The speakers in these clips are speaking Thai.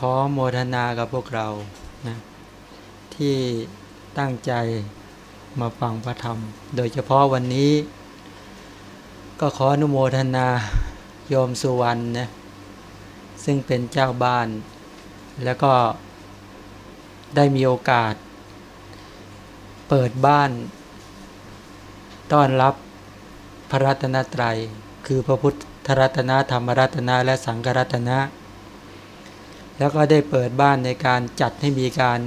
ขอโมทนากับพวกเรานะที่ตั้งใจมาฟังพระธรรม โดยเฉพาะวันนี้ ก็ขออนุโมทนาโยมสุวรรณนะซึ่งเป็นเจ้าบ้าน แล้วก็ได้มีโอกาส เปิดบ้าน ต้อนรับพระรัตนตรัย คือพระพุทธรัตนะธรรมรัตนะและสังฆรัตนะ แล้วก็ได้เปิดบ้านในการจัดให้มีการ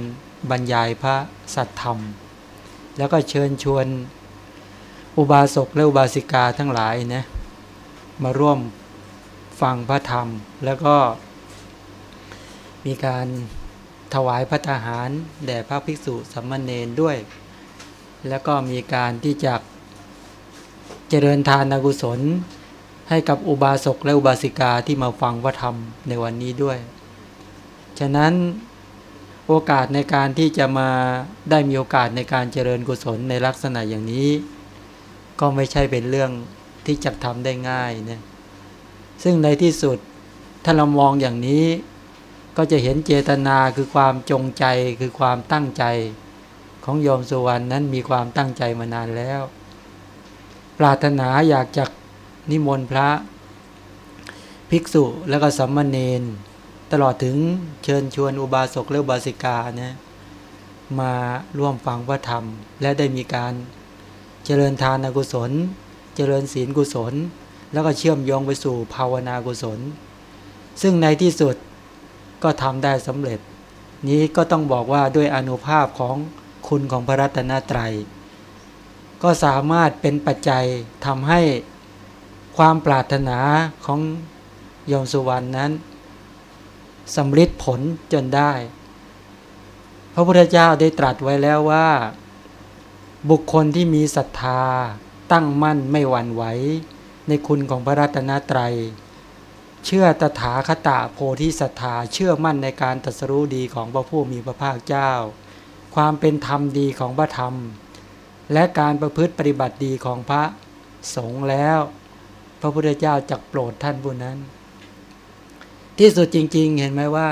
บรรยายพระสัทธรรม แล้วก็เชิญชวนอุบาสกและอุบาสิกาทั้งหลายนะมาร่วมฟังพระธรรม แล้วก็มีการถวายพระทหารแด่พระภิกษุสัมมาเนนด้วย แล้วก็มีการที่จะเจริญทานกุศล ให้กับอุบาสกและอุบาสิกาที่มาฟังพระธรรมในวันนี้ด้วย ฉะนั้นโอกาสในการที่จะมาได้มีโอกาสในการเจริญกุศลในลักษณะอย่างนี้ ก็ไม่ใช่เป็นเรื่องที่จะทำได้ง่ายนะซึ่งในที่สุดถ้าเรามองอย่างนี้ ก็จะเห็นเจตนาคือความจงใจคือความตั้งใจของโยมสุวรรณนั้นมีความตั้งใจมานานแล้ว ปรารถนาอยากจะนิมนต์พระ ภิกษุแล้วก็สัมมาเนน ตลอดถึงเชิญชวนอุบาสกและอุบาสิกานะมาร่วมฟังพระธรรม และได้มีการเจริญทานกุศล เจริญศีลกุศล แล้วก็เชื่อมโยงไปสู่ภาวนากุศล ซึ่งในที่สุดก็ทำได้สำเร็จ นี้ก็ต้องบอกว่าด้วยอนุภาพของคุณของพระรัตนตรัย ก็สามารถเป็นปัจจัยทำให้ความปรารถนาของโยมสุวรรณนั้น สำลิดผลจนได้ พระพุทธเจ้าได้ตรัสไว้แล้วว่า บุคคลที่มีศรัทธา ตั้งมั่นไม่หวั่นไหวในคุณของพระรัตนตรัย เชื่อตถาคตะโพธิศรัทธาเชื่อมั่นในการตรัสรู้ดีของพระผู้มีพระภาคเจ้า ความเป็นธรรมดีของพระธรรม และการประพฤติปฏิบัติดีของพระสงฆ์แล้ว พระพุทธเจ้าจักโปรดท่านผู้นั้น ที่สุดจริง ๆ เห็นไหมว่า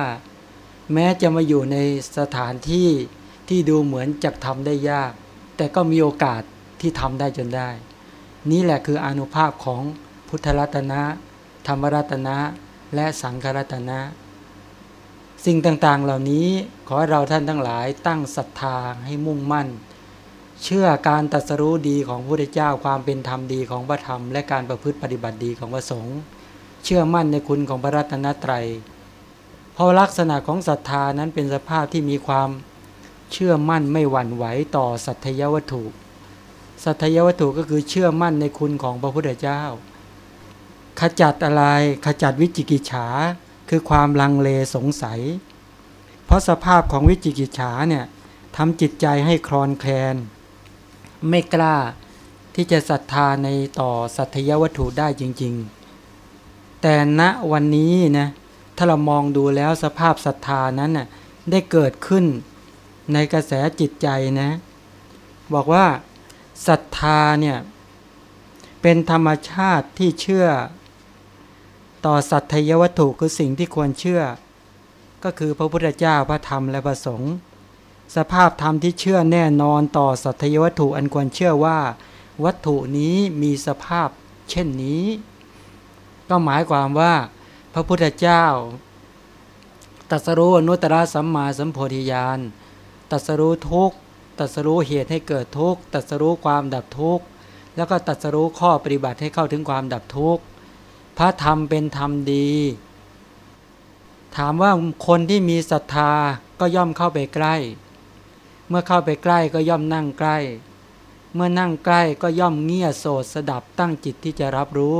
แม้จะมาอยู่ในสถานที่ที่ดูเหมือนจะทำได้ยาก แต่ก็มีโอกาสที่ทำได้จนได้ นี่แหละคืออนุภาพของพุทธรัตนะ ธรรมรัตนะ และสังฆรัตนะ สิ่งต่างๆเหล่านี้ขอให้เราท่านทั้งหลายตั้งศรัทธาให้มุ่งมั่น เชื่อการตัดสรู้ดีของพระพุทธเจ้าความเป็นธรรมดีของพระธรรม และการประพฤติปฏิบัติดีของพระสงฆ์ เชื่อมั่นในคุณของพระรัตนตรัย เพราะลักษณะของศรัทธานั้นเป็นสภาพที่มีความเชื่อมั่นไม่หวั่นไหวต่อสัตยวัตถุ สัตยวัตถุก็คือเชื่อมั่นในคุณของพระพุทธเจ้า ขจัดอะไรขจัดวิจิกิจฉาคือความลังเลสงสัย เพราะสภาพของวิจิกิจฉาเนี่ยทำจิตใจให้คลอนแคลน ไม่กล้าที่จะศรัทธาในต่อสัตยวัตถุได้จริง ๆ แต่ณวันนี้นะถ้าเรามองดูแล้วสภาพศรัทธานั้นน่ะได้เกิดขึ้นในกระแสจิตใจนะ บอกว่าศรัทธาเนี่ยเป็นธรรมชาติที่เชื่อ ต่อสัตยวัตถุคือสิ่งที่ควรเชื่อ ก็คือพระพุทธเจ้าพระธรรมและพระสงฆ์สภาพธรรมที่เชื่อแน่นอนต่อสัตยวัตถุอันควรเชื่อว่า วัตถุนี้มีสภาพเช่นนี้ ก็หมายความว่าพระพุทธเจ้าตัสรู้อนุตตรสัมมาสัมโพธิญาณตัสรู้ทุกตัสรู้เหตุให้เกิดทุกตัสรู้ความดับทุกแล้วก็ตัสรู้ข้อปฏิบัติให้เข้าถึงความดับทุกพระธรรมเป็นธรรมดี ถามว่าคนที่มีศรัทธาก็ย่อมเข้าไปใกล้ เมื่อเข้าไปใกล้ก็ย่อมนั่งใกล้ เมื่อนั่งใกล้ก็ย่อมเงี่ยโสดสดับตั้งจิตที่จะรับรู้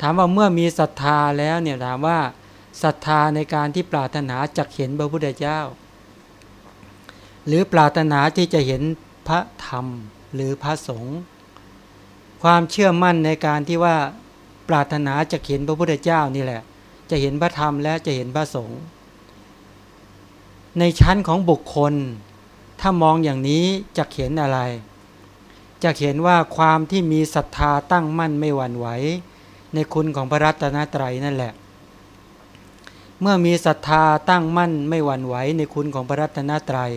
ถามว่าเมื่อมีศรัทธาแล้วเนี่ยถามว่าศรัทธาในการที่ปรารถนาจะเห็นพระพุทธเจ้า หรือปรารถนาที่จะเห็นพระธรรมหรือพระสงฆ์ความเชื่อมั่นในการที่ว่าปรารถนาจะเห็นพระพุทธเจ้านี่แหละ จะเห็นพระธรรมและจะเห็นพระสงฆ์ในชั้นของบุคคล ถ้ามองอย่างนี้จะเห็นอะไร จะเห็นว่าความที่มีศรัทธาตั้งมั่นไม่หวั่นไหว ในคุณของพระรัตนตรัยนั่นแหละ เมื่อมีศรัทธาตั้งมั่นไม่หวั่นไหวในคุณของพระรัตนตรัย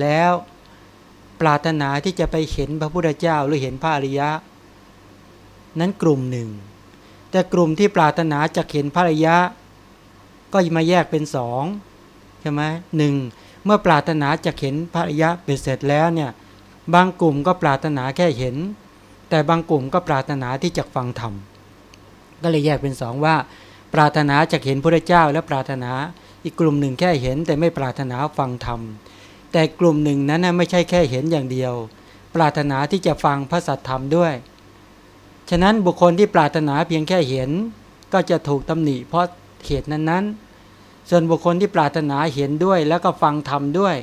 แล้วปรารถนาที่จะไปเห็นพระพุทธเจ้าหรือเห็นพระอริยะ นั้นกลุ่มหนึ่ง แต่กลุ่มที่ปรารถนาจะเห็นพระอริยะ ก็มาแยกเป็นสองใช่ไหมหนึ่งเมื่อปรารถนาจะเห็นพระอริยะเป็นเสร็จแล้วเนี่ยบางกลุ่มก็ปรารถนาแค่เห็น แต่บางกลุ่มก็ปรารถนาที่จะฟังธรรม ก็เลยแยกเป็นสองว่า ปรารถนาจะเห็นพระเจ้าและปรารถนาอีกกลุ่มหนึ่งแค่เห็นแต่ไม่ปรารถนาฟังธรรม แต่กลุ่มหนึ่งนั้นไม่ใช่แค่เห็นอย่างเดียว ปรารถนาที่จะฟังพระสัทธรรมด้วย ฉะนั้นบุคคลที่ปรารถนาเพียงแค่เห็น ก็จะถูกตำหนิเพราะเหตุนั้นๆ ส่วนบุคคลที่ปรารถนาเห็นด้วยแล้วก็ฟังธรรมด้วย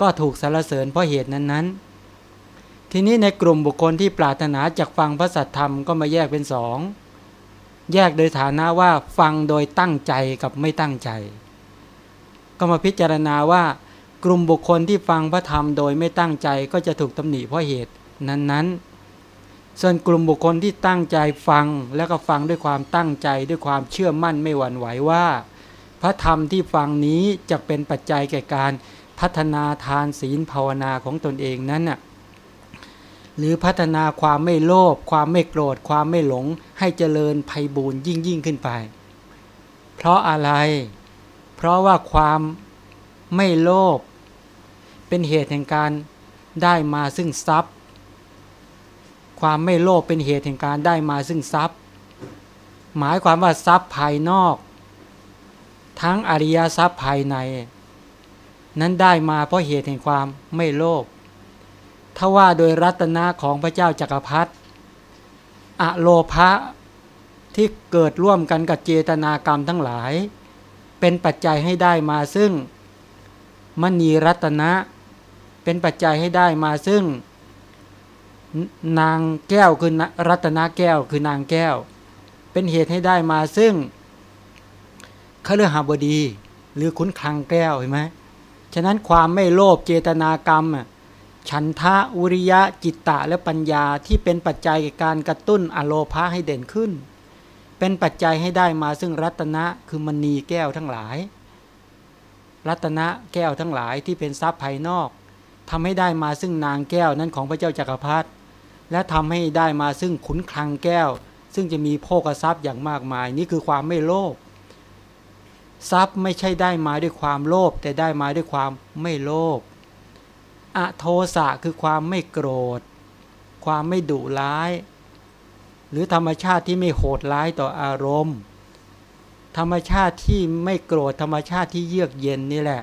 ก็ถูกสรรเสริญเพราะเหตุนั้นๆ ทีนี้ในกลุ่มบุคคลที่ปรารถนาจากฟังพระสัทธรรมก็มาแยกเป็นสอง แยกโดยฐานะว่าฟังโดยตั้งใจกับไม่ตั้งใจ ก็มาพิจารณาว่ากลุ่มบุคคลที่ฟังพระธรรมโดยไม่ตั้งใจก็จะถูกตำหนิเพราะเหตุนั้นๆ ส่วนกลุ่มบุคคลที่ตั้งใจฟังแล้วก็ฟังด้วยความตั้งใจด้วยความเชื่อมั่นไม่หวั่นไหวว่า พระธรรมที่ฟังนี้จะเป็นปัจจัยแก่การพัฒนาทานศีลภาวนาของตนเองนั้นน่ะ หรือพัฒนาความไม่โลภความไม่โกรธ ความไม่หลง ให้เจริญภัยบูรยิ่งยิ่งขึ้นไป เพราะอะไร เพราะว่าความไม่โลภเป็นเหตุแห่งการได้มาซึ่งทรัพย์ ความไม่โลภเป็นเหตุแห่งการได้มาซึ่งทรัพย์ หมายความว่าทรัพย์ภายนอก ทั้งอริยทรัพย์ภายใน นั้นได้มาเพราะเหตุแห่งความไม่โลภ ถ้าว่าโดยรัตนะของพระเจ้าจักรพรรดิอะโลภะที่เกิดร่วมกันกับเจตนากรรมทั้งหลาย เป็นปัจจัยให้ได้มาซึ่ง มณีรัตนะ เป็นปัจจัยให้ได้มาซึ่ง นางแก้วคือรัตนะแก้วคือนางแก้ว เป็นเหตุให้ได้มาซึ่งเขลือหาบดี หรือขุนคลังแก้วเห็นไหมฉะนั้นความไม่โลภเจตนากรรม ฉันทะอุริยะจิตตะและปัญญาที่เป็นปัจจัยในการกระตุ้นอโลภาให้เด่นขึ้น เป็นปัจจัยให้ได้มาซึ่งรัตนะคือมณีแก้วทั้งหลาย รัตนะแก้วทั้งหลายที่เป็นทรัพย์ภายนอกทำให้ได้มาซึ่งนางแก้วนั้นของพระเจ้าจักรพรรดิและทำให้ได้มาซึ่งขุนคลังแก้ว ซึ่งจะมีโภกทรัพย์อย่างมากมาย นี่คือความไม่โลภทรัพย์ไม่ใช่ได้มาด้วยความโลภแต่ได้มาด้วยความไม่โลภ อโทสะคือความไม่โกรธ ความไม่ดุร้าย หรือธรรมชาติที่ไม่โหดร้ายต่ออารมณ์ ธรรมชาติที่ไม่โกรธธรรมชาติที่เยือกเย็นนี่แหละ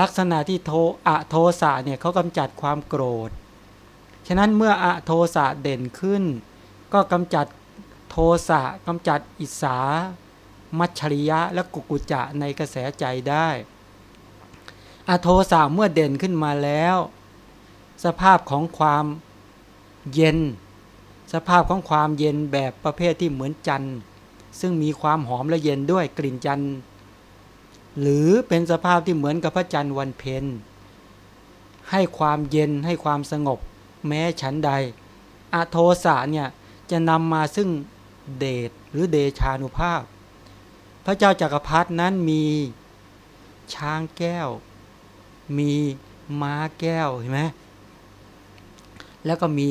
ลักษณะที่โทอะโทสะเนี่ยเขากำจัดความโกรธ ฉะนั้นเมื่ออะโทสะเด่นขึ้น ก็กำจัดโทสะกำจัดอิสา มัชริยะและกุกุจะในกระแสใจได้ อโทสะเมื่อเด่นขึ้นมาแล้ว สภาพของความเย็น สภาพของความเย็นแบบประเภทที่เหมือนจันทร์ ซึ่งมีความหอมและเย็นด้วยกลิ่นจันทร์หรือเป็นสภาพที่เหมือนกับพระจันทร์วันเพ็ญให้ความเย็นให้ความสงบ แม้ฉันใด อโทสะเนี่ยจะนำมาซึ่งเดชหรือเดชานุภาพ พระเจ้าจากักรพรรดินั้นมีช้างแก้ว มีม้าแก้วเห็นไหมแล้วก็มี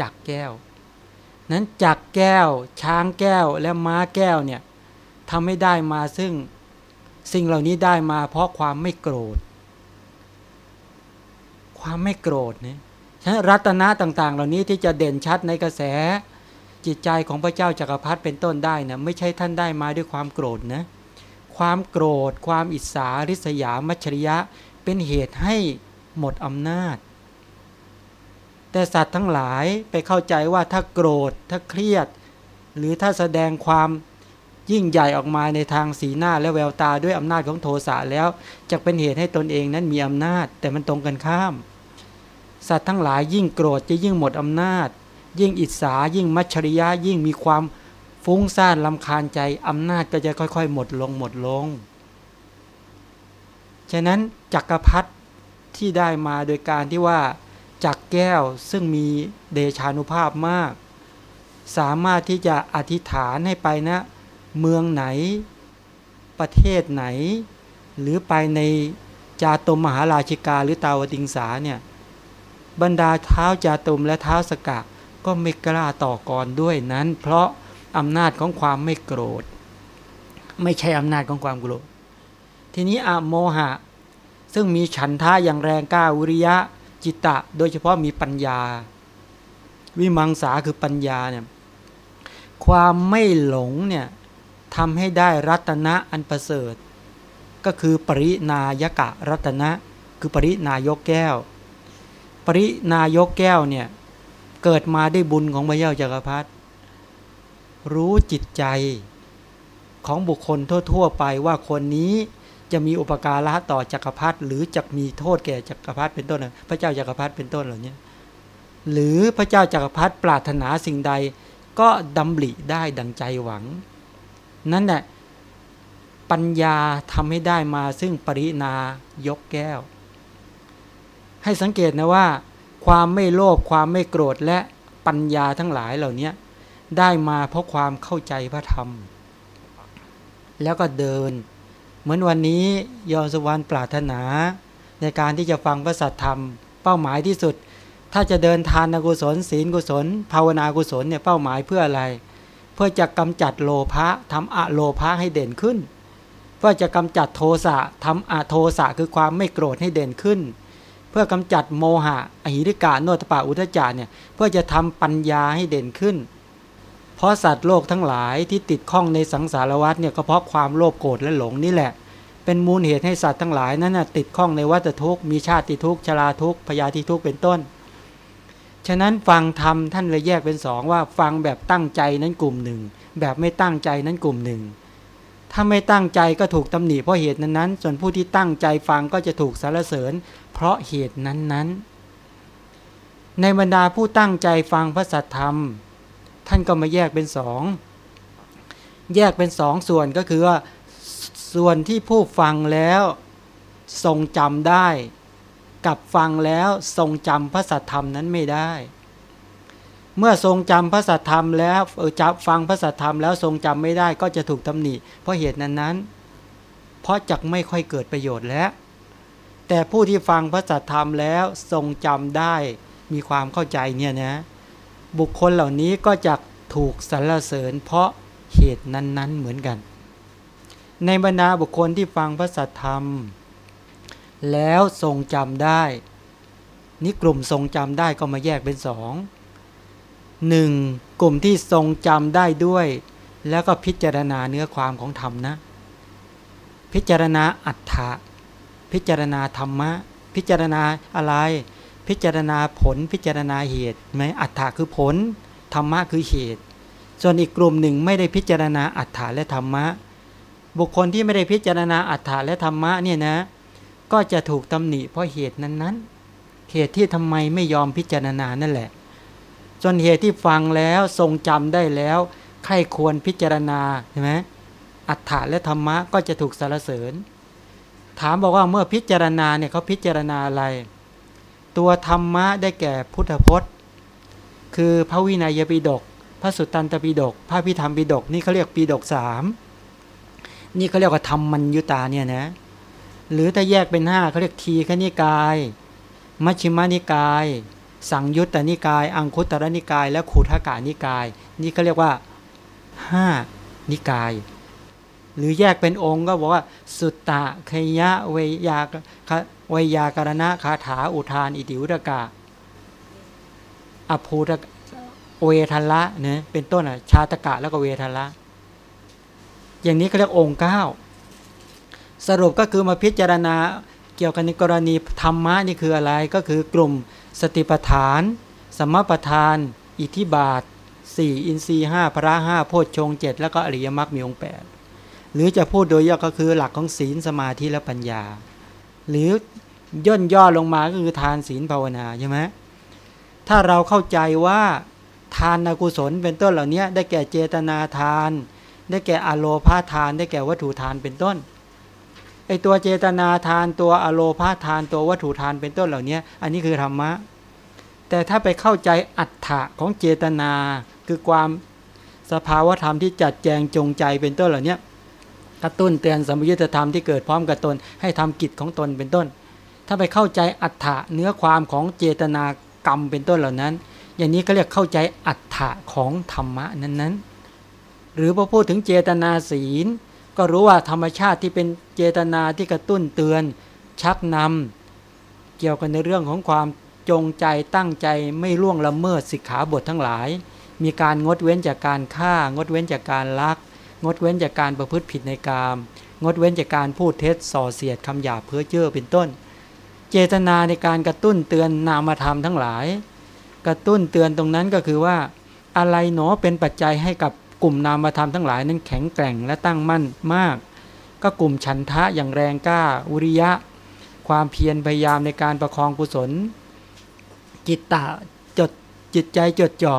จักแก้ว นั้นจักแก้ว ช้างแก้วและม้าแก้วเนี่ยทำให้ได้มาซึ่งสิ่งเหล่านี้ได้มาเพราะความไม่โกรธ ความไม่โกรธเนี่ยฉะนั้นรัตนะต่าง ๆ เหล่านี้ที่จะเด่นชัดในกระแสจิตใจของพระเจ้าจากักรพรรดิเป็นต้นได้นะไม่ใช่ท่านได้มาด้วยความโกรธนะ ความโกรธ ความอิจฉาริษยามัชริยะ เป็นเหตุให้หมดอำนาจ แต่สัตว์ทั้งหลายไปเข้าใจว่าถ้าโกรธ ถ้าเครียด หรือถ้าแสดงความยิ่งใหญ่ออกมาในทางสีหน้าและแววตาด้วยอำนาจของโทสะแล้วจะเป็นเหตุให้ตนเองนั้นมีอำนาจ แต่มันตรงกันข้าม สัตว์ทั้งหลายยิ่งโกรธจะยิ่งหมดอำนาจ ยิ่งอิจฉายิ่งมัชริยะยิ่งมีความ ฟุ้งซ่านลำคาญใจอำนาจก็จะค่อย ๆ หมดลงหมดลง ฉะนั้นจักรพรรดิที่ได้มาโดยการที่ว่าจักแก้วซึ่งมีเดชานุภาพมาก สามารถที่จะอธิษฐานให้ไปนะ เมืองไหน ประเทศไหน หรือไปในจาตุมมหาราชิกาหรือตาวติงสาเนี่ยบรรดาเท้าจาตุมและเท้าสกะก็ไม่กล้าต่อกรด้วยนั้น เพราะ อำนาจของความไม่โกรธ ไม่ใช่อำนาจของความโกรธ ทีนี้อโมหะ ซึ่งมีฉันท่าอย่างแรงกล้าวิริยะจิตตะ โดยเฉพาะมีปัญญา วิมังสาคือปัญญาเนี่ยความไม่หลงเนี่ยทำให้ได้รัตนะอันประเสริฐ ก็คือปรินายกะรัตนะคือปรินายกแก้ว ปรินายกแก้วเนี่ยเกิดมาได้บุญของพระเจ้าจักรพรรดิ รู้จิตใจของบุคคลทั่ว ๆ ไปว่าคนนี้จะมีอุปการะต่อจักรพรรดิหรือจะมีโทษแก่จักรพรรดิเป็นต้นพระเจ้าจักรพรรดิเป็นต้นเหล่านี้หรือพระเจ้าจักรพรรดิปรารถนาสิ่งใด ก็ดำริได้ดังใจหวัง นั่นแหละปัญญาทำให้ได้มาซึ่งปรินายกแก้ว ให้สังเกตนะว่า ความไม่โลภความไม่โกรธและปัญญาทั้งหลายเหล่านี้ ได้มาเพราะความเข้าใจพระธรรม แล้วก็เดิน เหมือนวันนี้ยอสวรรค์ปรารถนา ในการที่จะฟังพระสัทธรรม เป้าหมายที่สุด ถ้าจะเดินทานกุศล ศีลกุศล ภาวนากุศลเนี่ยเป้าหมายเพื่ออะไร เพื่อจะกำจัดโลภะทำอะโลภะให้เด่นขึ้น เพื่อจะกำจัดโทสะทำอะโทสะคือความไม่โกรธให้เด่นขึ้นเพื่อกำจัดโมหะอหิริกาโนตปะอุทจารเนี่ยเพื่อจะทำปัญญาให้เด่นขึ้น เพราะสัตว์โลกทั้งหลายที่ติดข้องในสังสารวัฏเนี่ยก็เพราะความโลภโกรธและหลงนี่แหละ เป็นมูลเหตุให้สัตว์ทั้งหลายนั้นติดข้องในวัฏทุกข์มีชาติทุกข์ชราทุกข์พยาธิทุกข์เป็นต้น ฉะนั้นฟังธรรมท่านเลยแยกเป็นสองว่าฟังแบบตั้งใจนั้นกลุ่มหนึ่ง แบบไม่ตั้งใจนั้นกลุ่มหนึ่งถ้าไม่ตั้งใจก็ถูกตำหนิเพราะเหตุนั้นๆ ส่วนผู้ที่ตั้งใจฟังก็จะถูกสารเสริญ เพราะเหตุนั้นๆ ในบรรดาผู้ตั้งใจฟังพระสัทธรรม ท่านก็มาแยกเป็นสองแยกเป็นสองส่วนก็คือว่าส่วนที่ผู้ฟังแล้วทรงจำได้ กับฟังแล้วทรงจำพระสัทธรรมนั้นไม่ได้ เมื่อทรงจำพระสัทธรรมแล้วเออจับฟังพระสัทธรรมแล้วทรงจำไม่ได้ก็จะถูกตำหนิ เพราะเหตุนั้นนั้นเพราะจักไม่ค่อยเกิดประโยชน์แล้ว แต่ผู้ที่ฟังพระสัทธรรมแล้วทรงจำได้มีความเข้าใจเนี่ยนะ บุคคลเหล่านี้ก็จะถูกสรรเสริญเพราะเหตุนั้นๆเหมือนกัน ในบรรดาบุคคลที่ฟังพระสัทธรรม แล้วทรงจำได้ นี่กลุ่มทรงจำได้ก็มาแยกเป็นสองหนึ่งกลุ่มที่ทรงจำได้ด้วย แล้วก็พิจารณาเนื้อความของธรรมนะ พิจารณาอัฏฐะพิจารณาธรรมะ พิจารณาอะไร พิจารณาผลพิจารณาเหตุไหมอัฏฐะคือผลธรรมะคือเหตุ ส่วนอีกกลุ่มหนึ่งไม่ได้พิจารณาอัฏฐะและธรรมะ บุคคลที่ไม่ได้พิจารณาอัฏฐะและธรรมะเนี่ยนะ ก็จะถูกตำหนิเพราะเหตุนั้นๆ เหตุที่ทำไมไม่ยอมพิจารณานั่นแหละจนเหตุที่ฟังแล้วทรงจำได้แล้วใครควรพิจารณาใช่ไหมอัฏฐะและธรรมะก็จะถูกสารเสริญ ถามบอกว่าเมื่อพิจารณาเนี่ยเขาพิจารณาอะไร ตัวธรรมะได้แก่พุทธพจน์ คือพระวินัยปิฎกพระสุตตันตปิฎกพระพิธรรมปิฎกนี่เขาเรียกปิฎกสามนี่เขาเรียกว่าธรรมมัญยุตาเนี่ยนะหรือถ้าแยกเป็นห้าเขาเรียกทีขณิกาย มัชฌิมานิกาย สังยุตตนิกาย อังคุตรนิกาย และขุทกานิกาย นี่เขาเรียกว่าห้านิกาย หรือแยกเป็นองค์ก็บอกว่า สุตตะขยะเวยาเวยาการณะคาถาอุทาน อิติวุตกะอภูตเวทัละเนี่ยเป็นต้นอะชาตกะแล้วก็เวทัละ อย่างนี้เขาเรียกองค์เก้าสรุปก็คือมาพิจารณาเกี่ยวกับในกรณีธรรมะนี่คืออะไรก็คือกลุ่มสติปัฏฐาน สมปทาน อิทิบาท 4 อินทรีย์5พระห้าโพชฌงเจ็ดแล้วก็อริยมรรคมีองค์แปดหรือจะพูดโดยย่อก็คือหลักของศีลสมาธิและปัญญา หรือ ย่นย่อลงมาก็คือทานศีลภาวนาใช่ไหมถ้าเราเข้าใจว่าทานนากุศลเป็นต้นเหล่านี้ได้แก่เจตนาทาน ได้แก่อโลพาทาน ได้แก่วัตถุทานเป็นต้นไอตัวเจตนาทานตัวอโลพาทานตัววัตถุทานเป็นต้นเหล่านี้อันนี้คือธรรมะ แต่ถ้าไปเข้าใจอัฏฐะของเจตนาคือความสภาวธรรมที่จัดแจงจงใจเป็นต้นเหล่านี้กระตุ้นเตือนสมยุทธธรรมที่เกิดพร้อมกับตนให้ทำกิจของตนเป็นต้น ถ้าไปเข้าใจอัฏฐะเนื้อความของเจตนากรรมเป็นต้นเหล่านั้น อย่างนี้ก็เรียกเข้าใจอัฏฐะของธรรมะนั้นๆ หรือพอพูดถึงเจตนาศีล ก็รู้ว่าธรรมชาติที่เป็นเจตนาที่กระตุ้นเตือน ชักนำเกี่ยวกันในเรื่องของความจงใจตั้งใจไม่ล่วงละเมิดสิกขาบททั้งหลาย มีการงดเว้นจากการฆ่างดเว้นจากการลัก งดเว้นจากการประพฤติผิดในกาม งดเว้นจากการพูดเท็จส่อเสียดคำหยาเพ้อเจ้อเป็นต้น เจตนาในการกระตุ้นเตือนนามธรรมทั้งหลาย กระตุ้นเตือนตรงนั้นก็คือว่าอะไรหนอเป็นปัจจัยให้กับกลุ่มนามธรรมทั้งหลายนั้นแข็งแกร่งและตั้งมั่นมาก ก็กลุ่มฉันทะอย่างแรงกล้าอุริยะ ความเพียรพยายามในการประคองกุศล จิตตะจดจิตใจจดจ่อ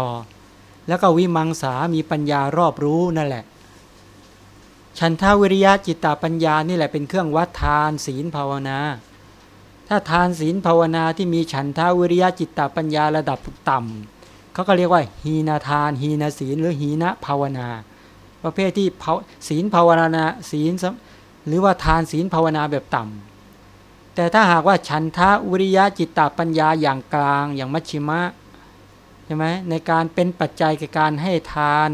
แล้วก็วิมังสามีปัญญารอบรู้นั่นแหละ ฉันทาวิริยะจิตตปัญญานี่แหละเป็นเครื่องวัดทานศีลภาวนา ถ้าทานศีลภาวนาที่มีฉันทาวิริยะจิตตปัญญาระดับต่ำเขาก็เรียกว่าหีนาทานหีนาศีลหรือหีนะภาวนา ประเภทที่ศีลภาวนาศีลหรือว่าทานศีลภาวนาแบบต่ำแต่ถ้าหากว่าฉันทะวิริยะจิตตปัญญาอย่างกลางอย่างมัชชิมะใช่ไหมในการเป็นปัจจัยในการให้ทาน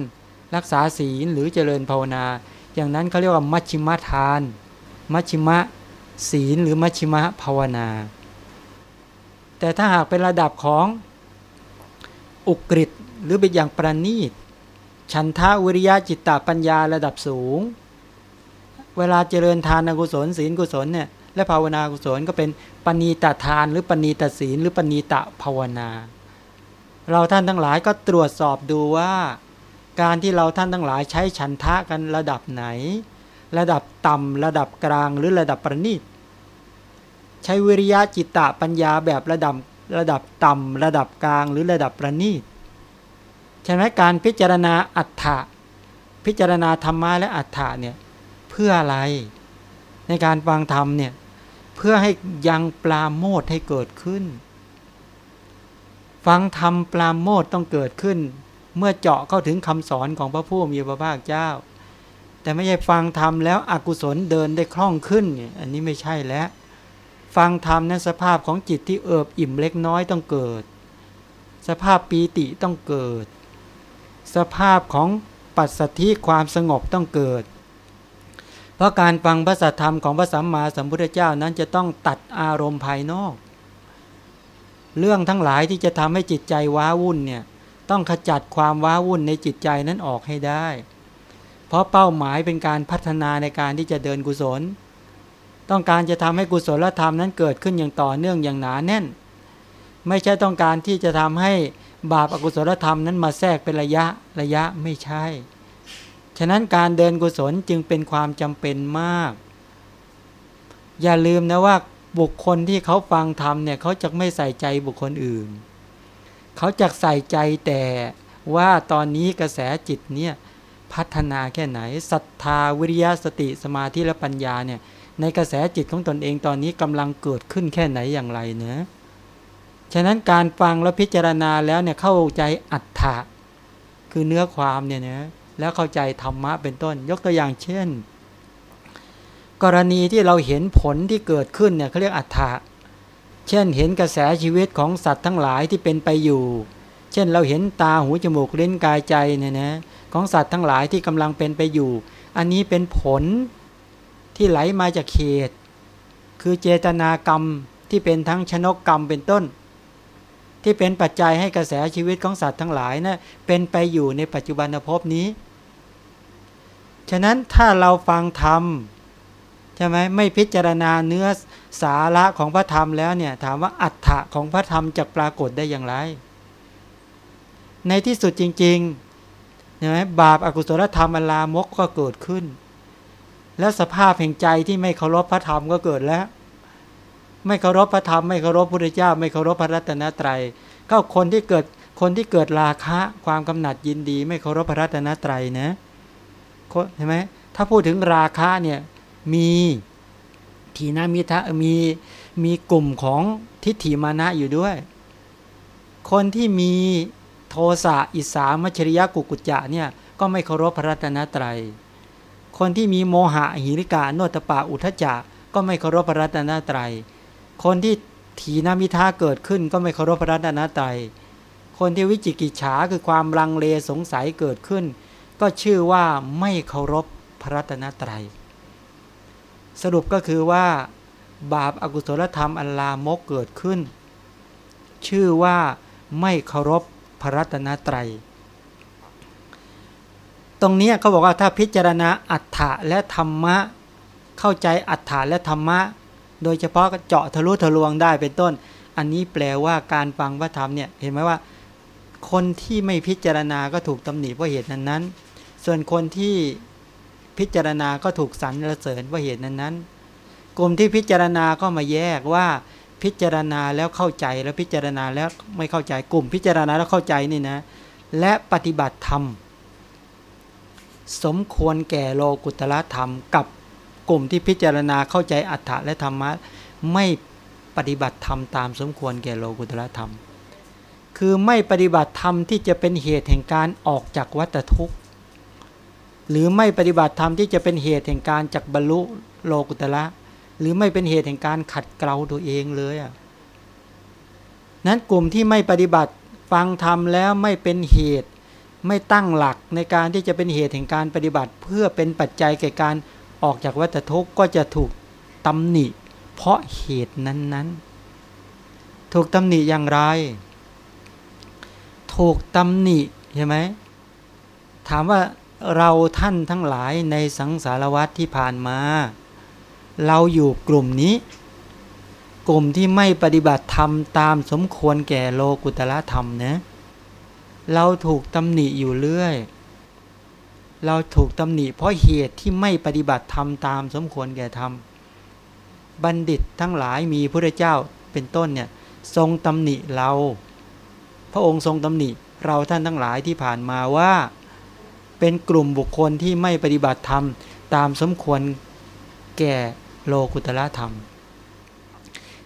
รักษาศีลหรือเจริญภาวนา อย่างนั้นเขาเรียกว่ามัชชิมะทาน มัชชิมะ ศีลหรือมัชชิมะภาวนา แต่ถ้าหากเป็นระดับของอุกฤษหรือเป็นอย่างประณีต ฉันทะวิริยะจิตตปัญญาระดับสูง เวลาเจริญทานกุศลศีลกุศลเนี่ยและภาวนากุศลก็เป็นปณีตทาน หรือปณีตศีล หรือปณีตะภาวนา เราท่านทั้งหลายก็ตรวจสอบดูว่า การที่เราท่านทั้งหลายใช้ฉันทะกันระดับไหน ระดับต่ำระดับกลางหรือระดับประณีต ใช้วิริยะจิตตะปัญญาแบบระดับระดับต่ำระดับกลางหรือระดับประณีตใช่ไหมการพิจารณาอัฏฐะพิจารณาธรรมะและอัฏฐะเนี่ยเพื่ออะไร ในการฟังธรรมเนี่ยเพื่อให้ยังปลาโมดให้เกิดขึ้น ฟังธรรมปลาโมดต้องเกิดขึ้น เมื่อเจาะเข้าถึงคำสอนของพระผู้มีพระภาคเจ้า แต่ไม่ใช่ฟังธรรมแล้วอกุศลเดินได้คล่องขึ้นอันนี้ไม่ใช่แล้ว ฟังธรรมนั้นสภาพของจิตที่เอิบอิ่มเล็กน้อยต้องเกิด สภาพปีติต้องเกิด สภาพของปัสสธิความสงบต้องเกิด เพราะการฟังพระสัทธรรมของพระสัมมาสัมพุทธเจ้านั้นจะต้องตัดอารมณ์ภายนอก เรื่องทั้งหลายที่จะทำให้จิตใจว้าวุ่นเนี่ยต้องขจัดความว้าวุ่นในจิตใจนั้นออกให้ได้ เพราะเป้าหมายเป็นการพัฒนาในการที่จะเดินกุศล ต้องการจะทำให้กุศลธรรมนั้นเกิดขึ้นอย่างต่อเนื่องอย่างหนาแน่น ไม่ใช่ต้องการที่จะทำให้บาปอกุศลธรรมนั้นมาแทรกเป็นระยะระยะไม่ใช่ ฉะนั้นการเดินกุศลจึงเป็นความจำเป็นมาก อย่าลืมนะว่าบุคคลที่เขาฟังธรรมเนี่ยเขาจะไม่ใส่ใจบุคคลอื่น เขาจะใส่ใจแต่ว่าตอนนี้กระแสจิตเนี่ยพัฒนาแค่ไหนศรัทธาวิริยะสติสมาธิและปัญญาเนี่ย ในกระแสจิตของตนเองตอนนี้กำลังเกิดขึ้นแค่ไหนอย่างไรเนะฉะนั้นการฟังและพิจารณาแล้วเนี่ยเข้าใจอัตถะคือเนื้อความเนี่ยนะแล้วเข้าใจธรรมะเป็นต้น ยกตัวอย่างเช่น กรณีที่เราเห็นผลที่เกิดขึ้นเนี่ยเขาเรียกอัฏฐะเช่นเห็นกระแสชีวิตของสัตว์ทั้งหลายที่เป็นไปอยู่ เช่นเราเห็นตาหูจมูกลิ้นกายใจเนี่ยนะของสัตว์ทั้งหลายที่กำลังเป็นไปอยู่ อันนี้เป็นผล ที่ไหลมาจากเขต คือเจตนากรรมที่เป็นทั้งชนกกรรมเป็นต้น ที่เป็นปัจจัยให้กระแสชีวิตของสัตว์ทั้งหลายนะเป็นไปอยู่ในปัจจุบันภพนี้ ฉะนั้นถ้าเราฟังธรรมใช่ไหมไม่พิจารณาเนื้อสาระของพระธรรมแล้วเนี่ยถามว่าอัฏฐะของพระธรรมจะปรากฏได้อย่างไร ในที่สุดจริงๆใช่ไหมบาปอากุศลธรรมอลามกก็เกิดขึ้น แล้วสภาพแห่งใจที่ไม่เคารพพระธรรมก็เกิดแล้ว ไม่เคารพพระธรรมไม่เคารพพระเจ้า ไม่เคารพพระรัตนตรัย ก็คนที่เกิดคนที่เกิดราคะความกำหนัดยินดี ไม่เคารพพระรัตนตรัยนะใช่ไหมถ้าพูดถึงราคะเนี่ยมีทีนามิทะมีมีกลุ่มของทิฏฐิมานะอยู่ด้วย คนที่มีโทสะอิสามัชริยะกุกุจจะเนี่ยก็ไม่เคารพพระรัตนตรัย คนที่มีโมหะหิริกาโนตปะอุทจจะก็ไม่เคารพพระรัตนตรัย คนที่ถีนามิทาเกิดขึ้นก็ไม่เคารพพระรัตนตรัย คนที่วิจิกิจฉาคือความลังเลสงสัยเกิดขึ้น ก็ชื่อว่าไม่เคารพพระรัตนตรัย สรุปก็คือว่า บาปอากุศลธรรมอันลามกเกิดขึ้น ชื่อว่าไม่เคารพพระรัตนตรัย ตรงนี้เขาบอกว่าถ้าพิจารณาอัฏฐะและธรรมะ เข้าใจอัฏฐานและธรรมะ โดยเฉพาะเจาะทะลุทะลวงได้เป็นต้น อันนี้แปลว่าการฟังพระธรรมเนี่ยเห็นไหมว่า คนที่ไม่พิจารณาก็ถูกตำหนิเพราะเหตุนั้นนั้นส่วนคนที่พิจารณาก็ถูกสรรเสริญเพราะเหตุนั้นนั้นกลุ่มที่พิจารณาก็มาแยกว่าพิจารณาแล้วเข้าใจแล้วพิจารณาแล้วไม่เข้าใจกลุ่มพิจารณาแล้วเข้าใจนี่นะและปฏิบัติธรรม สมควรแก่โลกุตละธรรม กับกลุ่มที่พิจารณาเข้าใจอัฏฐะและธรรมะไม่ปฏิบัติธรรมตามสมควรแก่โลกุตละธรรม คือไม่ปฏิบัติธรรมที่จะเป็นเหตุแห่งการออกจากวัฏทุกข์ หรือไม่ปฏิบัติธรรมที่จะเป็นเหตุแห่งการจักบรรลุโลกุตละหรือไม่เป็นเหตุแห่งการขัดเกลาตัวเองเลยอะนั้นกลุ่มที่ไม่ปฏิบัติฟังธรรมแล้วไม่เป็นเหตุ ไม่ตั้งหลักในการที่จะเป็นเหตุแห่งการปฏิบัติ เพื่อเป็นปัจจัยแก่การออกจากวัฏทุกข์ก็จะถูกตำหนิ เพราะเหตุนั้นๆ ถูกตำหนิอย่างไร ถูกตำหนิใช่ไหมถามว่าเราท่านทั้งหลายในสังสารวัตที่ผ่านมา เราอยู่กลุ่มนี้ กลุ่มที่ไม่ปฏิบัติธรรมตามสมควรแก่โลกุตละธรรมนะ เราถูกตำหนิอยู่เรื่อย เราถูกตำหนิเพราะเหตุที่ไม่ปฏิบัติธรรมตามสมควรแก่ธรรม บัณฑิตทั้งหลายมีพระเจ้าเป็นต้นเนี่ยทรงตำหนิเรา พระองค์ทรงตำหนิเราท่านทั้งหลายที่ผ่านมาว่า เป็นกลุ่มบุคคลที่ไม่ปฏิบัติธรรมตามสมควรแก่โลกุตละธรรม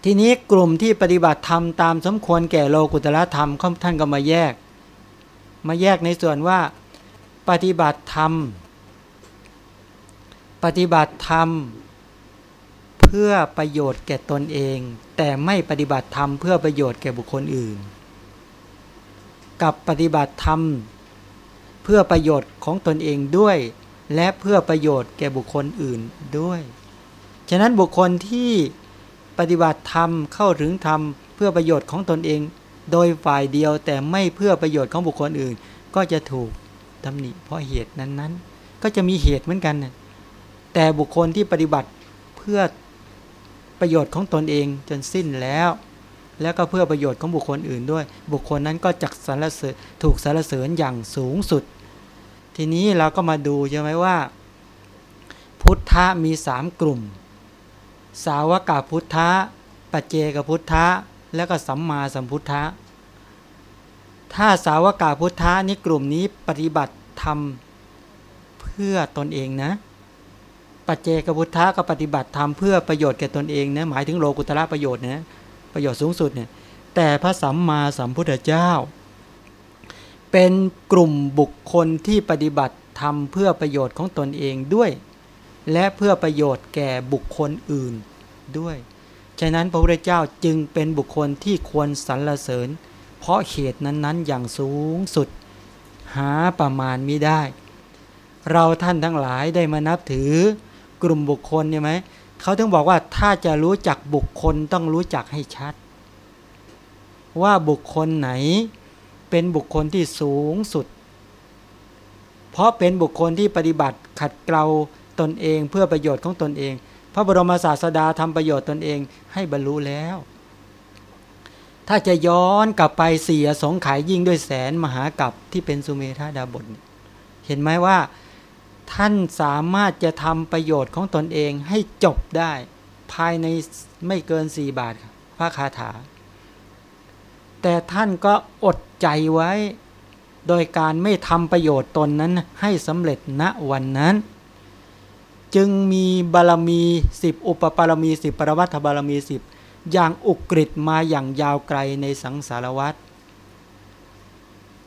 ทีนี้กลุ่มที่ปฏิบัติธรรมตามสมควรแก่โลกุตละธรรมท่านก็มาแยก มาแยกในส่วนว่า ปฏิบัติธรรม ปฏิบัติธรรม เพื่อประโยชน์แก่ตนเอง แต่ไม่ปฏิบัติธรรมเพื่อประโยชน์แก่บุคคลอื่น กับปฏิบัติธรรม เพื่อประโยชน์ของตนเองด้วย และเพื่อประโยชน์แก่บุคคลอื่นด้วย ฉะนั้นบุคคลที่ปฏิบัติธรรมเข้าถึงธรรมเพื่อประโยชน์ของตนเอง โดยฝ่ายเดียวแต่ไม่เพื่อประโยชน์ของบุคคลอื่น ก็จะถูกตำหนิเพราะเหตุนั้นๆ ก็จะมีเหตุเหมือนกันนะแต่บุคคลที่ปฏิบัติเพื่อประโยชน์ของตนเองจนสิ้นแล้ว แล้วก็เพื่อประโยชน์ของบุคคลอื่นด้วย บุคคลนั้นก็จักสรรเสริญถูกสรรเสริญอย่างสูงสุด ทีนี้เราก็มาดูใช่ไหมว่า พุทธะมีสามกลุ่ม สาวกาพุทธะปัจเจกพุทธะ แล้วก็สัมมาสัมพุทธะ ถ้าสาวกาพุทธานี่กลุ่มนี้ปฏิบัติทำเพื่อตนเองนะ ปัจเจกพุทธะก็ปฏิบัติทำเพื่อประโยชน์แก่ตนเองนะหมายถึงโลกุตระประโยชน์นะประโยชน์สูงสุดเนี่ยแต่พระสัมมาสัมพุทธเจ้า เป็นกลุ่มบุคคลที่ปฏิบัติทำเพื่อประโยชน์ของตนเองด้วย และเพื่อประโยชน์แก่บุคคลอื่นด้วย ฉะนั้นพระพุทธเจ้าจึงเป็นบุคคลที่ควรสรรเสริญ เพราะเหตุนั้นๆอย่างสูงสุด หาประมาณม่ได้ เราท่านทั้งหลายได้มานับถือกลุ่มบุคคลใช่ไหมเขาถึงบอกว่าถ้าจะรู้จักบุคคลต้องรู้จักให้ชัด ว่าบุคคลไหนเป็นบุคคลที่สูงสุด เพราะเป็นบุคคลที่ปฏิบัติขัดเกลาตนเองเพื่อประโยชน์ของตนเอง พระบรมศาสดาทำประโยชน์ตนเองให้บรรลุแล้ว ถ้าจะย้อนกลับไปเสียสงขายยิ่งด้วยแสนมหากับที่เป็นสุเมธาดาบทเห็นไหมว่าท่านสามารถจะทำประโยชน์ของตนเองให้จบได้ ภายในไม่เกินสี่บาทพระคาถา แต่ท่านก็อดใจไว้ โดยการไม่ทำประโยชน์ตนนั้นให้สำเร็จณวันนั้น จึงมีบารมีสิบอุปปารมีสิบปรวัตบารมีสิบอย่างอุกฤษมาอย่างยาวไกลในสังสารวัฏ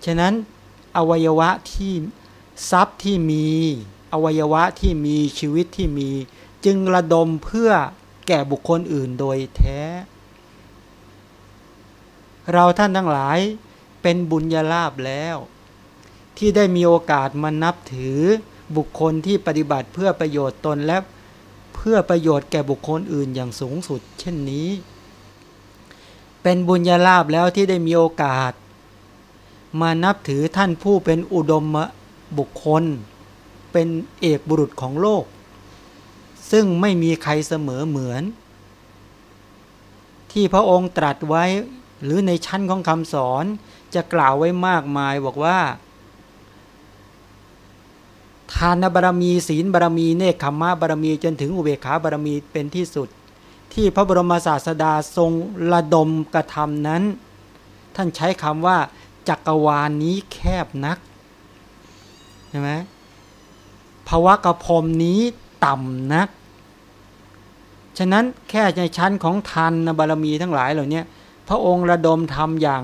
ฉะนั้นอวัยวะที่ทรัพย์ที่มีอวัยวะที่มีชีวิตที่มี จึงระดมเพื่อแก่บุคคลอื่นโดยแท้ เราท่านทั้งหลายเป็นบุญญาลาภแล้ว ที่ได้มีโอกาสมานับถือ บุคคลที่ปฏิบัติเพื่อประโยชน์ตนและเพื่อประโยชน์แก่บุคคลอื่นอย่างสูงสุด เช่นนี้ เป็นบุญญาลาภแล้วที่ได้มีโอกาส มานับถือท่านผู้เป็นอุดมบุคคล เป็นเอกบุรุษของโลก ซึ่งไม่มีใครเสมอเหมือน ที่พระองค์ตรัสไว้หรือในชั้นของคำสอนจะกล่าวไว้มากมายบอกว่า ทานบารมีศีลบารมีเนคขมะบารมีจนถึงอุเบกขาบารมีเป็นที่สุด ที่พระบรมศาสดาทรงระดมกระทำนั้น ท่านใช้คำว่าจักรวาลนนี้แคบนักใช่ไหมภาวะกระพรมนี้ต่ำนัก ฉะนั้นแค่ในชั้นของทานบารมีทั้งหลายเหล่านี้พระองค์ระดมทำอย่าง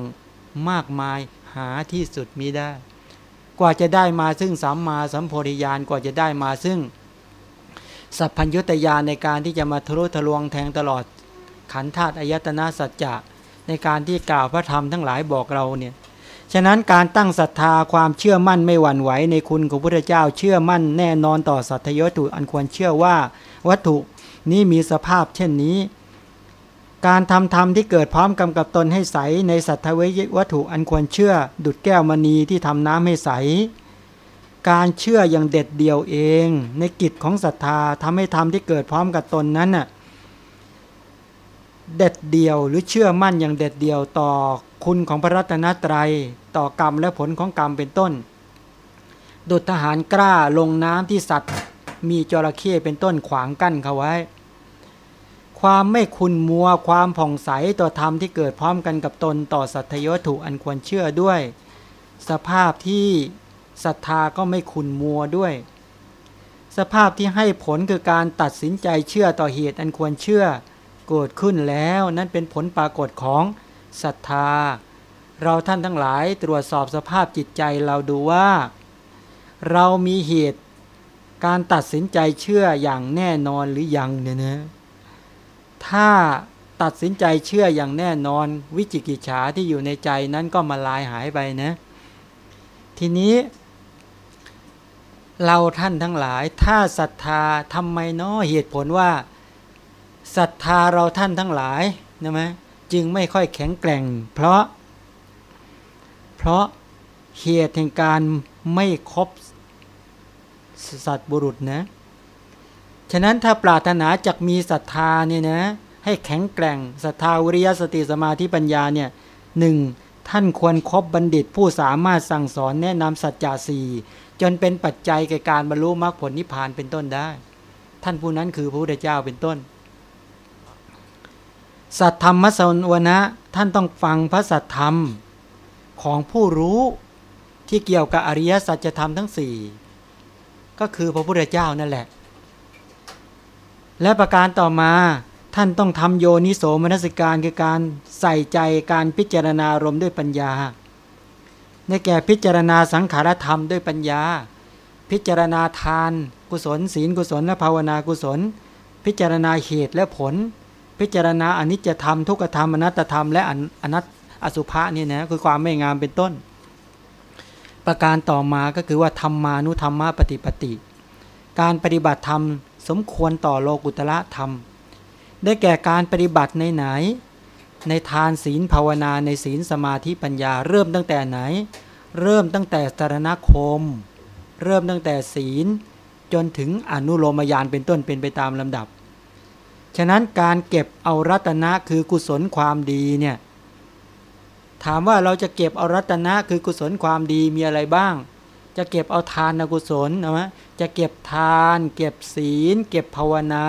มากมายหาที่สุดมีได้ กว่าจะได้มาซึ่งสัมมาสัมโพธิญาณกว่าจะได้มาซึ่ง สัพพัญญุตยานในการที่จะมาทะลุทะลวงแทงตลอดขันธาตุอายตนะสัจจะในการที่กล่าวพระธรรมทั้งหลายบอกเราเนี่ยฉะนั้นการตั้งศรัทธาความเชื่อมั่นไม่หวั่นไหวในคุณของพระเจ้าเชื่อมั่นแน่นอนต่อสัตยวัตถุอันควรเชื่อว่าวัตถุนี้มีสภาพเช่นนี้ การทำธรรมที่เกิดพร้อมกำกับตนให้ใสในสัตววัตถุอันควรเชื่อ ดุดแก้วมณีที่ทำน้ำให้ใส การเชื่ออย่างเด็ดเดี่ยวเอง ในกิจของศรัทธาทำให้ธรรมที่เกิดพร้อมกับตนนั้นน่ะเด็ดเดี่ยวหรือเชื่อมั่นอย่างเด็ดเดี่ยวต่อคุณของพระรัตนตรัย ต่อกรรมและผลของกรรมเป็นต้น ดุจทหารกล้าลงน้ำที่สัตว์ มีจระเข้เป็นต้นขวางกั้นเขาไว้ ความไม่คุณมัวความผ่องใสต่อธรรมที่เกิดพร้อมกันกับตนต่อสัตยวัตถุอันควรเชื่อด้วย สภาพที่ศรัทธาก็ไม่คุณมัวด้วย สภาพที่ให้ผลคือการตัดสินใจเชื่อต่อเหตุอันควรเชื่อเกิดขึ้นแล้วนั่นเป็นผลปรากฏของศรัทธา เราท่านทั้งหลายตรวจสอบสภาพจิตใจเราดูว่า เรามีเหตุการตัดสินใจเชื่ออย่างแน่นอนหรือยังเนี่ยนะ ถ้าตัดสินใจเชื่ออย่างแน่นอนวิจิกิจฉาที่อยู่ในใจนั้นก็มาลายหายไปนะ ทีนี้เราท่านทั้งหลาย ถ้าศรัทธาทำไมเนาะเหตุผลว่าศรัทธาเราท่านทั้งหลายนะไหมจึงไม่ค่อยแข็งแกร่ง เพราะ เพราะเหตุแห่งการไม่ครบสัตบุรุษนะ ฉะนั้นถ้าปรารถนาจะมีศรัทธาเนี่ยนะให้แข็งแกร่งศรัทธาวิริยสติสมาธิปัญญาเนี่ยหนึ่งท่านควรครบบัณฑิตผู้สามารถสั่งสอนแนะนำสัจจะสี่จนเป็นปัจจัยแก่การบรรลุมรรคผลนิพพานเป็นต้นได้ ท่านผู้นั้นคือพระพุทธเจ้าเป็นต้น สัตธรรมสวนะท่านต้องฟังพระสัตธรรมของผู้รู้ที่เกี่ยวกับอริยสัจธรรมทั้งสี่ก็คือพระพุทธเจ้านั่นแหละ และประการต่อมาท่านต้องทำโยนิโสมนสิการคือการใส่ใจการพิจารณารมด้วยปัญญาในแก่พิจารณาสังขารธรรมด้วยปัญญา พิจารณาทาน กุศล ศีลกุศลและภาวนากุศล พิจารณาเหตุและผล พิจารณาอนิจจธรรมทุกขธรรมอนัตธรรมและอนัตอสุภะนี่นะคือความไม่งามเป็นต้น ประการต่อมาก็คือว่าธรรมานุธรรมะปฏิปติ การปฏิบัติธรรม สมควรต่อโลกุตละธรรม ได้แก่การปฏิบัติในไหน ในทานศีลภาวนาในศีลสมาธิปัญญาเริ่มตั้งแต่ไหน เริ่มตั้งแต่สารณคม เริ่มตั้งแต่ศีลจนถึงอนุโลมยานเป็นต้นเป็นไปตามลำดับ ฉะนั้นการเก็บเอารัตนะคือกุศลความดีเนี่ยถามว่าเราจะเก็บเอารัตนะคือกุศลความดีมีอะไรบ้าง จะเก็บเอาทานกุศลนะ จะเก็บทาน เก็บศีล เก็บภาวนา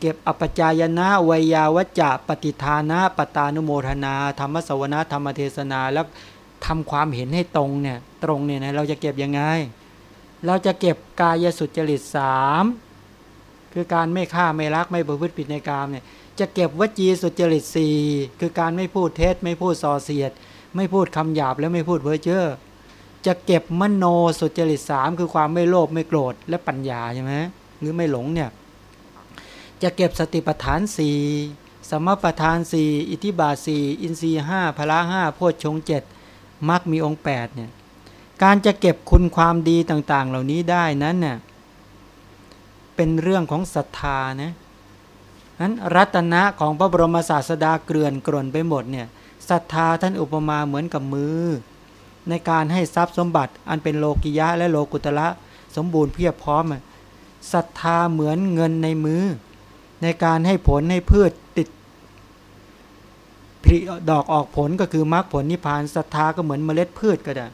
เก็บอปจายนะวิยาวจะปฏิทานะปตานุโมทนา ธรรมสวนาธรรมเทศนาแล้วทำความเห็นให้ตรงเนี่ยตรงเนี่ยนะเราจะเก็บยังไง เราจะเก็บกายสุจริตสามคือการไม่ฆ่าไม่รักไม่ประพฤติผิดในกามเนี่ยจะเก็บวจีสุจริตสี่คือการไม่พูดเท็จไม่พูดส่อเสียด ไม่พูดคำหยาบและไม่พูดเพ้อเจ้อ จะเก็บมโนสุจริตสามคือความไม่โลภไม่โกรธและปัญญาใช่ไหมหรือไม่หลงเนี่ยจะเก็บสติปัฏฐานสี่สมปัฏฐานสี่อิทิบาสี่อินทรีห้าพละห้าโพชฌงเจ็ดมรรคมีองค์8เนี่ยการจะเก็บคุณความดีต่างๆ เหล่านี้ได้นั้นเนี่ยเป็นเรื่องของศรัทธานะนั้นรัตนะของพระบรมศาสดาเกลื่อนกล่นไปหมดเนี่ยศรัทธาท่านอุปมาเหมือนกับมือ ในการให้ทรัพย์สมบัติอันเป็นโลกิยะและโลกุตละสมบูรณ์เพียบพร้อมศรัทธาเหมือนเงินในมือ ในการให้ผลให้พืชติดผลิดอกออกผลก็คือมรรคผลนิพพานศรัทธาก็เหมือนเมล็ดพืชก็ได้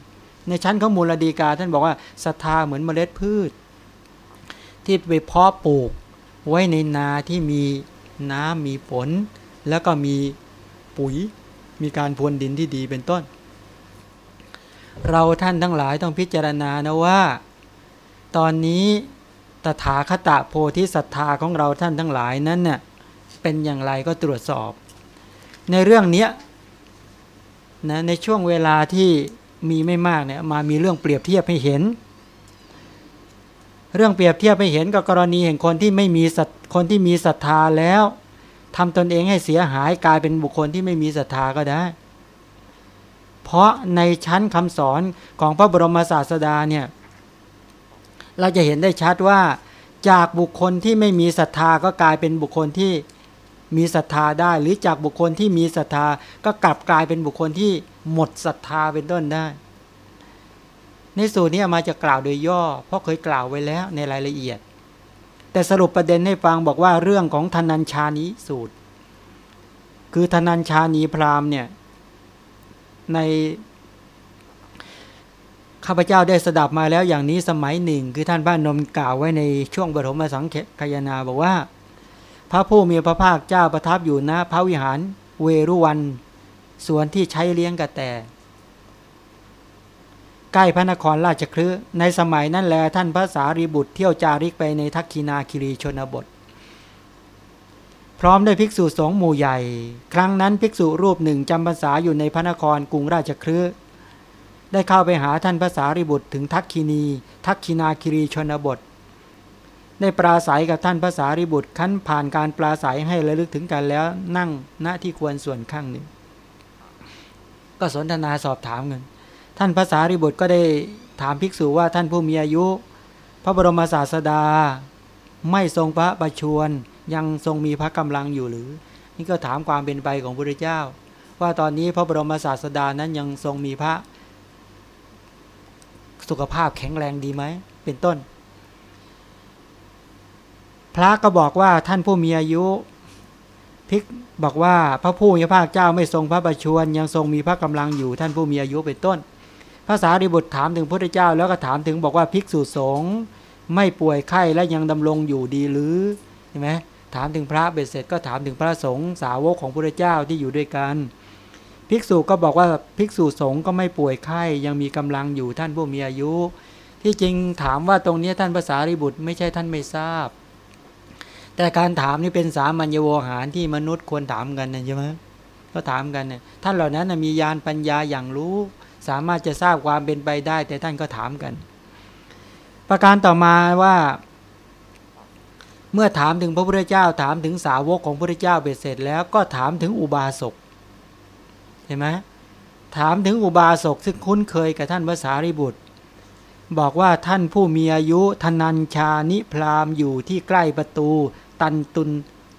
ในชั้นข้อมูลดีกา ท่านบอกว่าศรัทธาเหมือนเมล็ดพืช ที่ไปเพาะปลูกไว้ในนาที่มีน้ำมีฝนแล้วก็มีปุ๋ยมีการพรวนดินที่ดีเป็นต้น เราท่านทั้งหลายต้องพิจารณานะว่า ตอนนี้ตถาคตโพธิศรัทธาของเราท่านทั้งหลายนั้นเน่ยเป็นอย่างไรก็ตรวจสอบ ในเรื่องนี้นะในช่วงเวลาที่มีไม่มากเนี่ยมามีเรื่องเปรียบเทียบให้เห็น เรื่องเปรียบเทียบให้เห็นกับกรณีแห่งคนที่ไม่มีสัคนที่มีศรัทธาแล้วทำตนเองให้เสียหายกลายเป็นบุคคลที่ไม่มีศรัทธาก็ได้ เพราะในชั้นคำสอนของพระบรมศาสดาเนี่ยเราจะเห็นได้ชัดว่าจากบุคคลที่ไม่มีศรัทธาก็กลายเป็นบุคคลที่มีศรัทธาได้ หรือจากบุคคลที่มีศรัทธาก็กลับกลายเป็นบุคคลที่หมดศรัทธาเป็นต้นได้ ในสูตรนี้มาจะกล่าวโดยย่อ เพราะเคยกล่าวไว้แล้วในรายละเอียด แต่สรุปประเด็นให้ฟังบอกว่าเรื่องของธนัญชานีสูตร คือธนัญชานีพราหมณ์เนี่ย ในข้าพเจ้าได้สดับมาแล้วอย่างนี้สมัยหนึ่ง คือท่านบ้านนมกล่าวไว้ในช่วงบรมสังขยนาบอกว่า พระผู้มีพระภาคเจ้าประทับอยู่ณพระวิหารเวรุวันส่วนที่ใช้เลี้ยงกระแตใกล้พระนครราชคลืในสมัยนั้นแลท่านพระสารีบุตรเที่ยวจาริกไปในทักคีนาคิรีชนบท พร้อมด้วยภิกษุสองหมู่ใหญ่ ครั้งนั้นภิกษุรูปหนึ่งจำพรรษาอยู่ในพระนครกรุงราชคลืได้เข้าไปหาท่านพระสารีบุตรถึงทักคีนี ทักคีนาคิรีชนบท ได้ปราศัยกับท่านพระสารีบุตรขั้นผ่านการปราศัยให้ระลึกถึงกันแล้วนั่งณที่ควรส่วนข้างหนึ่ง ก็สนทนาสอบถามกันท่านภาษาริบุตรก็ได้ถามภิกษุว่าท่านผู้มีอายุ พระบรมศาสดา ไม่ทรงพระประชวร ยังทรงมีพระกำลังอยู่หรือ นี่ก็ถามความเป็นไปของพระเจ้า ว่าตอนนี้พระบรมศาสดานั้นยังทรงมีพระ สุขภาพแข็งแรงดีไหม เป็นต้น พระก็บอกว่าท่านผู้มีอายุพิกบอกว่าพระผู้มีพระเจ้าไม่ทรงพระประชวรยังทรงมีพระกำลังอยู่ท่านผู้มีอายุเป็นต้นภาษาดิบุตรถามถึงพระเจ้าแล้วก็ถามถึงบอกว่าภิกษุสงฆ์ไม่ป่วยไข้และยังดำรงอยู่ดีหรือใช่ไหม ถามถึงพระเบสเสร็จก็ถามถึงพระสงฆ์สาวกของพระเจ้าที่อยู่ด้วยกัน ภิกษุก็บอกว่าภิกษุสงฆ์ก็ไม่ป่วยไข้ยังมีกำลังอยู่ท่านผู้มีอายุ ที่จริงถามว่าตรงนี้ท่านภาษาริบุตรไม่ใช่ท่านไม่ทราบ แต่การถามนี่เป็นสามัญญโวหารที่มนุษย์ควรถามกันนะใช่ไหมก็ถามกันเนี่ยท่านเหล่านั้นมียานปัญญาอย่างรู้ สามารถจะทราบความเป็นไปได้ แต่ท่านก็ถามกัน ประการต่อมาว่า เมื่อถามถึงพระพุทธเจ้าถามถึงสาวกของพระพุทธเจ้าเบ็ดเสร็จแล้วก็ถามถึงอุบาสกเห็นไหมถามถึงอุบาสกซึ่งคุ้นเคยกับท่านภาษาริบุตร บอกว่าท่านผู้มีอายุธนัญชานิพรามอยู่ที่ใกล้ประตู ตันตุน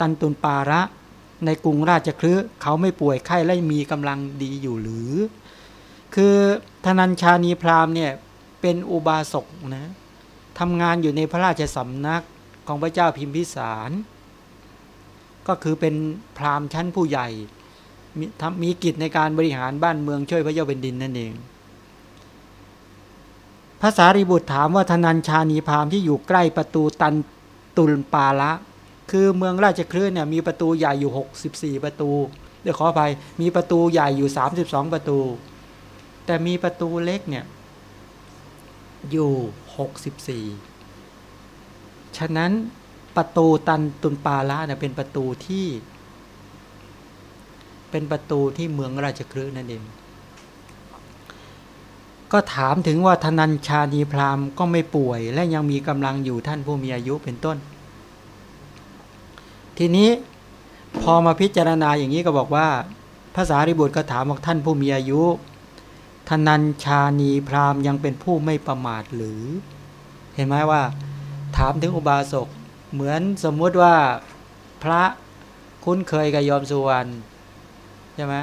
ตันตุนปาระ ในกรุงราชคลึเขาไม่ป่วยไข้และมีกำลังดีอยู่หรือ คือธนัญชานีพราหม์เนี่ยเป็นอุบาสกนะทำงานอยู่ในพระราชสำนัก ของพระเจ้าพิมพิสาร ก็คือเป็นพราหมณ์ชั้นผู้ใหญ่มีทำมีกิจในการบริหารบ้านเมืองช่วยพระเจ้าเป็นดินนั่นเองภาษาริบุตรถามว่าธนัญชานีพราหมณ์ที่อยู่ใกล้ประตูตันตุลปาละ คือเมืองราชคลื่นเนี่ยมีประตูใหญ่อยู่ 64 ประตูเดี๋ยวขออภัยมีประตูใหญ่อยู่ 32 ประตู แต่มีประตูเล็กเนี่ยอยู่ 64 ฉะนั้นประตูตันตุนปาละเนี่ยเป็นประตูที่ เป็นประตูที่เมืองราชคลื่นนั่นเองก็ถามถึงว่าธนัญชานีพราหมณ์ก็ไม่ป่วย และยังมีกำลังอยู่ท่านผู้มีอายุเป็นต้น ทีนี้พอมาพิจารณาอย่างนี้ก็บอกว่าภาษาริบุตรก็ถามว่าท่านผู้มีอายุธนัญชานีพราหมณ์ยังเป็นผู้ไม่ประมาทหรือ เห็นไหมว่า ถามถึงอุบาสก เหมือนสมมุติว่าพระคุ้นเคยกับยอมสุวรรณใช่ไหม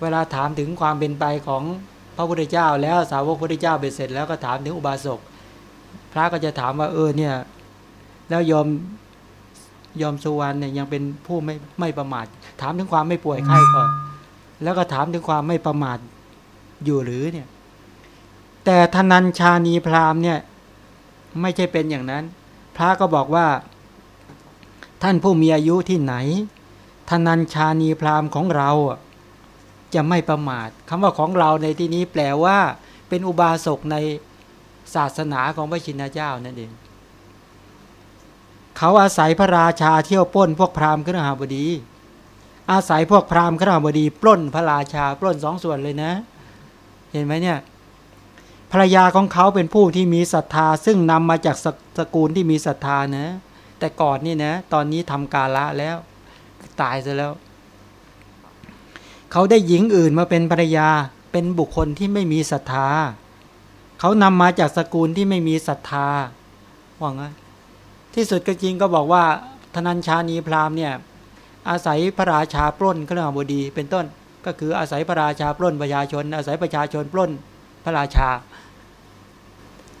เวลาถามถึงความเป็นไปของพระพุทธเจ้า แล้วสาวกพระพุทธเจ้าเบ็ดเสร็จ แล้วก็ถามถึงอุบาสก พระก็จะถามว่าเออเนี่ยแล้วยอมยอมสุวรรณเนี่ยยังเป็นผู้ไม่ไม่ประมาท ถามถึงความไม่ป่วยไข้ก่อน แล้วก็ถามถึงความไม่ประมาทอยู่หรือเนี่ย แต่ธนัญชานีพราหมณ์เนี่ย ไม่ใช่เป็นอย่างนั้น พระก็บอกว่า ท่านผู้มีอายุที่ไหนธนัญชานีพราหมณ์ของเราจะไม่ประมาทคำว่าของเราในที่นี้แปลว่า เป็นอุบาสกในศาสนาของพระชินเจ้านั่นเองเขาอาศัยพระราชาเที่ยวปล้นพวกพราหมณ์ขณหาบดี อาศัยพวกพราหมณ์ขณหาบดี ปล้นพระราชาปล้นสองส่วนเลยนะ เห็นไหมเนี่ย ภรรยาของเขาเป็นผู้ที่มีศรัทธา ซึ่งนำมาจากสกุลที่มีศรัทธานะ แต่ก่อนนี่นะ ตอนนี้ทำกาละแล้ว ตายซะแล้ว เขาได้หญิงอื่นมาเป็นภรรยาเป็นบุคคลที่ไม่มีศรัทธา เขานำมาจากสกุลที่ไม่มีศรัทธาว่าไงที่สุดก็จริงก็บอกว่า ธนัญชานีพราหมณ์เนี่ยอาศัยพระราชาปล้นขระบดี เป็นต้นก็คืออาศัยพระราชาปล้นประชาชน อาศัยประชาชนปล้น พระราชา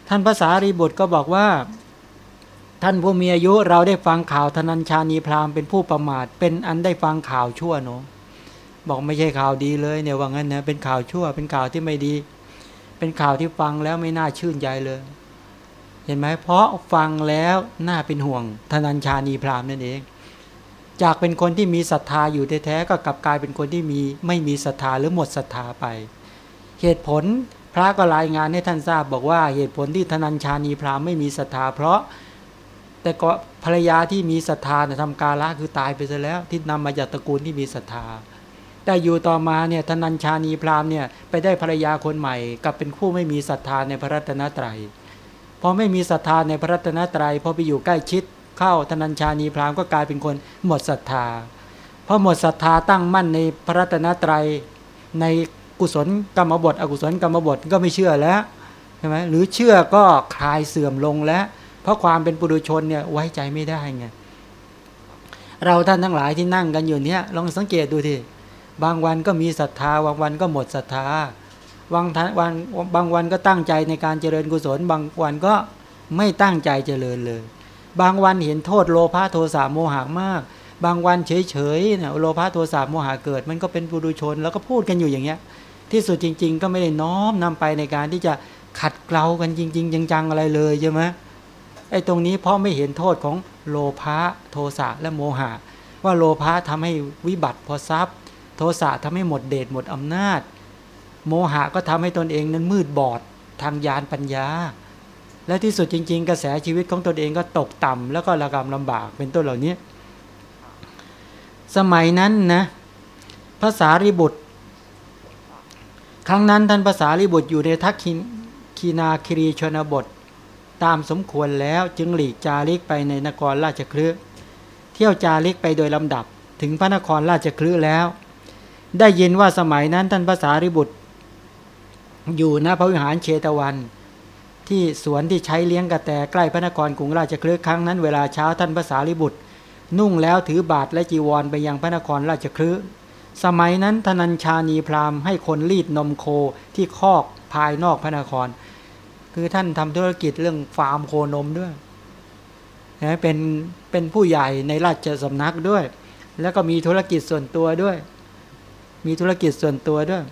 ท่านภาษารีบุตรก็บอกว่า ท่านผู้มีอายุเราได้ฟังข่าวธนัญชานีพราหมณ์เป็นผู้ประมาท เป็นอันได้ฟังข่าวชั่วเนาะบอกไม่ใช่ข่าวดีเลยเนี่ยว่างั้นนะเป็นข่าวชั่ว เป็นข่าวที่ไม่ดี เป็นข่าวที่ฟังแล้วไม่น่าชื่นใจเลย เห็นไหมเพราะฟังแล้วน่าเป็นห่วงธนัญชานีพรามนั่นเอง จากเป็นคนที่มีศรัทธาอยู่แท้ๆก็กลับกลายเป็นคนที่มีไม่มีศรัทธาหรือหมดศรัทธาไป เหตุผล พระก็รายงานให้ท่านทราบบอกว่าเหตุผลที่ธนัญชานีพรามไม่มีศรัทธาเพราะ แต่ก็ภรรยาที่มีศรัทธาทำกาละคือตายไปซะแล้ว ที่นำมาจากตระกูลที่มีศรัทธา แต่อยู่ต่อมาเนี่ยธนัญชานีพรามเนี่ยไปได้ภรรยาคนใหม่กับเป็นผู้ไม่มีศรัทธาในพระรัตนตรัยพอไม่มีศรัทธาในพระรัตนตรัยพอไปอยู่ใกล้ชิด เข้าธนัญชานีพราหมณ์ก็กลายเป็นคนหมดศรัทธาพอหมดศรัทธาตั้งมั่นในพระรัตนตรัยใน กุศลกรรมบท อกุศลกรรมบทก็ไม่เชื่อแล้วใช่ไหมหรือเชื่อก็คลายเสื่อมลงแล้ว เพราะความเป็นปุถุชนเนี่ยไว้ใจไม่ได้ไงเราท่านทั้งหลายที่นั่งกันอยู่เนี้ยลองสังเกตดูทีบางวันก็มีศรัทธาบางวันก็หมดศรัทธาบางวันบางวันก็ตั้งใจในการเจริญกุศล บางวันก็ไม่ตั้งใจเจริญเลย บางวันเห็นโทษโลภะโทสะโมหะมาก บางวันเฉยๆเนี่ยโลภะโทสะโมหะเกิด มันก็เป็นปุถุชน แล้วก็พูดกันอยู่อย่างเงี้ย ที่สุดจริง ๆ ก็ไม่ได้น้อมนำไปในการที่จะขัดเกลากันจริง ๆ จังๆอะไรเลยใช่ไหมไอ้ตรงนี้เพราะไม่เห็นโทษของโลภะโทสะและโมหะ ว่าโลภะทำให้วิบัติพอทรัพย์ โทสะทำให้หมดเดชหมดอำนาจ โมหะก็ทำให้ตนเองนั้นมืดบอดทางญาณปัญญา และที่สุดจริง ๆ กระแสชีวิตของตนเองก็ตกต่ำแล้วก็ระกำลำบากเป็นต้นเหล่านี้ สมัยนั้นนะภาษาริบุตร ครั้งนั้นท่านภาษาริบุตรอยู่ในทักคีนาคิรีชนบท ตามสมควรแล้วจึงหลีกจาริกไปในนครราชคลืเที่ยวจาริกไปโดยลำดับ ถึงพระนครราชคลืแล้ว ได้ยินว่าสมัยนั้นท่านภาษาริบุตร อยู่ณพระวิหารเชตวัน ที่สวนที่ใช้เลี้ยงกระแตใกล้พระนครกรุงราชคลึกครั้งนั้นเวลาเช้าท่านภาษาลิบุตร นุ่งแล้วถือบาทและจีวรไปยังพระนครราชคลึ สมัยนั้นธนัญชานีพราหมณ์ให้คนรีดนมโคที่คอกภายนอกพระนคร คือท่านทำธุรกิจเรื่องฟาร์มโคนมด้วยนะเป็นเป็นผู้ใหญ่ในราชสำนักด้วย แล้วก็มีธุรกิจส่วนตัวด้วย มีธุรกิจส่วนตัวด้วย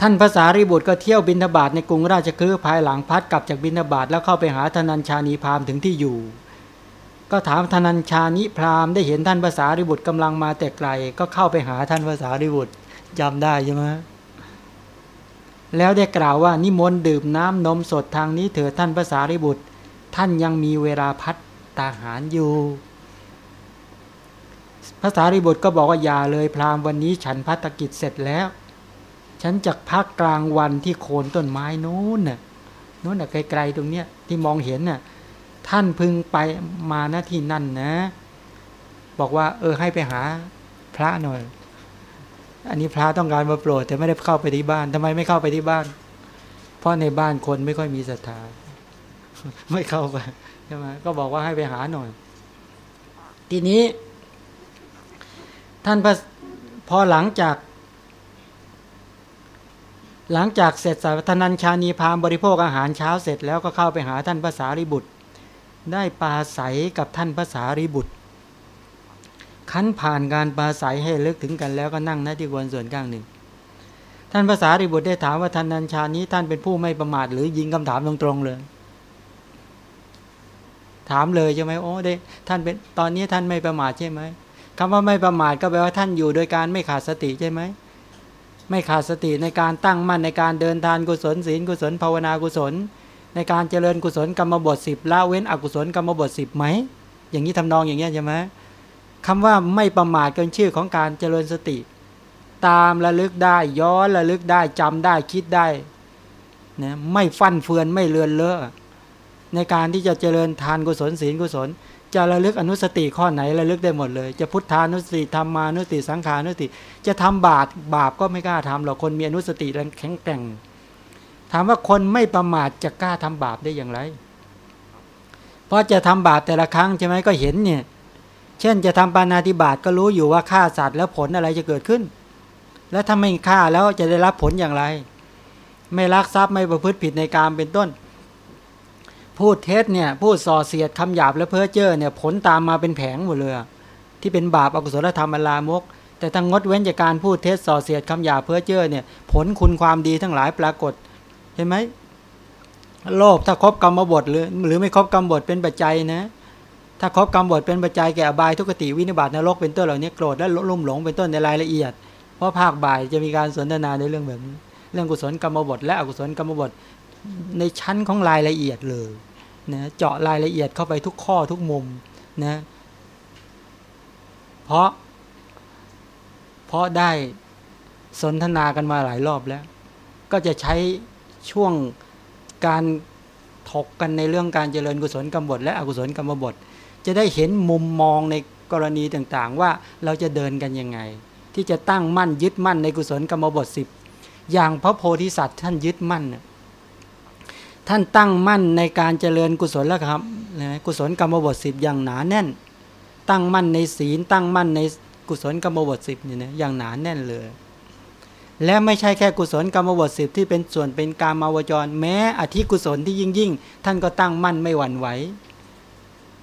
ท่านภาษารีบุตรก็เที่ยวบินทบาทในกรุงราชคฤห์ภายหลังพัดกลับจากบินทบาทแล้วเข้าไปหาธนัญชานีพราหมณ์ถึงที่อยู่ ก็ถามธนัญชานิพราหม์ได้เห็นท่านภาษารีบุตรกำลังมาแต่ไกล ก็เข้าไปหาท่านภาษารีบุตรจำได้ใช่ไหมแล้วได้กล่าวว่านิมนต์ดื่มน้ำนมสดทางนี้เถิดท่านภาษารีบุตร ท่านยังมีเวลาพัดตาหารอยู่ภาษารีบุตรก็บอกว่าอย่าเลยพราหมณ์วันนี้ฉันพัฒกิจเสร็จแล้ว ฉันจะพักกลางวันที่โคนต้นไม้นู้นน่ะนู้นน่ะไกลๆตรงเนี้ยที่มองเห็นน่ะ ท่านพึงไปมาหน้าที่นั่นนะ บอกว่า เออให้ไปหาพระหน่อย อันนี้พระต้องการมาโปรดแต่ไม่ได้เข้าไปที่บ้านทำไมไม่เข้าไปที่บ้าน เพราะในบ้านคนไม่ค่อยมีศรัทธาไม่เข้าไปใช่ไหมก็บอกว่าให้ไปหาหน่อย ทีนี้ ท่านพอพอหลังจาก หลังจากเสร็จสัพนัญชานีพามบริโภคอาหารเช้าเสร็จแล้วก็เข้าไปหาท่านภาษาริบุตร ได้ปาศัยกับท่านภาษาริบุตร คั้นผ่านการปาศัยให้เลิกถึงกันแล้วก็นั่งน้าที่ควรส่วนข้างหนึ่ง ท่านภาษาริบุตรได้ถามว่าท่านนัญชานี้ท่านเป็นผู้ไม่ประมาทหรือยิงคำถามตรงๆเลย ถามเลยใช่ไหมโอ้ได้ท่านเป็นตอนนี้ท่านไม่ประมาทใช่ไหมคำว่าไม่ประมาทก็แปลว่าท่านอยู่โดยการไม่ขาดสติใช่ไหมไม่ขาดสติในการตั้งมั่นในการเดินทานกุศลศีลกุศลภาวนากุศล ในการเจริญกุศลกรรมบทสิบละเว้นอกุศลกรรมบทสิบไหม อย่างนี้ทำนองอย่างเงี้ยใช่ไหมคำว่าไม่ประมาทเกินชื่อของการเจริญสติ ตามระลึกได้ย้อนระลึกได้จำได้คิดได้นะไม่ฟั่นเฟือนไม่เลือนเลอะในการที่จะเจริญทานกุศลศีลกุศล จะระลึกอนุสติข้อไหนระลึกได้หมดเลย จะพุทธานุสติธรรมานุสติสังขานุสติ จะทำบาปบาปก็ไม่กล้าทำหรอกคนมีอนุสติแรงแข็งแกร่ง ถามว่าคนไม่ประมาทจะกล้าทำบาปได้อย่างไร เพราะจะทำบาปแต่ละครั้งใช่ไหมก็เห็นเนี่ย เช่นจะทำปานาติบาตก็รู้อยู่ว่าฆ่าสัตว์แล้วผลอะไรจะเกิดขึ้น แล้วถ้าไม่ฆ่าแล้วจะได้รับผลอย่างไร ไม่ลักทรัพย์ไม่ประพฤติผิดในการเป็นต้น พูดเท็จเนี่ยพูดส่อเสียดคำหยาบและเพ้อเจ้อเนี่ยผลตามมาเป็นแผงหมดเลยที่เป็นบาปอกุศลธรรมอลามกแต่ทั้งงดเว้นจากการพูดเท็จส่อเสียดคำหยาบเพ้อเจ้อเนี่ยผลคุณความดีทั้งหลายปรากฏ เห็นไหมโลภถ้าครบกรรมบทหรือหรือไม่ครบกรรมบทเป็นปัจจัยนะ ถ้าครบกรรมบทเป็นปัจจัยแก่อบายทุกติวินิบาตนรกเป็นต้นเหล่านี้โกรธและลุ่มหลงเป็นต้นในรายละเอียด เพราะภาคบ่ายจะมีการสนทนาในเรื่องแบบนี้ เรื่องกุศลกรรมบทและอกุศลกรรมบทในชั้นของรายละเอียดเลยนะเจาะรายละเอียดเข้าไปทุกข้อทุกมุมนะเพราะ เพราะได้สนทนากันมาหลายรอบแล้ว ก็จะใช้ ช่วงการถกกันในเรื่องการเจริญกุศลกรรมบทและอกุศลกรรมบท จะได้เห็นมุมมองในกรณีต่างๆ ว่าเราจะเดินกันยังไง ที่จะตั้งมั่นยึดมั่นในกุศลกรรมบทสิบอย่างพระโพธิสัตว์ท่านยึดมั่น ท่านตั้งมั่นในการเจริญกุศลแล้วครับนะกุศลกรรมบทสิบอย่างหนาแน่น ตั้งมั่นในศีลตั้งมั่นในกุศลกรรมบทสิบเนี่ยนะอย่างหนาแน่นเลย และไม่ใช่แค่กุศลกรรมบทสิบที่เป็นส่วนเป็นการมาวจร แม้อธิกุศลที่ยิ่งยิ่ง ท่านก็ตั้งมั่นไม่หวั่นไหว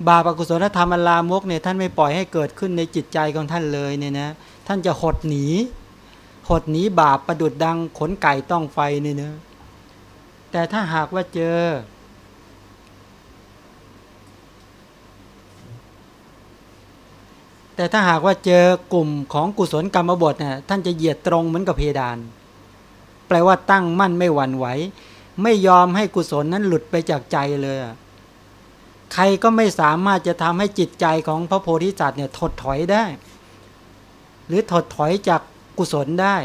บาปกุศลธรรมลามกเนี่ยท่านไม่ปล่อยให้เกิดขึ้นในจิตใจของท่านเลยเนี่ยนะท่านจะหดหนี หดหนีบาปประดุดดังขนไก่ต้องไฟเนี่ยนะแต่ถ้าหากว่าเจอ แต่ถ้าหากว่าเจอกลุ่มของกุศลกรรมบทเนี่ยท่านจะเหยียดตรงเหมือนกับเพดาน แปลว่าตั้งมั่นไม่หวั่นไหว ไม่ยอมให้กุศลนั้นหลุดไปจากใจเลย ใครก็ไม่สามารถจะทำให้จิตใจของพระโพธิสัตว์เนี่ยถดถอยได้ หรือถดถอยจากกุศลได้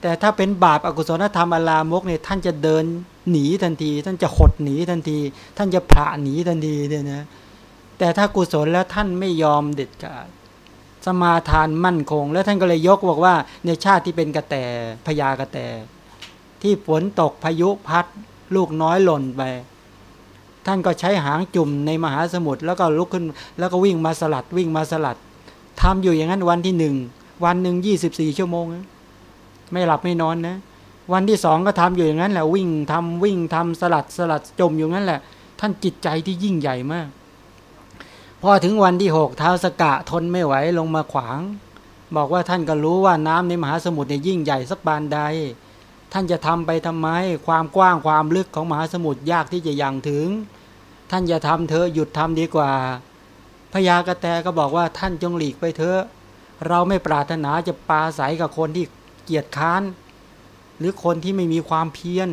แต่ถ้าเป็นบาปอากุศลธรรมอลามกเนี่ยท่านจะเดินหนีทันที ท่านจะหดหนีทันที ท่านจะผ่าหนีทันทีเนี่ยนะ แต่ถ้ากุศลแล้วท่านไม่ยอมเด็ดขาดสมาทานมั่นคง แล้วท่านก็เลยยกบอกว่า ในชาติที่เป็นกระแตพญากระแต ที่ฝนตกพายุพัด ลูกน้อยหล่นไป ท่านก็ใช้หางจุ่มในมหาสมุทรแล้วก็ลุกขึ้น แล้วก็วิ่งมาสลัดวิ่งมาสลัดทำอยู่อย่างนั้นวันที่หนึ่งวันหนึ่งยี่สิบสี่ชั่วโมง ไม่หลับไม่นอนนะ วันที่สองก็ทำอยู่อย่างนั้นแหละวิ่งทำวิ่งทำสลัดสลัดจมอยู่งั้นแหละ ท่านจิตใจที่ยิ่งใหญ่มาก พอถึงวันที่หกเท้าสกะทนไม่ไหวลงมาขวาง บอกว่าท่านก็รู้ว่าน้ำในมหาสมุทรเนี่ยยิ่งใหญ่สักบานใด ท่านจะทำไปทำไม ความกว้างความลึกของมหาสมุทรยากที่จะยังถึง ท่านอย่าทำเธอหยุดทำดีกว่าพญากระแตก็บอกว่าท่านจงหลีกไปเถอะเราไม่ปรารถนาจะปาใสกับคนที่เกียจค้าน หรือคนที่ไม่มีความเพียร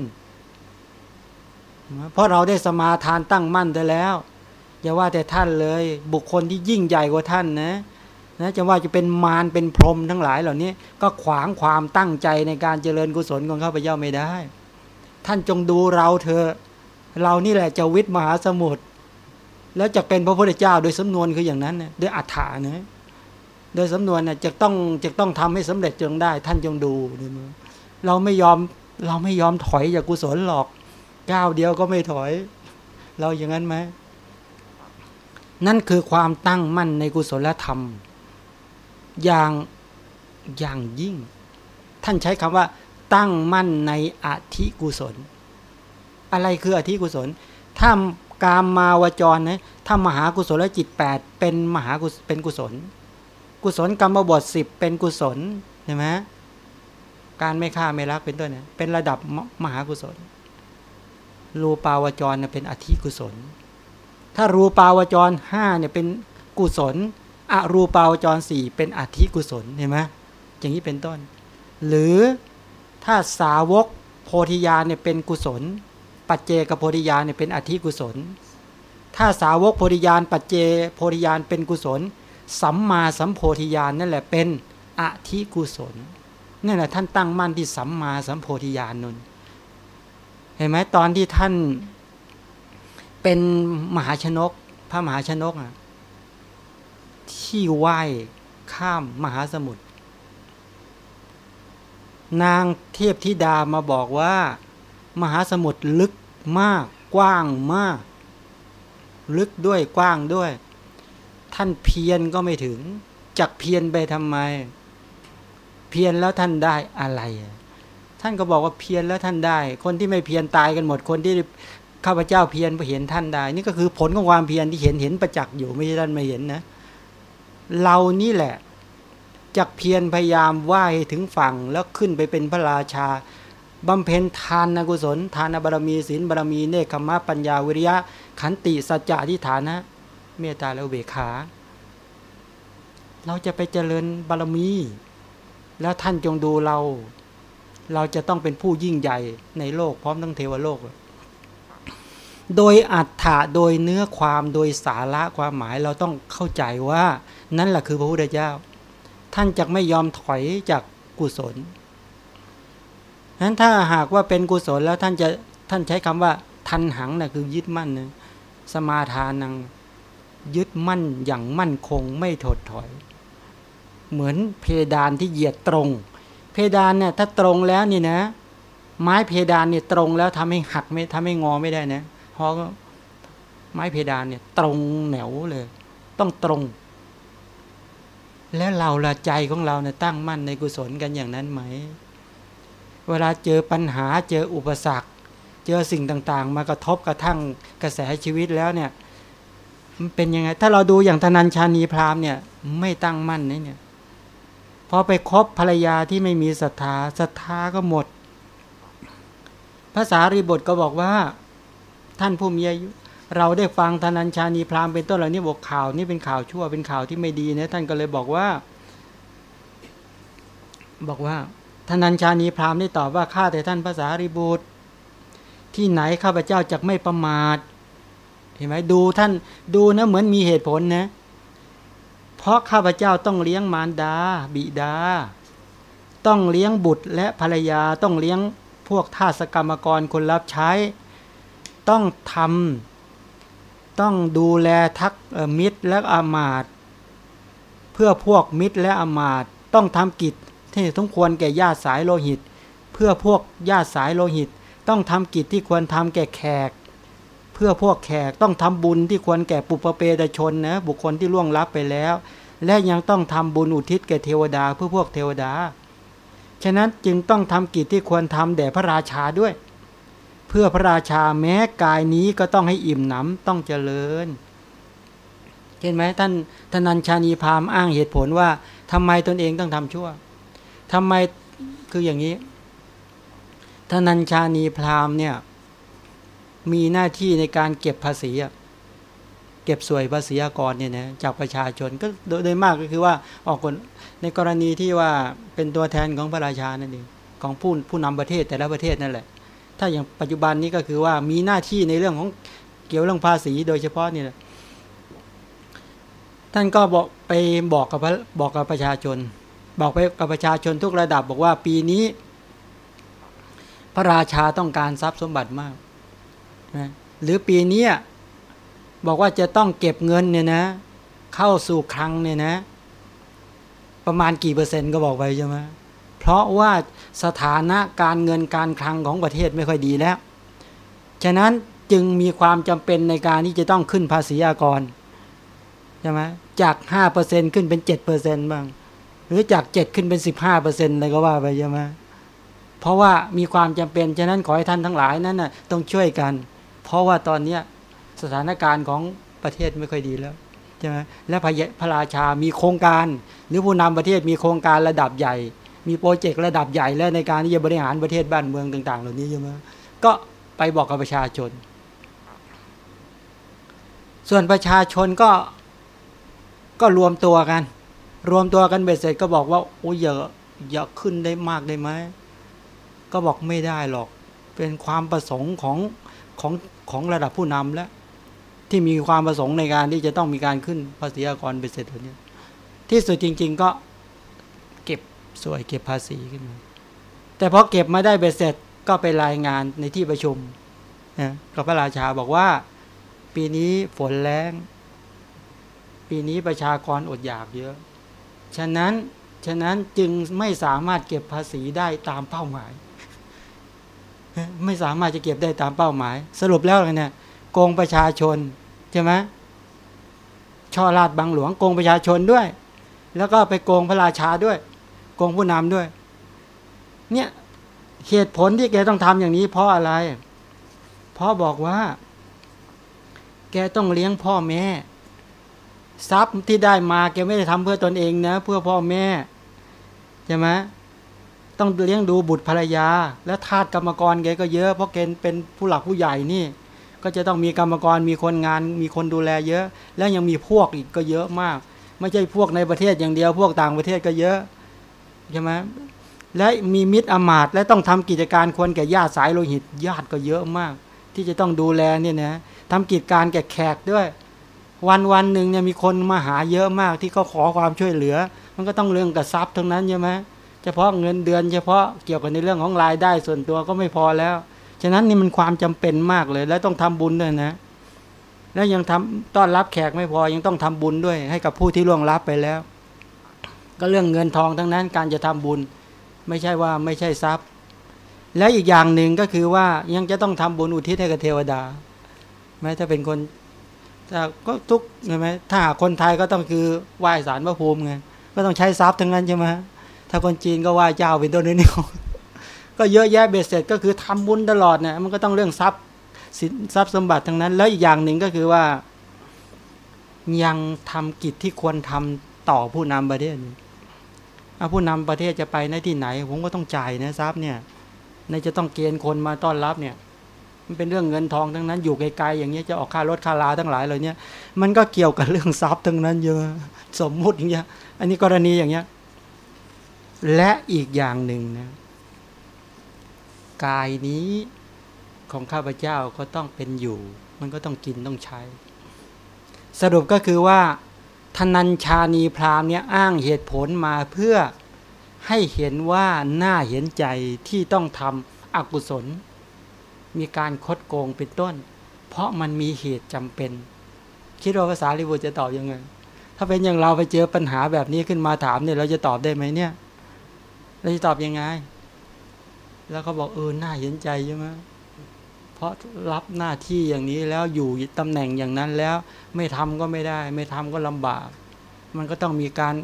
เพราะเราได้สมาทานตั้งมั่นได้แล้ว อย่าว่าแต่ท่านเลย บุคคลที่ยิ่งใหญ่กว่าท่านนะนะจะว่าจะเป็นมารเป็นพรหมทั้งหลายเหล่านี้ก็ขวางความตั้งใจในการเจริญกุศลของข้าพเจ้าไม่ได้ ท่านจงดูเราเถอะเรานี่แหละจะวิทย์มหาสมุทรแล้วจะเป็นพระพุทธเจ้าโดยสำนวนคืออย่างนั้นนะด้วยอัฏฐานะโดยสำนวนน่ะจะต้องจะต้องทำให้สำเร็จจงได้ ท่านจงดูเราไม่ยอมเราไม่ยอมถอยจากกุศลหรอกก้าวเดียวก็ไม่ถอย เราอย่างนั้นไหม นั่นคือความตั้งมั่นในกุศลธรรม อย่างอย่างยิ่ง ท่านใช้คำว่า ตั้งมั่นในอธิกุศล อะไรคืออธิกุศล ถ้ากามมาวจรนะถ้ามหากุศลจิต 8 เป็นมหากุเป็นกุศล กุศลกรรมบทสิบเป็นกุศลใช่ไหมการไม่ฆ่าไม่รักเป็นต้นเนี่ยเป็นระดับมหากุศล รูปาวจรเป็นอธิกุศล ถ้ารูปาวจรห้าเนี่ยเป็นกุศลอรูปาวจรสี่เป็นอธิกุศลเห็นไหมอย่างนี้เป็นต้น หรือถ้าสาวกโพธิญาณเนี่ยเป็นกุศล ปัจเจกโพธิญาณเนี่ยเป็นอธิกุศล ถ้าสาวกโพธิญาณปัจเจโพธิญาณเป็นกุศล สัมมาสัมโพธิญาณนั่นแหละเป็นอธิกุศลนี่แหละท่านตั้งมั่นที่สัมมาสัมโพธิญาณนนเห็นไหมตอนที่ท่าน เป็นมหาชนก พระมหาชนกอะที่ไหว้ข้ามมหาสมุทรนางเทพธิดามาบอกว่า มหาสมุทรลึกมากกว้างมาก ลึกด้วยกว้างด้วย ท่านเพียรก็ไม่ถึงจักเพียรไปทำไม เพียรแล้วท่านได้อะไร ท่านก็บอกว่าเพียรแล้วท่านได้ คนที่ไม่เพียรตายกันหมดคนที่ ข้าพเจ้าเพียรเห็นท่านได้ นี่ก็คือผลของความเพียรที่เห็นเห็นประจักษ์อยู่ไม่ใช่ท่านไม่เห็นนะ เรานี่แหละจักเพียรพยายามว่ายถึงฝั่งแล้วขึ้นไปเป็นพระราชาบำเพ็ญทานนกุศล ทานบารมีศีลบารมีเนคขมะปัญญาวิริยะ ขันติสัจจะทิฏฐานะ เมตตาและเบขา เราจะไปเจริญบารมี แล้วท่านจงดูเรา เราจะต้องเป็นผู้ยิ่งใหญ่ในโลกพร้อมทั้งเทวโลก โดยอัฏฐะโดยเนื้อความโดยสาระความหมายเราต้องเข้าใจว่า นั่นแหละคือพระพุทธเจ้า ท่านจะไม่ยอมถอยจากกุศลนั้นถ้าหากว่าเป็นกุศลแล้วท่านจะท่านใช้คำว่า ทันหังนะ่ะคือยึดมั่นนะสมาทานังยึดมั่นอย่างมั่นคงไม่ถดถอย เหมือนเพดานที่เหยียดตรง เพดานเนี่ยถ้าตรงแล้วนี่นะ ไม้เพดานเนี่ยตรงแล้วทำให้หักไม่ทำให้งอไม่ได้นะ พราะไม้เพดานเนี่ยตรงแนวเลย ต้องตรง แล้วเราละใจของเราเนี่ยตั้งมั่นในกุศลกันอย่างนั้นไหม เวลาเจอปัญหาเจออุปสรรค เจอสิ่งต่างๆ มากระทบกระทั่งกระแสชีวิตแล้วเนี่ยมันเป็นยังไง ถ้าเราดูอย่างธนัญชานีพราหมณ์เนี่ย ไม่ตั้งมั่นเนี่ยพอไปคบภรรยาที่ไม่มีศรัทธาศรัทธาก็หมดภาษารีบทก็บอกว่า ท่านผู้มีอายุ เราได้ฟังธนัญชานีพราหมณ์เป็นต้นเหล่านี้บอกข่าวนี่เป็นข่าวชั่วเป็นข่าวที่ไม่ดีนะท่านก็เลยบอกว่า บอกว่าธนัญชานีพราหมณ์ได้ตอบว่าข้าแต่ท่านภาษาริบุตร ที่ไหนข้าพเจ้าจะไม่ประมาทเห็นไหมดูท่านดูนะเหมือนมีเหตุผลนะ เพราะข้าพเจ้าต้องเลี้ยงมารดา บิดา ต้องเลี้ยงบุตรและภรรยาต้องเลี้ยงพวกทาสกรรมกรคนรับใช้ ต้องทำต้องดูแลทักมิตรและอามาตเพื่อพวกมิตรและอามาตต้องทำกิจที่สมควรแก่ญาติสายโลหิต เพื่อพวกญาติสายโลหิต ต้องทำกิจที่ควรทำแก่แขก เพื่อพวกแขกต้องทำบุญที่ควรแก่ปุปเปตชนนะบุคคลที่ล่วงลับไปแล้ว และยังต้องทำบุญอุทิศแก่เทวดาเพื่อพวกเทวดา ฉะนั้นจึงต้องทำกิจที่ควรทำแด่พระราชาด้วย พื่อพระราชาแม้กายนี้ก็ต้องให้อิ่มหนำต้องเจริญ เห็นไหมท่านทนัญชานีพามอ้างเหตุผลว่าทำไมตนเองต้องทำชั่วทำไมคืออย่างนี้ทนัญชานีพรามเนี่ยมีหน้าที่ในการเก็บภาษีเก็บสวยภาษีกรเนี่ยนะจากประชาชนก็โดยมากก็คือว่าออกคนในกรณีที่ว่าเป็นตัวแทนของพระราชานั่นเองของผู้ผู้นำประเทศแต่ละประเทศนั่นแหละ ถ้าอย่างปัจจุบันนี้ก็คือว่ามีหน้าที่ในเรื่องของเกี่ยวเรื่องภาษีโดยเฉพาะเนี่แหละท่านก็บอกไปบอกกับบอกกับประชาชน บอกไปกับประชาชนทุกระดับ บอกว่าปีนี้ พระราชาต้องการทรัพย์สมบัติมากนะหรือปีนี้บอกว่าจะต้องเก็บเงินเนี่ยนะ เข้าสู่คลังเนี่ยนะ ประมาณกี่เปอร์เซ็นต์ก็บอกไปใช่ไหม เพราะว่าสถานะการเงินการคลังของประเทศไม่ค่อยดีแล้ว ฉะนั้นจึงมีความจำเป็นในการที่จะต้องขึ้นภาษีอากรใช่ไหมจากห้าเปอร์เซ็นขึ้นเป็นเจ็ดเปอร์เซ็นบ้าง หรือจากเจ็ดขึ้นเป็นสิบห้าเปอร์เซ็นต์อะไรก็ว่าไปใช่ไหมเพราะว่ามีความจำเป็น ฉะนั้นขอให้ท่านทั้งหลายนั้นนะต้องช่วยกัน เพราะว่าตอนเนี้สถานการณ์ของประเทศไม่ค่อยดีแล้วใช่ไหมและพระราชามีโครงการ หรือผู้นำประเทศมีโครงการระดับใหญ่ มีโปรเจกต์ระดับใหญ่แล้วในการที่จะบริหารประเทศบ้านเมืองต่าง ๆ เหล่านี้ใช่ไหมก็ไปบอกกับประชาชน ส่วนประชาชนก็ก็รวมตัวกัน รวมตัวกันเบ็ดเสร็จก็บอกว่าโอ้ยอย่าอย่าขึ้นได้มากได้ไหมก็บอกไม่ได้หรอก เป็นความประสงค์ของของของระดับผู้นำแล้วที่มีความประสงค์ในการที่จะต้องมีการขึ้นภาษีอากรเบ็ดเสร็จตัวนี้ที่สุดจริง ๆ ก็ สวยเก็บภาษีขึ้นมา แต่พอเก็บมาได้เบ็ดเสร็จก็ไปรายงานในที่ประชุมนะกับพระราชาบอกว่า ปีนี้ฝนแรงปีนี้ประชากรอดอยากเยอะ ฉะนั้นฉะนั้นจึงไม่สามารถเก็บภาษีได้ตามเป้าหมาย ไม่สามารถจะเก็บได้ตามเป้าหมาย สรุปแล้วเนี่ยโกงประชาชนใช่ไหมช่อราดบังหลวงโกงประชาชนด้วย แล้วก็ไปโกงพระราชาด้วย โกงผู้นำด้วย เนี่ยเหตุผลที่แกต้องทำอย่างนี้เพราะอะไร เพราะบอกว่า แกต้องเลี้ยงพ่อแม่ ทรัพย์ที่ได้มาแกไม่ได้ทำเพื่อตนเองนะ เพื่อพ่อแม่ใช่ไหมต้องเลี้ยงดูบุตรภรรยา และทาสกรรมกรแกก็เยอะ เพราะแกเป็นผู้หลักผู้ใหญ่นี่ ก็จะต้องมีกรรมกรมีคนงาน มีคนดูแลเยอะ แล้วยังมีพวกอีกก็เยอะมาก ไม่ใช่พวกในประเทศอย่างเดียว พวกต่างประเทศก็เยอะ ใช่ไหมและมีมิตรอมาตและต้องทำกิจการควรแก่ญาติสายโลหิตญาติก็เยอะมาก ที่จะต้องดูแลเนี่ยนะทำกิจการแก่แขกด้วย วันวันหนึ่งเนี่ยมีคนมาหาเยอะมากที่เขาขอความช่วยเหลือ มันก็ต้องเรื่องกับทรัพย์ทั้งนั้นใช่ไหมเฉพาะเงินเดือน เฉพาะเกี่ยวกับในเรื่องของรายได้ส่วนตัวก็ไม่พอแล้ว ฉะนั้นนี่มันความจำเป็นมากเลย แล้วต้องทำบุญด้วยนะ แล้วยังทำต้อนรับแขกไม่พอยังต้องทำบุญด้วย ให้กับผู้ที่ล่วงลับไปแล้ว ก็เรื่องเงินทองทั้งนั้นการจะทำบุญไม่ใช่ว่าไม่ใช่ทรัพย์ แล้วอีกอย่างหนึ่งก็คือว่ายังจะต้องทำบุญอุทิศให้กับเทวดาแม้ถ้าเป็นคนแต่ก็ทุกใช่ไหมถ้าคนไทยก็ต้องคือไหว้สารพระภูมิไงก็ต้องใช้ทรัพย์ทั้งนั้นใช่ไหมถ้าคนจีนก็ไหว้เจ้าเป็นต้นนี่ก็เยอะแยะเบ็ดเสร็จก็คือทำบุญตลอดเนี่ยมันก็ต้องเรื่องทรัพย์สินทรัพย์สมบัติทั้งนั้น แล้วอีกอย่างหนึ่งก็คือว่า ยังทำกิจที่ควรทำต่อผู้นำประเทศ เอาผู้นำประเทศจะไปในที่ไหน ผมก็ต้องจ่ายนะทรัพย์เนี่ยในจะต้องเกณฑ์คนมาต้อนรับเนี่ย มันเป็นเรื่องเงินทองทั้งนั้น อยู่ไกลๆอย่างเงี้ยจะออกค่ารถค่าลาทั้งหลายเลยเนี่ย มันก็เกี่ยวกับเรื่องทรัพย์ทั้งนั้นเยอะสมมุติอย่างเงี้ย อันนี้กรณีอย่างเงี้ย และอีกอย่างหนึ่งนะกายนี้ของข้าพเจ้าก็ต้องเป็นอยู่ มันก็ต้องกินต้องใช้ สรุปก็คือว่า ทนัญชานีพรามเนี่ยอ้างเหตุผลมาเพื่อให้เห็นว่าน่าเห็นใจที่ต้องทำอกุศล มีการคดโกงเป็นต้น เพราะมันมีเหตุจำเป็น คิดว่าภาษาลิบุจะตอบยังไง ถ้าเป็นอย่างเราไปเจอปัญหาแบบนี้ขึ้นมาถามเนี่ยเราจะตอบได้ไหมเนี่ย เราจะตอบยังไง แล้วเขาบอกเออหน้าเห็นใจใช่ไหม ราะรับหน้าที่อย่างนี้แล้วอยู่ตำแหน่งอย่างนั้นแล้ว ไม่ทำก็ไม่ได้ ไม่ทำก็ลำบาก มันก็ต้องมีการ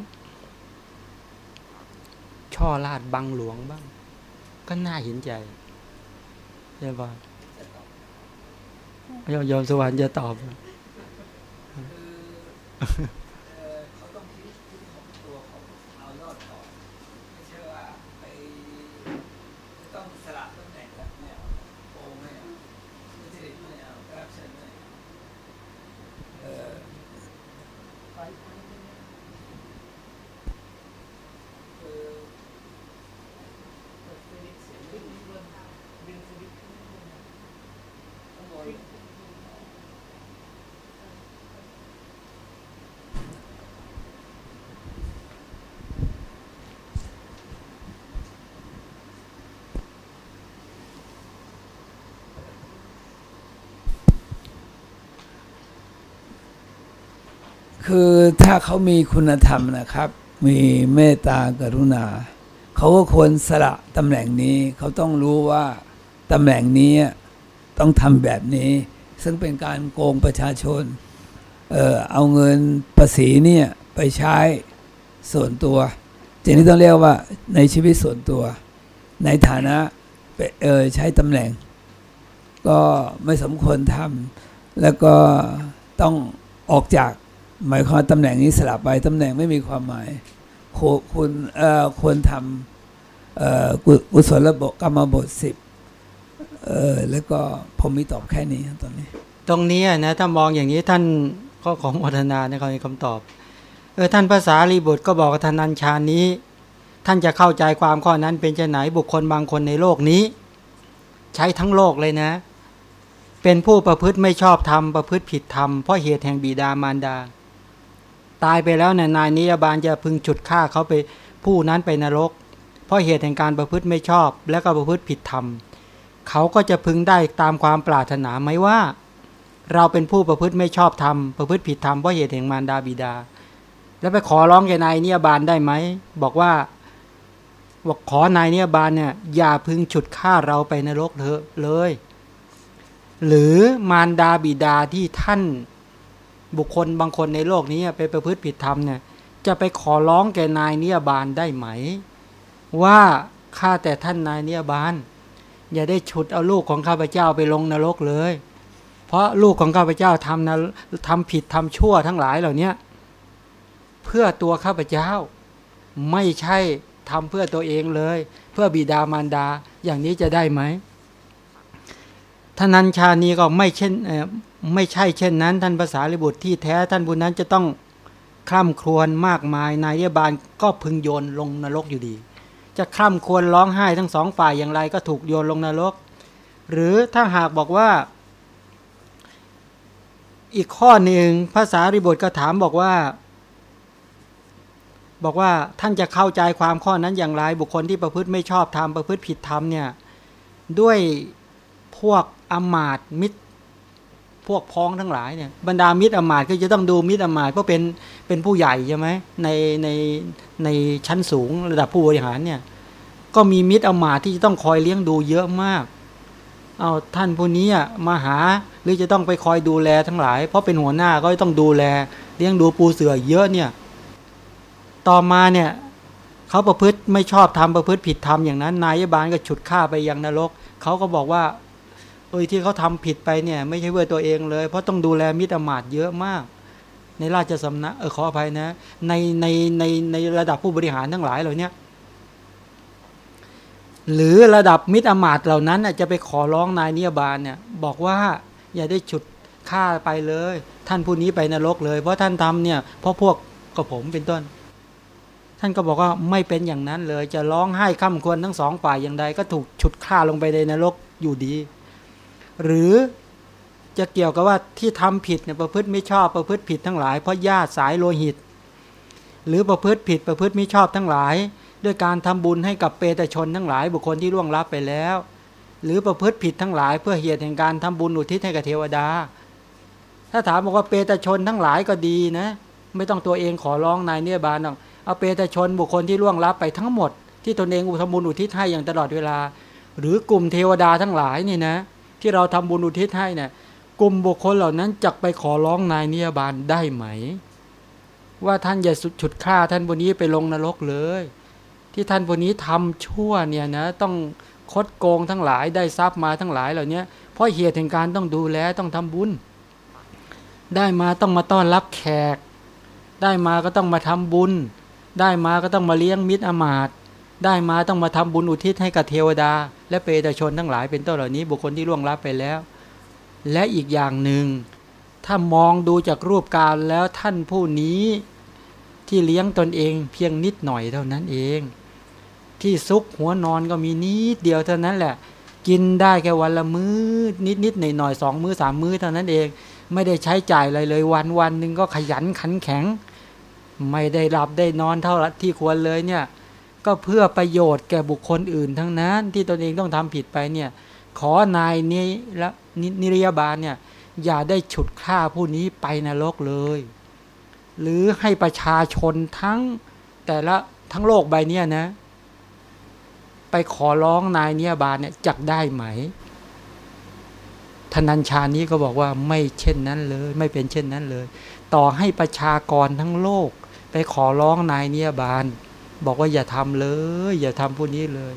ช่อลาดบังหลวงบ้าง ก็น่าเห็นใจใช่ปะยอมยอมสวรรค์จะตอบ คือถ้าเขามีคุณธรรมนะครับ มีเมตตากรุณา เขาก็ควรสละตำแหน่งนี้ เขาต้องรู้ว่าตำแหน่งนี้ต้องทำแบบนี้ ซึ่งเป็นการโกงประชาชน เออเอาเงินภาษีเนี่ยไปใช้ส่วนตัวทีนี้ต้องเรียกว่าในชีวิตส่วนตัว ในฐานะเออใช้ตำแหน่ง ก็ไม่สมควรทำแล้วก็ต้องออกจาก หมายความตำแหน่งนี้สลับไปตำแหน่งไม่มีความหมายคุณควรทำกุกุศลบทกรรมบทสิบเออแล้วก็ผมมีตอบแค่นี้ตอนนี้ ตรงนี้นะถ้ามองอย่างนี้ท่านก็ของวัฒนาในคำตอบเออท่านภาษาลีบุตรก็บอกกับท่านนัญชานี้ ท่านจะเข้าใจความข้อนั้นเป็นจะไหนบุคคลบางคนในโลกนี้ ใช้ทั้งโลกเลยนะ เป็นผู้ประพฤติไม่ชอบธรรมประพฤติผิดธรรมเพราะเหตุแห่งบิดามารดา ตายไปแล้วเนี่ยนายนิยบาลจะพึงฉุดฆ่าเขาไปผู้นั้นไปนรก เพราะเหตุแห่งการประพฤติไม่ชอบ และก็ประพฤติผิดธรรม เขาก็จะพึงได้ตามความปรารถนาไหมว่า เราเป็นผู้ประพฤติไม่ชอบธรรมประพฤติผิดธรรมเพราะเหตุแห่งมารดาบิดา แล้วไปขอร้องแกนายนิยบาลได้ไหมบอกว่าบอกขอนายนิยบาลเนี่ยอย่าพึงฉุดฆ่าเราไปนรกเถอะเลย หรือมารดาบิดาที่ท่าน บุคคลบางคนในโลกนี้ไปประพฤติผิดธรรมเนี่ยจะไปขอร้องแกนายเนิยบาลได้ไหม ว่าข้าแต่ท่านนายเนิยบาลอย่าได้ฉุดเอาลูกของข้าพเจ้าไปลงนรกเลย เพราะลูกของข้าพเจ้าทำนะทำผิดทำชั่วทั้งหลายเหล่านี้เพื่อตัวข้าพเจ้าไม่ใช่ทำเพื่อตัวเองเลย เพื่อบิดามารดาอย่างนี้จะได้ไหมท่านัญชานีก็ไม่เช่น ไม่ใช่เช่นนั้น ท่านภาษาลิบุตรที่แท้ท่านบุญนั้นจะต้องคร่ำครวญมากมายนายยบาลก็พึงโยนลงนรกอยู่ดี จะคร่ำครวญร้องไห้ทั้งสองฝ่ายอย่างไรก็ถูกโยนลงนรก หรือถ้าหากบอกว่า อีกข้อหนึ่งภาษาริบทก็ถามบอกว่า บอกว่าท่านจะเข้าใจความข้อนั้นอย่างไร บุคคลที่ประพฤติไม่ชอบธรรมประพฤติผิดธรรมเนี่ยด้วยพวกอมาตมิตร พวกพ้องทั้งหลายเนี่ยบรรดามิตรอมาตก็จะต้องดูมิตรอมาตเพราะเป็นเป็นผู้ใหญ่ใช่ไหมในในในชั้นสูงระดับผู้บริหารเนี่ยก็มีมิตรอมาตที่จะต้องคอยเลี้ยงดูเยอะมากเอาท่านผู้นี้มาหาหรือจะต้องไปคอยดูแลทั้งหลาย เพราะเป็นหัวหน้าก็ต้องดูแล เลี้ยงดูปูเสือเยอะเนี่ยต่อมาเนี่ยเขาประพฤติไม่ชอบทำประพฤติผิดทำอย่างนั้น นายบาลก็ฉุดฆ่าไปยังนรกเขาก็บอกว่า เอ้ยที่เขาทำผิดไปเนี่ยไม่ใช่เพื่อตัวเองเลย เพราะต้องดูแลมิตรอมาตเยอะมาก ในราชสำนักเออขออภัยนะ ในในในในระดับผู้บริหารทั้งหลายเหล่านี้หรือระดับมิตรอมาตเหล่านั้นจะไปขอร้องนายนิยบาลเนี่ยบอกว่าอย่าได้ฉุดฆ่าไปเลย ท่านผู้นี้ไปนรกเลย เพราะท่านทำเนี่ยเพราะพวกกับผมเป็นต้น ท่านก็บอกว่าไม่เป็นอย่างนั้นเลย จะร้องไห้ข้ามควรทั้งสองฝ่ายอย่างใดก็ถูกฉุดฆ่าลงไปในนรกอยู่ดี หรือจะเกี่ยวกับว่าที่ทำผิดเนี่ยประพฤติไม่ชอบประพฤติผิดทั้งหลายเพราะญาติสายโลหิต หรือประพฤติผิดประพฤติไม่ชอบทั้งหลาย ด้วยการทำบุญให้กับเปตชนทั้งหลาย บุคคลที่ล่วงลับไปแล้ว หรือประพฤติผิดทั้งหลาย เพื่อเหตุแห่งการทำบุญอุทิศให้กับเทวดา ถ้าถามบอกว่าเปตชนทั้งหลายก็ดีนะ ไม่ต้องตัวเองขอร้องนายเนียบาลหรอกเอาเปตชนบุคคลที่ล่วงลับไปทั้งหมด ที่ตนเองอุทบุญอุทิศให้อย่างตลอดเวลา หรือกลุ่มเทวดาทั้งหลายนี่นะ ที่เราทำบุญอุทิศให้เนี่ยกลุ่มบุคคลเหล่านั้นจะไปขอร้องนายนิยบาลได้ไหม ว่าท่านอย่าฉุดฆ่าท่านบนนี้ไปลงนรกเลย ที่ท่านบนนี้ทำชั่วเนี่ยนะต้องคดโกงทั้งหลายได้ทรัพย์มาทั้งหลายเหล่านี้เพราะเหตุแห่งการต้องดูแลต้องทำบุญ ได้มาต้องมาต้อนรับแขก ได้มาก็ต้องมาทำบุญ ได้มาก็ต้องมาเลี้ยงมิตรอมาต ได้มาต้องมาทำบุญอุทิศให้กับเทวดา และเปตชนทั้งหลายเป็นต้นเหล่านี้บุคคลที่ล่วงลับไปแล้ว และอีกอย่างหนึ่ง ถ้ามองดูจากรูปการแล้วท่านผู้นี้ที่เลี้ยงตนเองเพียงนิดหน่อยเท่านั้นเอง ที่ซุกหัวนอนก็มีนิดเดียวเท่านั้นแหละ กินได้แค่วันละมือ้อนิดนิดหน่อยหน่อยสองมือ้อสามมื้อเท่านั้นเอง ไม่ได้ใช้จ่ายอะไรเลยวันวันหนึ่งก็ขยันขันแข็ง ไม่ได้หลับได้นอนเท่าที่ควรเลยเนี่ย ก็เพื่อประโยชน์แก่บุคคลอื่นทั้งนั้นที่ตนเองต้องทำผิดไปเนี่ยขอนายนี้และนิรยาบาลเนี่ยอย่าได้ฉุดฆ่าผู้นี้ไปนรกเลย หรือให้ประชาชนทั้งแต่ละทั้งโลกใบเนี้ยนะ ไปขอร้องนายเนียบาลเนี่ยจักได้ไหมธนัญชานี้ก็บอกว่าไม่เช่นนั้นเลย ไม่เป็นเช่นนั้นเลย ต่อให้ประชากรทั้งโลก ไปขอร้องนายเนียบาล บอกว่าอย่าทำเลย อย่าทำพวกนี้เลย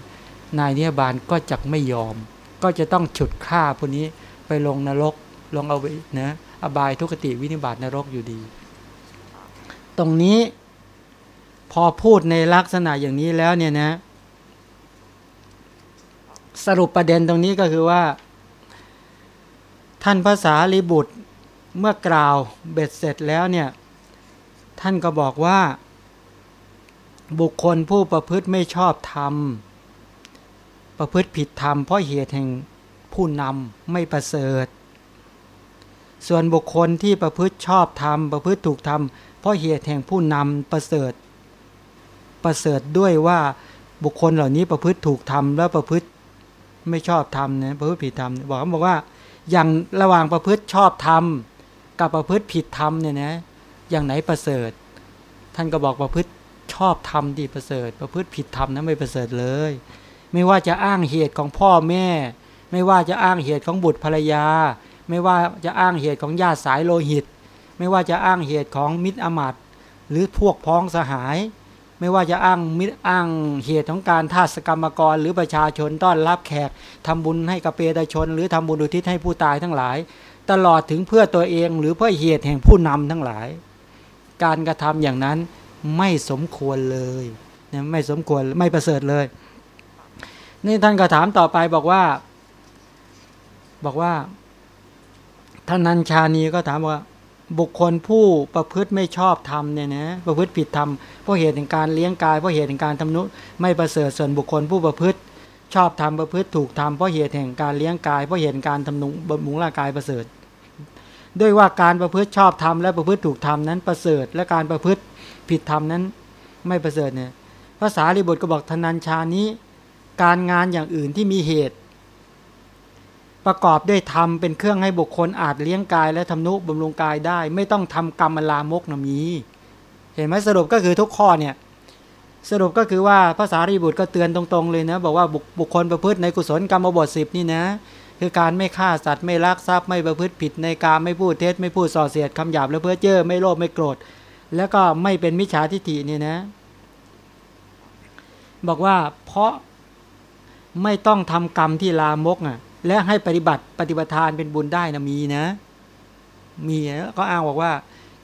นายเนียบาลก็จักไม่ยอม ก็จะต้องฉุดฆ่าพวกนี้ไปลงนรกลงเอาไปนะอบายทุกขติวินิบาตนรกอยู่ดี ตรงนี้พอพูดในลักษณะอย่างนี้แล้วเนี่ยนะ สรุปประเด็นตรงนี้ก็คือว่า ท่านภาษาลีบุตรเมื่อกล่าวเบ็ดเสร็จแล้วเนี่ย ท่านก็บอกว่า บุคคลผู้ประพฤติไม่ชอบธรรม ประพฤติผิดธรรมเพราะเหตุแห่งผู้นำไม่ประเสริฐ ส่วนบุคคลที่ประพฤติชอบธรรม ประพฤติถูกธรรมเพราะเหตุแห่งผู้นำประเสริฐ ประเสริฐด้วยว่าบุคคลเหล่านี้ประพฤติถูกธรรมแล้วประพฤติไม่ชอบธรรมนะประพฤติผิดธรรมบอกเขาบอกว่าอย่างระหว่างประพฤติชอบธรรม กับประพฤติผิดธรรมเนี่ยนะอย่างไหนประเสริฐ ท่านก็บอกประพฤติ อบธรรมดีประเสริฐ ประพฤติผิดธรรมนั้นไม่ประเสริฐเลย ไม่ว่าจะอ้างเหตุของพ่อแม่ ไม่ว่าจะอ้างเหตุของบุตรภรรยา ไม่ว่าจะอ้างเหตุของญาติสายโลหิต ไม่ว่าจะอ้างเหตุของมิตรอมาตหรือพวกพ้องสหาย ไม่ว่าจะอ้างมิตรอ้างเหตุของการทาสกรรมกร หรือประชาชนต้อนรับแขกทำบุญให้กับเปตชน หรือทำบุญอุทิศให้ผู้ตายทั้งหลาย ตลอดถึงเพื่อตัวเองหรือเพื่อเหตุแห่งผู้นำทั้งหลาย การกระทำอย่างนั้น ไม่สมควรเลยนะไม่สมควรไม่ประเสริฐเลย นี่ท่านก็ถามต่อไปบอกว่า บอกว่าท่านนันชานีก็ถามว่าบุคคลผู้ประพฤติไม่ชอบธรรมเนี่ยนะประพฤติผิดธรรมเพราะเหตุแห่งการเลี้ยงกายเพราะเหตุแห่งการทำนุไม่ประเสริฐส่วนบุคคลผู้ประพฤติ ชอบธรรมประพฤติถูกธรรมเพราะเหตุแห่งการเลี้ยงกายเพราะเหตุการทำนุบำรุงร่างกายประเสริฐ ด้วยว่าการประพฤติชอบธรรมและประพฤติถูกธรรมนั้นประเสริฐ และการประพฤติ ผิดธรรมนั้นไม่ประเสริฐเนี่ยภาษาลิบุตรก็บอกธนัญชานี้ การงานอย่างอื่นที่มีเหตุ ประกอบด้วยธรรมเป็นเครื่องให้บุคคลอาจเลี้ยงกายและทำนุบำรุงกายได้ ไม่ต้องทำกรรมลามกนมีเห็นไหมสรุปก็คือทุกข้อเนี่ยสรุปก็คือว่าภาษารีบุตรก็เตือนตรงๆเลยนะ บอกว่าบุคคลประพฤติในกุศลกรรมบทสิบนี่นะ คือการไม่ฆ่าสัตว์ไม่ลักทรัพย์ไม่ประพฤติผิดในการไม่พูดเท็จไม่พูดส่อเสียดคำหยาบและเพ้อเจ้อไม่โลภไม่โกรธ แล้วก็ไม่เป็นมิจฉาทิฏฐิเนี่ยนะ บอกว่าเพราะไม่ต้องทำกรรมที่ลามกอะ และให้ปฏิบัติปฏิบัติทานเป็นบุญได้นะมีนะ มีก็อ้างบอกว่า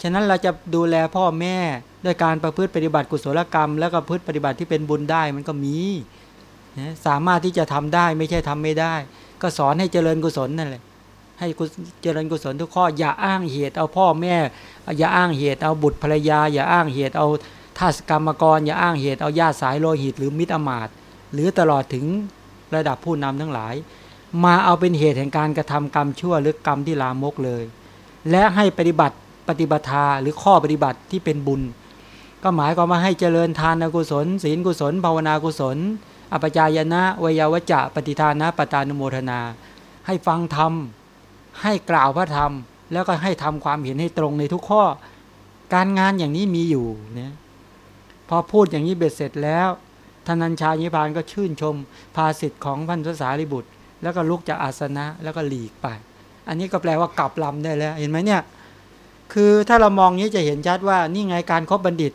ฉะนั้นเราจะดูแลพ่อแม่ด้วยการประพฤติปฏิบัติกุศลกรรม แล้วก็พฤติปฏิบัติที่เป็นบุญได้มันก็มีสามารถที่จะทำได้ไม่ใช่ทำไม่ได้ ก็สอนให้เจริญกุศลนั่นแหละ ให้เจริญกุศลทุกข้อ อย่าอ้างเหตุเอาพ่อแม่ อย่าอ้างเหตุเอาบุตรภรรยา อย่าอ้างเหตุเอาทาสกรรมกร อย่าอ้างเหตุเอาญาติสายโลหิตหรือมิตรอมาตหรือตลอดถึงระดับผู้นำทั้งหลาย มาเอาเป็นเหตุแห่งการกระทำกรรมชั่วหรือกรรมที่ลามกเลย และให้ปฏิบัติปฏิบัติาหรือข้อปฏิบัติที่เป็นบุญ ก็หมายความว่าให้เจริญทานกุศล ศีลกุศล ภาวนากุศลอปจายนะวยาวจะปฏิทานะปตานุโมทนา ให้ฟังธรรม ให้กล่าวพระธรรม แล้วก็ให้ทำความเห็นให้ตรงในทุกข้อ การงานอย่างนี้มีอยู่เนี่ยพอพูดอย่างนี้เบ็ดเสร็จแล้วทนัญชายิพานก็ชื่นชม ภาสิทธิ์ของพันธสารีบุตร แล้วก็ลุกจากอาสนะแล้วก็หลีกไป อันนี้ก็แปลว่ากลับลำได้แล้ว เห็นไหมเนี่ย คือถ้าเรามองนี้จะเห็นชัดว่านี่ไงการครบบัณฑิต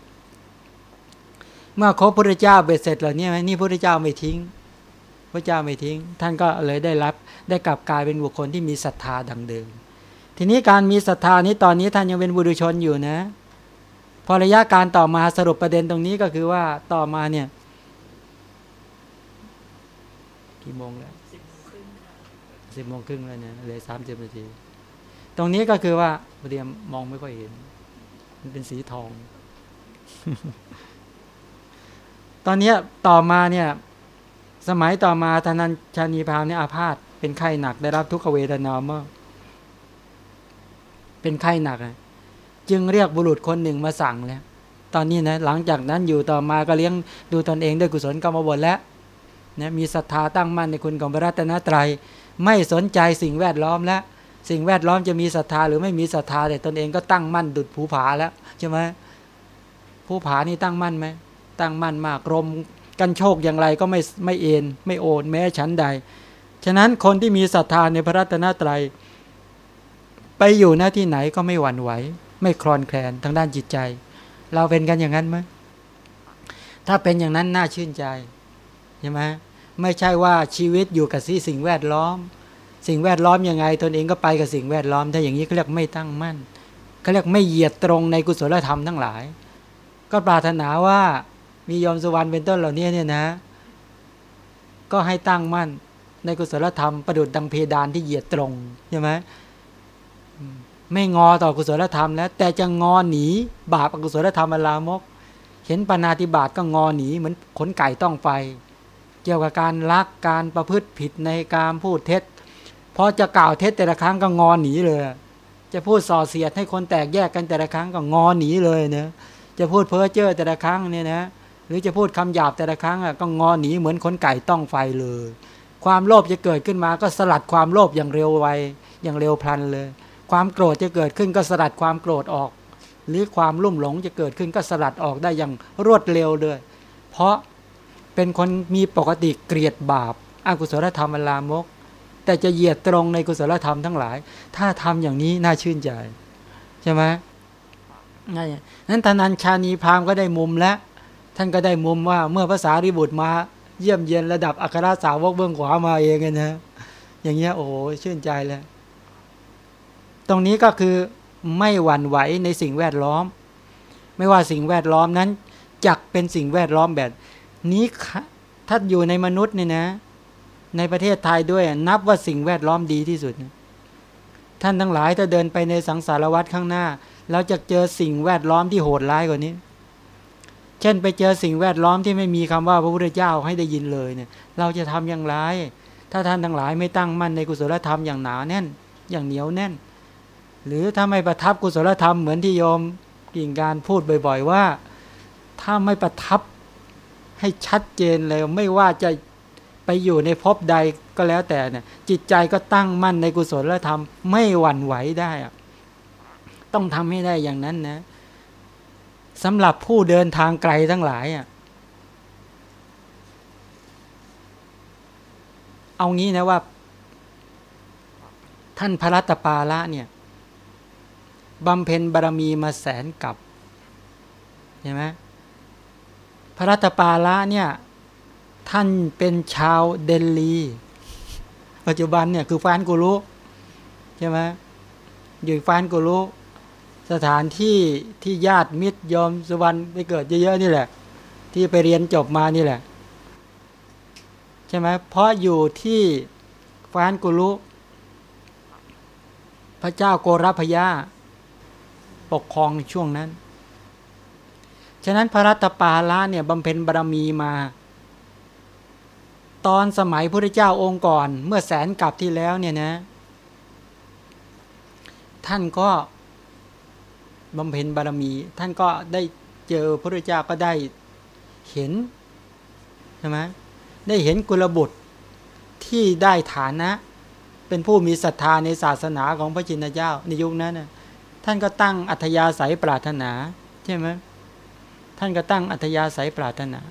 เมื่อครบพระเจ้าเบ็ดเสร็จแล้วเนี่ยนี่พระเจ้าไม่ทิ้ง พระเจ้าไม่ทิ้ง ท่านก็เลยได้รับได้กลับกลายเป็นบุคคลที่มีศรัทธาดังเดิม ทีนี้การมีศรัทธานี้ตอนนี้ท่านยังเป็นบุรุชนอยู่นะ พอระยะการต่อมาสรุปประเด็นตรงนี้ก็คือว่าต่อมาเนี่ยกี่โมงแล้วสิบโมงครึ่งแล้วเนี่ยเลือสามสิบนาทีตรงนี้ก็คือว่าเรียมมองไม่ค่อยเห็น มันเป็นสีทอง ตอนนี้ต่อมาเนี่ย สมัยต่อมาธนัญชานีพามเนี่ยอาพาธเป็นไข้หนักได้รับทุกขเวทนามากเป็นไข้หนักจึงเรียกบุรุษคนหนึ่งมาสั่งแล้วตอนนี้นะหลังจากนั้นอยู่ต่อมาก็เลี้ยงดูตนเองด้วยกุศลกรรมบทแล้วนะมีศรัทธาตั้งมั่นในคุณของพระรัตนตรัย ไม่สนใจสิ่งแวดล้อมแล้วสิ่งแวดล้อมจะมีศรัทธาหรือไม่มีศรัทธาแต่ตนเองก็ตั้งมั่นดุดภูผาแล้วใช่ไหมภูผานี่ตั้งมั่นไหมตั้งมั่นมากลม กันโชคอย่างไรก็ไม่ไม่เอ็นไม่โอนแม้ชั้นใด ฉะนั้นคนที่มีศรัทธาในพระรัตนตรัย ไปอยู่หน้าที่ไหนก็ไม่หวั่นไหว ไม่คลอนแคลนทางด้านจิตใจ เราเป็นกันอย่างนั้นไหมถ้าเป็นอย่างนั้นน่าชื่นใจใช่ไหมไม่ใช่ว่าชีวิตอยู่กับสิ่งแวดล้อม สิ่งแวดล้อมยังไง ตนเองก็ไปกับสิ่งแวดล้อมถ้าอย่างนี้เขาเรียกไม่ตั้งมั่นเขาเรียกไม่เหยียดตรงในกุศลธรรมทั้งหลาย ก็ปรารถนาว่า มียอมสุวรรณเป็นต้นเหล่านี้เนี่ยนะ ก็ให้ตั้งมั่น ในกุศลธรรมประดุดดังเพดานที่เหยียดตรงใช่ไหมไม่งอต่อกุศลธรรมแล้ว แต่จะงอหนีบาปอกุศลธรรมอลามก เห็นปนาติบาตก็งอหนีเหมือนขนไก่ต้องไฟ เกี่ยวกับการลักการประพฤติผิดในการพูดเท็จพอจะกล่าวเท็จแต่ละครั้งก็งอหนีเลย จะพูดส่อเสียดให้คนแตกแยกกันแต่ละครั้งก็งอหนีเลยเนะจะพูดเพ้อเจ้อแต่ละครั้งเนี่ยนะ หรือจะพูดคำหยาบแต่ละครั้งก็งอหนีเหมือนคนไก่ต้องไฟเลย ความโลภจะเกิดขึ้นมาก็สลัดความโลภอย่างเร็วไวอย่างเร็วพลันเลย ความโกรธจะเกิดขึ้นก็สลัดความโกรธออก หรือความรุ่มหลงจะเกิดขึ้นก็สลัดออกได้อย่างรวดเร็วเลย เพราะเป็นคนมีปกติเกลียดบาปอากุศลธรรมลามก แต่จะเหยียดตรงในกุศลธรรมทั้งหลาย ถ้าทำอย่างนี้น่าชื่นใจ ใช่ไหมนั้นทนันชานีพราหมณ์ก็ได้มุมแล้ว ท่านก็ได้มุมว่าเมื่อภาษาริบุตรมา เยี่ยมเยียนระดับอัครสาวกเบื้องขวามาเองนะ อย่างเงี้ยโอ้ชื่นใจเลย ตรงนี้ก็คือไม่หวั่นไหวในสิ่งแวดล้อม ไม่ว่าสิ่งแวดล้อมนั้นจักเป็นสิ่งแวดล้อมแบบ นี้ถ้าอยู่ในมนุษย์เนี่ยนะ ในประเทศไทยด้วยนับว่าสิ่งแวดล้อมดีที่สุด ท่านทั้งหลายถ้าเดินไปในสังสารวัฏข้างหน้า เราจะเจอสิ่งแวดล้อมที่โหดร้ายกว่านี้ เช่นไปเจอสิ่งแวดล้อมที่ไม่มีคำว่าพระพุทธเจ้าให้ได้ยินเลยเนี่ย เราจะทำอย่างไร ถ้าท่านทั้งหลายไม่ตั้งมั่นในกุศลธรรมอย่างหนาแน่น อย่างเหนียวแน่น หรือถ้าไม่ประทับกุศลธรรมเหมือนที่โยมกิ่งการพูดบ่อย ๆ ว่า ถ้าไม่ประทับให้ชัดเจนเลยไม่ว่าจะไปอยู่ในภพใดก็แล้วแต่เนี่ยจิตใจก็ตั้งมั่นในกุศลธรรม ไม่หวั่นไหวได้อะต้องทำให้ได้อย่างนั้นนะ สำหรับผู้เดินทางไกลทั้งหลายอะเอางี้นะว่า ท่านพระรัตปาละเนี่ยบำเพ็ญบารมีมาแสนกับเห็นไหมพระรัตปาละเนี่ยท่านเป็นชาวเดลีปัจจุบันเนี่ยคือฟานกุลุใช่ไหมอยู่ฟานกุลุ สถานที่ที่ญาติมิตรยอมสุวรรณไปเกิดเยอะๆนี่แหละ ที่ไปเรียนจบมานี่แหละ ใช่ไหมเพราะอยู่ที่ฟานกุลุ พระเจ้าโกรพยาปกครองช่วงนั้น ฉะนั้นพระรัตปาละเนี่ยบำเพ็ญบารมีมา ตอนสมัยพระเจ้าองค์ก่อน เมื่อแสนกับที่แล้วเนี่ยนะ ท่านก็ บำเพ็ญบารมี ท่านก็ได้เจอพระเจ้าก็ได้เห็นใช่ไหมได้เห็นกุลบุตรที่ได้ฐานะ เป็นผู้มีศรัทธาในศาสนาของพระจินเจ้าในยุคนั้นนะท่านก็ตั้งอัธยาศัยปรารถนาใช่ไหมท่านก็ตั้งอัธยาศัยปรารถนา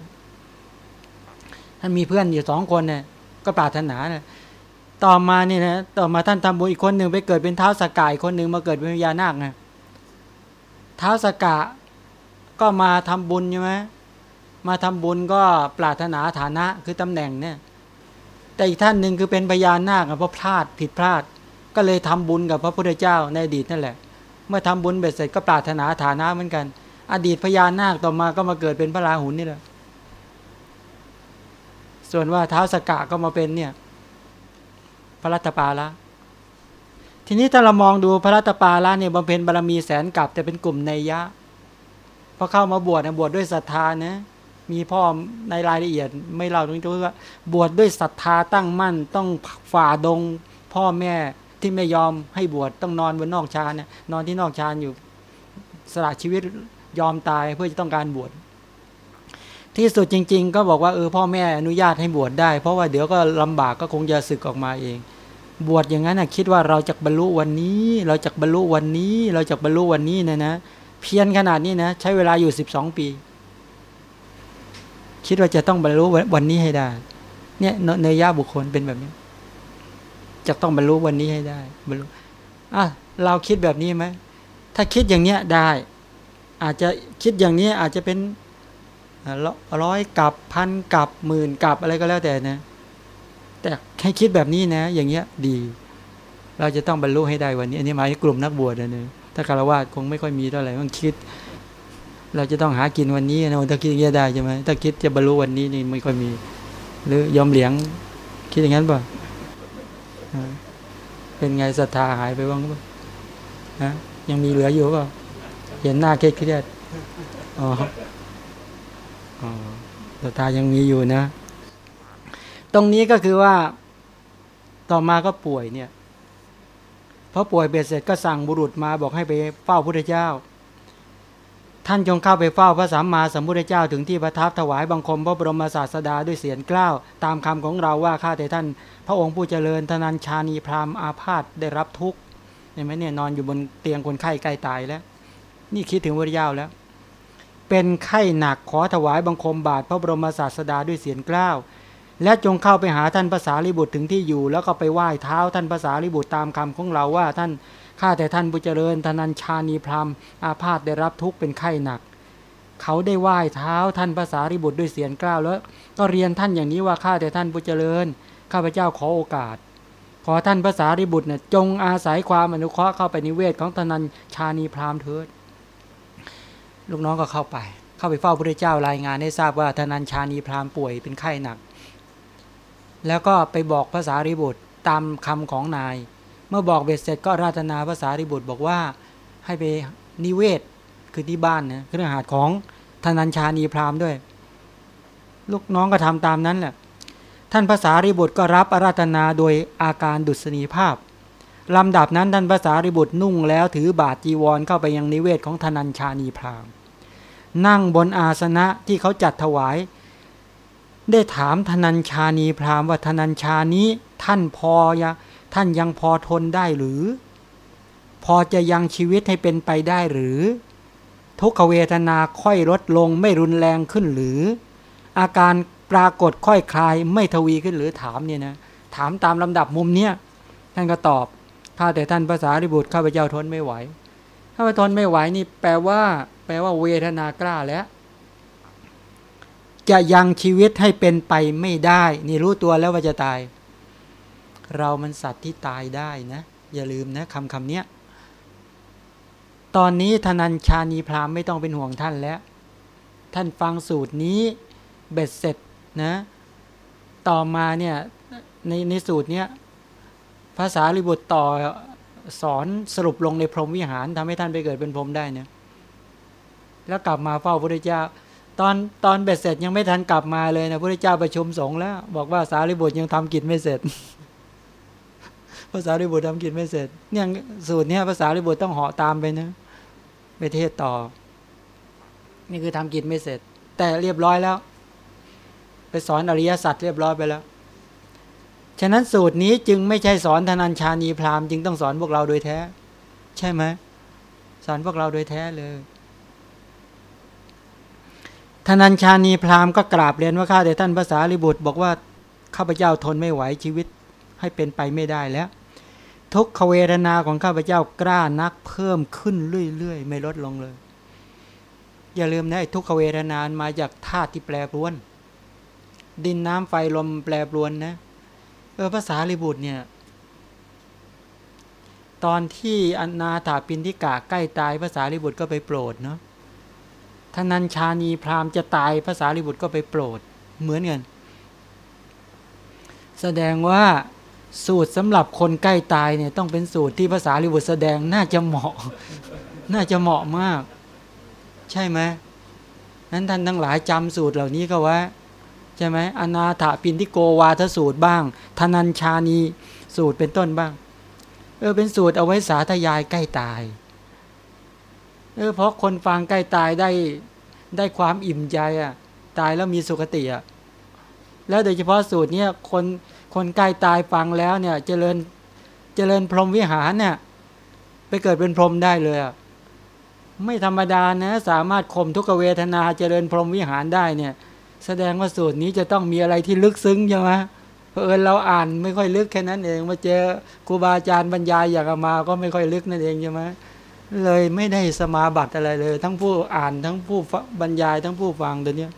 ท่านมีเพื่อนอยู่สองคนเนี่ยก็ปรารถนาเนี่ยต่อมาเนี่ยนะต่อมาท่านทำบุญอีกคนหนึ่งไปเกิดเป็นเท้าสกายคนหนึ่งมาเกิดเป็นพญานาคนะ ท้าวสกะก็มาทำบุญใช่ไหมมาทำบุญก็ปรารถนาฐานะคือตำแหน่งเนี่ย แต่อีกท่านหนึ่งคือเป็นพญานาคเพราะพลาดผิดพลาด ก็เลยทำบุญกับพระพุทธเจ้าในอดีตนั่นแหละ เมื่อทำบุญเบ็ดเสร็จก็ปรารถนาฐานะเหมือนกัน อดีตพญานาคต่อมาก็มาเกิดเป็นพระราหุลนี่แหละ ส่วนว่าเท้าสกะก็มาเป็นเนี่ย พระรัตปาละ ทีนี้ถ้าเรามองดูพระรัตปาละเนี่ยบำเพ็ญบารมีแสนกับแต่เป็นกลุ่มในยะพอเข้ามาบวชนะบวชดด้วยศรัทธานะมีพ่อในรายละเอียด ไม่เล่าตรงนี้ว่าบวชดด้วยศรัทธาตั้งมั่น ต้องฝ่าดง พ่อแม่ที่ไม่ยอมให้บวชต้องนอนบนนอกชานเนี่ยนอนที่นอกชานอยู่สละชีวิตยอมตายเพื่อจะต้องการบวชที่สุดจริง ๆ ก็บอกว่าเออพ่อแม่อนุญาตให้บวชได้ เพราะว่าเดี๋ยวก็ลำบากก็คงจะศึกออกมาเอง บวชอย่างนั้นนะคิดว่าเราจะบรรลุวันนี้ เราจะบรรลุวันนี้ เราจะบรรลุวันนี้นะนะเพียรขนาดนี้นะใช้เวลาอยู่สิบสองปี คิดว่าจะต้องบรรลุวันนี้ให้ได้ เนี่ยเนยยะบุคคลเป็นแบบนี้ จะต้องบรรลุวันนี้ให้ได้บรรลุอะเราคิดแบบนี้ไหมถ้าคิดอย่างเนี้ยได้ อาจจะคิดอย่างนี้อาจจะเป็นร้อยกับพันกับหมื่นกับอะไรก็แล้วแต่นะ แต่ให้คิดแบบนี้นะ อย่างเงี้ยดี เราจะต้องบรรลุให้ได้วันนี้ อันนี้หมายถึงกลุ่มนักบวชนะเนี่ยถ้าคารวะคงไม่ค่อยมีเท่าไหร่ต้องคิด เราจะต้องหากินวันนี้นะถ้าคิดอย่างนี้ยได้ใช่ไหมถ้าคิดจะบรรลุวันนี้นี่ไม่ค่อยมี หรือยอมเหลียง คิดอย่างนั้นป่ะเป็นไงศรัทธาหายไปบ้างป่ะฮะยังมีเหลืออยู่ป่ะเห็นหน้าเครียดอ๋ออ๋อศรัทธายังมีอยู่นะ ตรงนี้ก็คือว่าต่อมาก็ป่วยเนี่ยพอป่วยเบ็ดเสร็จก็สั่งบุรุษมาบอกให้ไปเฝ้าพระเจ้า ท่านจงเข้าไปเฝ้าพระสัมมาสัมพุทธเจ้าถึงที่ประทับถวายบังคมพระบรมศาสดาด้วยเสียงกล้าว ตามคำของเราว่าข้าแต่ท่าน พระองค์ผู้เจริญธนัญชานีพราหมณ์อาพาธได้รับทุกข์เห็นไหมเนี่ยนอนอยู่บนเตียงคนไข้ใกล้ตายแล้ว นี่คิดถึงพระเจ้าแล้ว เป็นไข้หนักขอถวายบังคมบาทพระบรมศาสดาด้วยเสียงกล้าว และจงเข้าไปหาท่านภาษาลิบุตรถึงที่อยู่ แล้วก็ไปไหว้เท้าท่านภาษาลิบุตรตามคำของเราว่าท่านข้าแต่ท่านบุเจริญธนัญชานีพรามอาพาธได้รับทุกข์เป็นไข้หนัก เขาได้ไหว้เท้าท่านภาษาลิบุตรด้วยเสียงกล้าวแล้ว ก็เรียนท่านอย่างนี้ว่าข้าแต่ท่านบุเจริญ ข้าพเจ้าขอโอกาส ขอท่านภาษาริบุตรเนี่ยจงอาศัยความอนุเคราะห์เข้าไปนิเวศของธนัญชานีพรามเถิดลูกน้องก็เข้าไป เข้าไปเฝ้าพระเจ้ารายงานให้ทราบว่าธนัญชานีพรามป่วยเป็นไข้หนัก แล้วก็ไปบอกภาษาริบุตรตามคำของนาย เมื่อบอกเบ็ดเสร็จก็ราตนาภาษาริบุตรบอกว่าให้ไปนิเวศคือที่บ้านนะเครื่องหาดของธนัญชานีพราหมณ์ด้วย ลูกน้องก็ทำตามนั้นแหละท่านภาษาริบุตรก็รับอาราธนาโดยอาการดุษณีภาพลำดับนั้นท่านภาษาริบุตรนุ่งแล้วถือบาทจีวรเข้าไปยังนิเวศของธนัญชานีพราหมณ์นั่งบนอาสนะที่เขาจัดถวาย ได้ถามธนัญชานีพราหมณ์ว่าธนัญชานี้ท่านพอยะท่านยังพอทนได้หรือ พอจะยังชีวิตให้เป็นไปได้หรือ ทุกขเวทนาค่อยลดลงไม่รุนแรงขึ้นหรือ อาการปรากฏค่อยคลายไม่ทวีขึ้นหรือถามเนี่ยนะถามตามลำดับมุมเนี้ยท่านก็ตอบข้าแต่ท่านภาษาริบุตรข้าพเจ้าทนไม่ไหว ข้าพเจ้าทนไม่ไหวนี่แปลว่า แปลว่าเวทนากล้าแล้ว จะยังชีวิตให้เป็นไปไม่ได้ นี่รู้ตัวแล้วว่าจะตาย เรามันสัตว์ที่ตายได้นะ อย่าลืมนะคำคำนี้ตอนนี้ธนัญชานีพรามไม่ต้องเป็นห่วงท่านแล้ว ท่านฟังสูตรนี้เบ็ดเสร็จนะ ต่อมาเนี่ยในในสูตรเนี้ยภาษาลิบุตรต่อสอนสรุปลงในพรหมวิหารทำให้ท่านไปเกิดเป็นพรหมได้เนี่ยแล้วกลับมาเฝ้าพระพุทธเจ้า ตอนตอนเบ็ดเสร็จยังไม่ทันกลับมาเลยนะพระเจ้าประชุมสงฆ์แล้ว บอกว่าสารีบุตรยังทำกิจไม่เสร็จภาษาริบุตรทำกิจไม่เสร็จเนี่ยสูตรเนี้ยภาษาริบุตรต้องเหาะตามไปนะไปเทศต่อ นี่คือทำกิจไม่เสร็จ แต่เรียบร้อยแล้ว ไปสอนอริยสัจเรียบร้อยไปแล้ว ฉะนั้นสูตรนี้จึงไม่ใช่สอนธนัญชานีพราหมณ์จึงต้องสอนพวกเราโดยแท้ ใช่ไหมสอนพวกเราโดยแท้เลย ธนัญชานีพราหมณ์ก็กราบเรียนว่าข้าแต่ท่านภาษาลิบุตร บอกว่าข้าพเจ้าทนไม่ไหวชีวิตให้เป็นไปไม่ได้แล้ว ทุกขเวทนาของข้าพเจ้ากล้านักเพิ่มขึ้นเรื่อยๆ ไม่ลดลงเลย อย่าลืมนะทุกขเวทนานมาจากธาตุที่แปรปรวน ดินน้ำไฟลมแปรปรวนนะเออภาษาลิบุตรเนี่ยตอนที่อนาถาปินทิกาใกล้ตายภาษาลิบุตรก็ไปโปรดเนาะ ท่านัญชานีพราหมณ์จะตายภาษาลิบุตรก็ไปโปรดเหมือนกัน แสดงว่าสูตรสำหรับคนใกล้ตายเนี่ยต้องเป็นสูตรที่ภาษาลิบุตรแสดงน่าจะเหมาะ น่าจะเหมาะมาก ใช่ไหมนั้นท่านทั้งหลายจำสูตรเหล่านี้ก็ว่าใช่ไหมอนาถาปินทิโกวาทสูตรบ้างธนัญชานีสูตรเป็นต้นบ้าง เออเป็นสูตรเอาไว้สาธยายใกล้ตาย เออเพราะคนฟังใกล้ตายได้ได้ความอิ่มใจอะ ตายแล้วมีสุขติอะแล้วโดยเฉพาะสูตรเนี้ยคนคนใกล้ตายฟังแล้วเนี่ย เจริญเจริญพรหมวิหารเนี่ย ไปเกิดเป็นพรหมได้เลยอะไม่ธรรมดานะ สามารถข่มทุกเวทนาเจริญพรหมวิหารได้เนี่ย แสดงว่าสูตรนี้จะต้องมีอะไรที่ลึกซึ้งใช่ไหมเพอเอิญเราอ่านไม่ค่อยลึกแค่นั้นเองมาเจอครูบาอาจารย์บรรยายอย่างมาก็ไม่ค่อยลึกนั่นเองใช่ไหม เลยไม่ได้สมาบัติอะไรเลย ทั้งผู้อ่านทั้งผู้บรรยายทั้งผู้ฟังตัวนี้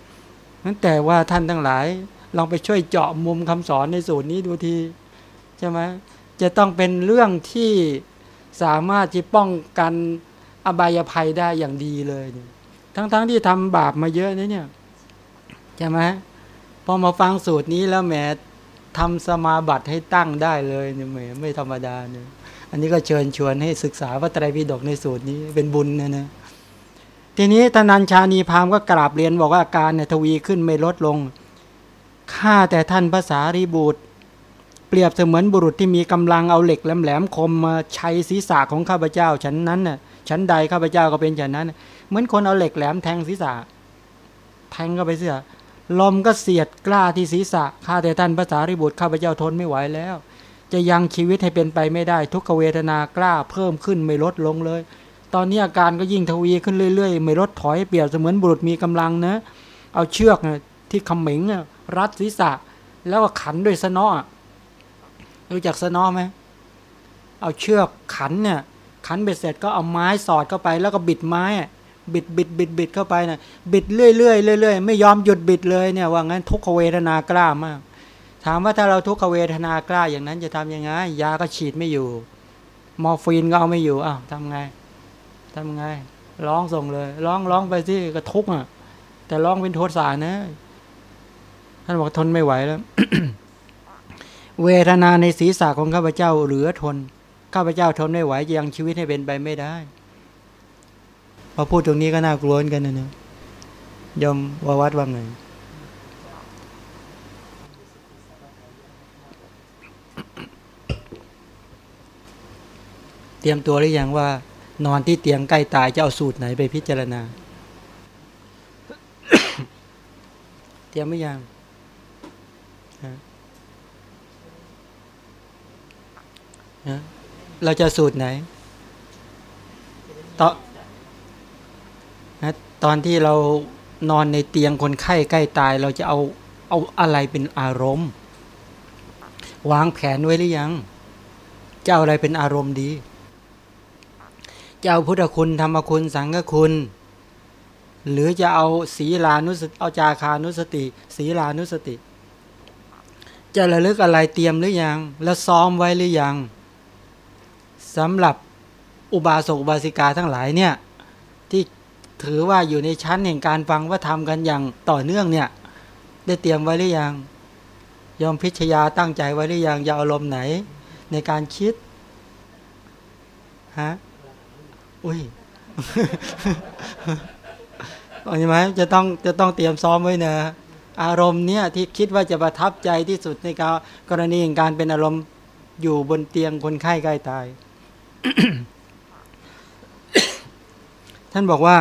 นั้นแต่ว่าท่านทั้งหลายลองไปช่วยเจาะมุมคำสอนในสูตรนี้ดูทีใช่ไหมจะต้องเป็นเรื่องที่สามารถที่ป้องกันอบายภัยได้อย่างดีเลย ทั้งๆทที่ทำบาปมาเยอะนะเนี่ยใช่ไหมพอมาฟังสูตรนี้แล้วแหมทำสมาบัติให้ตั้งได้เลยเนี่ยแหมไม่ธรรมดาเนี่ย อันนี้ก็เชิญชวนให้ศึกษาพระไตรปิฎกในสูตรนี้เป็นบุญนะนะทีนี้ตนัญชานีพามก็กราบเรียนบอกว่าอาการเนี่ยทวีขึ้นไม่ลดลงข้าแต่ท่านภาษารีบูตรเปรียบเสมือนบุรุษที่มีกำลังเอาเหล็กแหลมๆคมมาใช้ศีรษะของข้าพเจ้าฉันนั้นน่ะฉันใดข้าพเจ้าก็เป็นฉันนั้น เหมือนคนเอาเหล็กแหลมแทงศีรษะ แทงเข้าไปเสียลมก็เสียดกล้าที่ศีรษะข้าแต่ท่านภาษาริบุตรข้าพเจ้าทนไม่ไหวแล้ว จะยังชีวิตให้เป็นไปไม่ได้ ทุกขเวทนากล้าเพิ่มขึ้นไม่ลดลงเลย ตอนนี้อาการก็ยิ่งทวีขึ้นเรื่อยๆ ไม่ลดถอยเปรียบเสมือนบุรุษมีกำลังนะ เอาเชือกที่ขมิงรัดศีรษะ แล้วก็ขันด้วยสนอรู้จักสนอไหมเอาเชือกขันเนี่ยขันเบ็ดเสร็จก็เอาไม้สอดเข้าไป แล้วก็บิดไม้ บิดบิดบิดบิดเข้าไปนะบิดเรื่อยเรื่อยเรื่อยไม่ยอมหยุดบิดเลยเนี่ยว่างั้นทุกขเวทนากล้ามาก ถามว่าถ้าเราทุกขเวทนากล้าอย่างนั้นจะทํำยังไง ยาก็ฉีดไม่อยู่ มอร์ฟีนก็เอาไม่อยู่อ้าวทำไงทำไง ร้องส่งเลย ร้องร้องไปที่ก็ทุกข์อะ แต่ร้องเป็นโทษสานะท่านบอกทนไม่ไหวแล้ว เวทนาในศีรษะของข้าพเจ้าเหลือทนข้าพเจ้าทนไม่ไหวยังชีวิตให้เป็นไปไม่ได้พอพูดตรงนี้ก็น่ากลัวกันนะเนี่ยยมวาวัดว่าไง ตรียมตัวหรือยังว่า นอนที่เตียงใกล้ตายจะเอาสูตรไหนไปพิจารณา เตรียมไม่ยังนะเราจะสูตรไหนตอนนะตอนที่เรานอนในเตียงคนไข้ใกล้ตาย เราจะเอาเอาอะไรเป็นอารมณ์ วางแผนไว้หรือยัง จะเอาอะไรเป็นอารมณ์ดี จะเอาพุทธคุณธรรมคุณสังฆคุณ หรือจะเอาศีลานุสติเอาจาคานุสติ ศีลานุสติ จะระลึกอะไรเตรียมหรือยัง แล้วซ้อมไว้หรือยังสำหรับอุบาสกอุบาสิกาทั้งหลายเนี่ยที่ถือว่าอยู่ในชั้นแห่งการฟังว่าทำกันอย่างต่อเนื่องเนี่ยได้เตรียมไว้หรือยังยอมพิชยาตั้งใจไว้หรือยังอย่าอารมณ์ไหน ในการคิดฮะ อุ้ยใช่ไหมจะต้องจะต้องเตรียมซ้อมไว้นะอารมณ์เนี่ยที่คิดว่าจะประทับใจที่สุดในการกรณีของการเป็นอารมณ์อยู่บนเตียงคนไข้ใกล้ตาย ท่านบอกว่า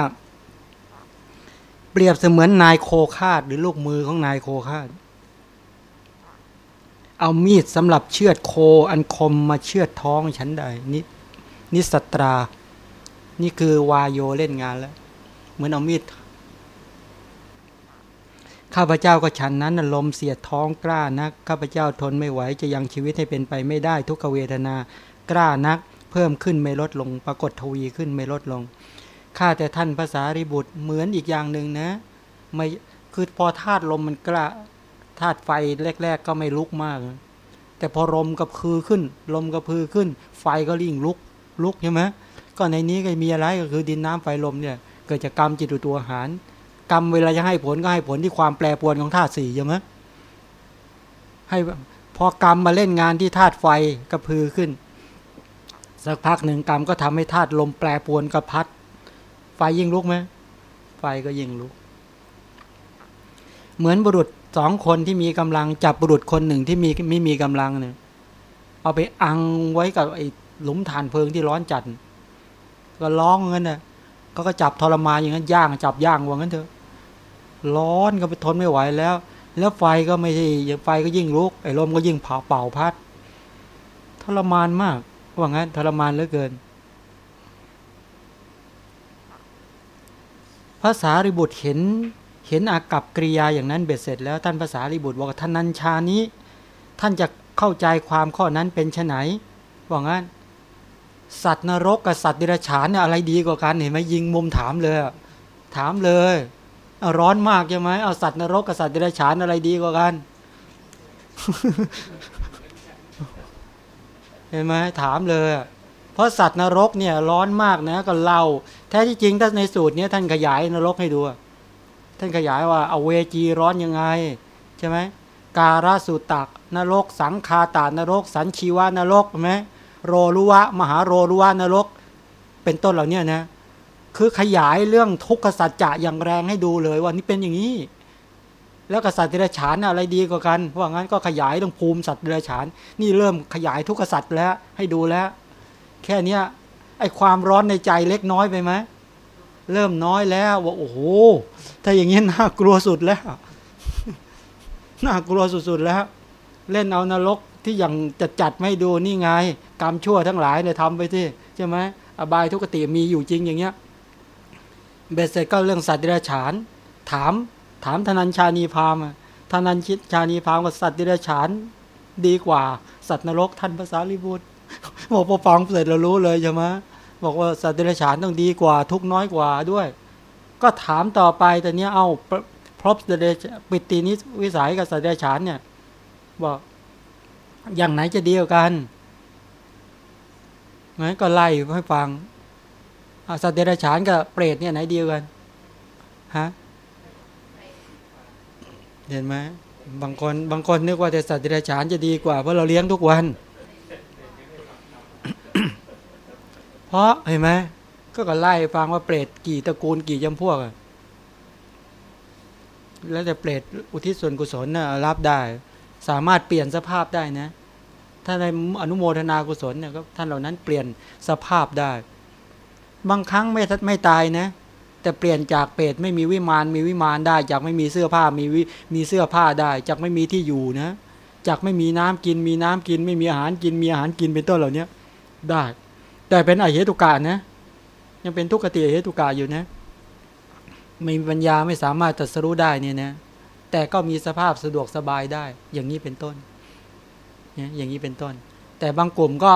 เปรียบเสมือนนายโคคาดหรือลูกมือของนายโคคาด เอามีดสำหรับเชือดโคอันคมมาเชือดท้องฉันใดนินิสตรา นี่คือวายโยเล่นงานแล้ว เหมือนเอามีด ข้าพเจ้าก็ฉันนั้นลมเสียดท้องกล้านัก ข้าพเจ้าทนไม่ไหวจะยังชีวิตให้เป็นไปไม่ได้ทุกเวทนา กล้านัก เพิ่มขึ้นไม่ลดลง ปรากฏทวีขึ้นไม่ลดลง ข้าแต่ท่านภาษาริบุตรเหมือนอีกอย่างหนึ่งนะ ไม่คือพอธาตุลมมันกล้าธาตุไฟแรก ๆ ก็ไม่ลุกมาก แต่พอลมกับพือขึ้น ลมกับพือขึ้น ไฟก็ริ่งลุกลุกใช่ไหม ก็ในนี้ก็มีอะไรก็คือดินน้ำไฟลมเนี่ยเกิดจากกรรมจิตตัวอาหารกรรมเวลาจะให้ผลก็ให้ผลที่ความแปรปรวนของธาตุสี่ใช่ไหมให้พอกรรมมาเล่นงานที่ธาตุไฟกระพือขึ้น สักพักหนึ่งกรรมก็ทำให้ธาตุลมแปรปรวนกระพัด ไฟยิ่งลุกไหมไฟก็ยิ่งลุก เหมือนบุรุษสองคนที่มีกำลังจับบุรุษคนหนึ่งที่มีไม่มีกำลังเนี่ยเอาไปอังไว้กับไอ้หลุมฐานเพลิงที่ร้อนจัด ก็ร้องงี้ยน่ะก็ก็จับทรมานอย่างนั้นย่างจับย่างว่างั้นเถอะ ร้อนก็ไปทนไม่ไหวแล้ว แล้วไฟก็ไม่ใช่ไฟก็ยิ่งลุกไอ้ลมก็ยิ่งเผาเป่าพัดทรมานมากว่างั้นทรมานเหลือเกินภาษาริบุตรเห็นเห็นอากับกริยาอย่างนั้นเบ็ดเสร็จแล้วท่านภาษาริบุตรบอกท่านนัญชานี้ ท่านจะเข้าใจความข้อนั้นเป็นไฉนว่างั้น สัตว์นรกกับสัตว์ดิรัจฉานเนี่ยอะไรดีกว่ากันเห็นไหมยิงมุมถามเลย ถามเลยเอาร้อนมากใช่ไหมเอาสัตว์นรกกับสัตว์ดิรัจฉานอะไรดีกว่ากันเห็นไหมถามเลย เพราะสัตว์นรกเนี่ยร้อนมากนะก็เล่าแท้ที่จริงถ้าในสูตรเนี้ยท่านขยายนรกให้ดู ท่านขยายว่าเอาเวจีร้อนยังไง ใช่ไหมการาสุตักนรก สังคาตานรก สันชีวานรกใช่ไหม โรรุวะ มหาโรรุวะนรก เป็นต้นเหล่านี้นะคือขยายเรื่องทุกขสัจจะอย่างแรงให้ดูเลยว่านี่เป็นอย่างนี้ แล้วกษัตริย์เดรัจฉานอะไรดีกว่ากันว่างั้นก็ขยายเรื่องภูมิสัตว์เดรัจฉาน นี่เริ่มขยายทุกขสัตว์แล้วให้ดูแล้ว แค่เนี้ยไอความร้อนในใจเล็กน้อยไปไหมเริ่มน้อยแล้วว่าโอ้โหถ้าอย่างนี้น่ากลัวสุดแล้วน่ากลัวสุดๆแล้ว เล่นเอานรกที่อย่างจัดจัดๆไม่ดูนี่ไง กรรมชั่วทั้งหลายเนี่ยทำไปที่ใช่ไหมอบายทุกติมีอยู่จริงอย่างเงี้ยเบสเสร็จก็เรื่องสัตว์เดรัจฉาน ถามถามธนัญชานีพามะธนัญชิษชานีพามกับสัตว์เดรัจฉานดีกว่า สัตว์นรกท่านภาษาลิบุตรบอกพอฟังเสร็จเรารู้เลยใช่ไหมบอกว่าสัตว์เดรัจฉานต้องดีกว่า ทุกน้อยกว่าด้วย ก็ถามต่อไปแต่เนี้ยเอาพรบเดรัจปิตินิวิสัยกับสัตว์เดรัจฉานเนี่ยบอกอย่างไหนจะดีกว่ากัน งั้นก็ไล่ให้ฟังสัตว์เดรัจฉานกับเปรตเนี่ยไหนดียวกันฮะเห็นไหมบางคนบางคนนึกว่าแต่สัตว์เดรัจฉานจะดีกว่าเพราะเราเลี้ยงทุกวัน เพราะเห็นไหมก็ก็ไล่ฟังว่าเปรตกี่ตระกูลกี่จำพวกอะแล้วแต่เปรตอุทิศส่วนกุศลน่ะรับได้ สามารถเปลี่ยนสภาพได้นะ ถ้าในอนุโมทนากุศลเนี่ยก็ท่านเหล่านั้นเปลี่ยนสภาพได้ บางครั้งไม่ทัดไม่ตายนะ แต่เปลี่ยนจากเปรตไม่มีวิมานมีวิมานได้ จากไม่มีเสื้อผ้ามีวิมีเสื้อผ้าได้ จากไม่มีที่อยู่นะ จากไม่มีน้ำกินมีน้ำกิน ไม่มีอาหารกินมีอาหารกินเป็นต้นเหล่านี้ได้ แต่เป็นอเหตุกานะ ยังเป็นทุกขติอเหตุกาอยู่นะไม่มีปัญญาไม่สามารถตรัสรู้ได้เนี่ยนะแต่ก็มีสภาพสะดวกสบายได้อย่างนี้เป็นต้น เนี่ยอย่างนี้เป็นต้น แต่บางกลุ่มก็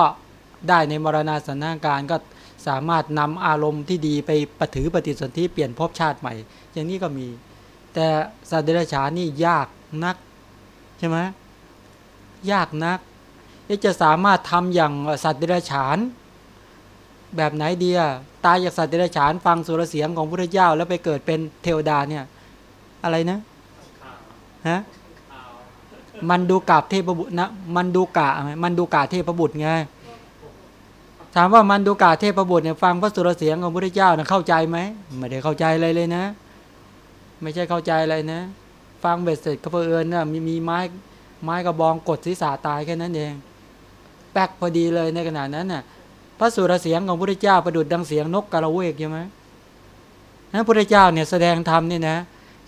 ได้ในมรณาสันนการก็สามารถนำอารมณ์ที่ดีไปปถือปฏิสนธิเปลี่ยนภพชาติใหม่ อย่างนี้ก็มี แต่สัตว์เดรัจฉานนี่ยากนักใช่ไหมยากนักจะสามารถทำอย่างสัตว์เดรัจฉาน แบบไหนเดีอะตายจากสัตว์เดรัจฉานฟังสุรเสียงของพระเจ้าแล้วไปเกิดเป็นเทวดาเนี่ย อะไรนะฮะ มันดูกาบเทพบุตรนะมันดูกะมันดูกาเทพบุตรไงถามว่ามันดูกาเทพบุตรเนี่ยฟังพระสุรเสียงของพระเจ้านะเข้าใจไหมไม่ได้เข้าใจอะไรเลยนะ ไม่ใช่เข้าใจอะไรนะ ฟังเบ็ดเสร็จก็เพอเอิญนะมีมีไม้ไม้กระบองกดศีรษะตายแค่นั้นเองแป๊กพอดีเลยในขณะนั้นน่ะพระสุรเสียงของพระเจ้าประดุดดังเสียงนกกระเวกใช่ไหมนั้นพระเจ้าเนี่ยแสดงธรรมนี่นะ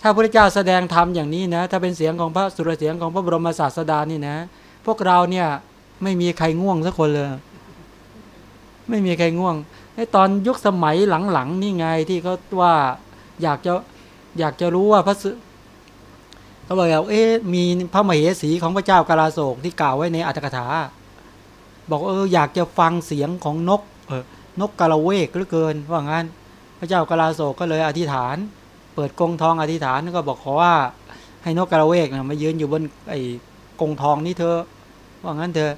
ถ้าพระเจ้าแสดงธรรมอย่างนี้นะ ถ้าเป็นเสียงของพระสุรเสียงของพระบรมศาสดานี่นะ พวกเราเนี่ยไม่มีใครง่วงสักคนเลย ไม่มีใครง่วงไอ้ตอนยุคสมัยหลังๆนี่ไงที่เขาว่าอยากจะอยากจะรู้ว่าพระสุเขาบอกว่าเอ๊ะมีพระมเหสีของพระเจ้ากาลาโศกที่กล่าวไว้ในอัตถกถา บอกเอออยากจะฟังเสียงของนกเออนกกาละเวกเหลือเกินว่างั้น พระเจ้ากาลาโศกก็เลยอธิษฐาน ปิดกงทองอธิษฐานแล้วก็บอกขอว่าให้นกกาละเวกนะมายืนอยู่บนไอ้กงทองนี่เธอว่างั้นเธอ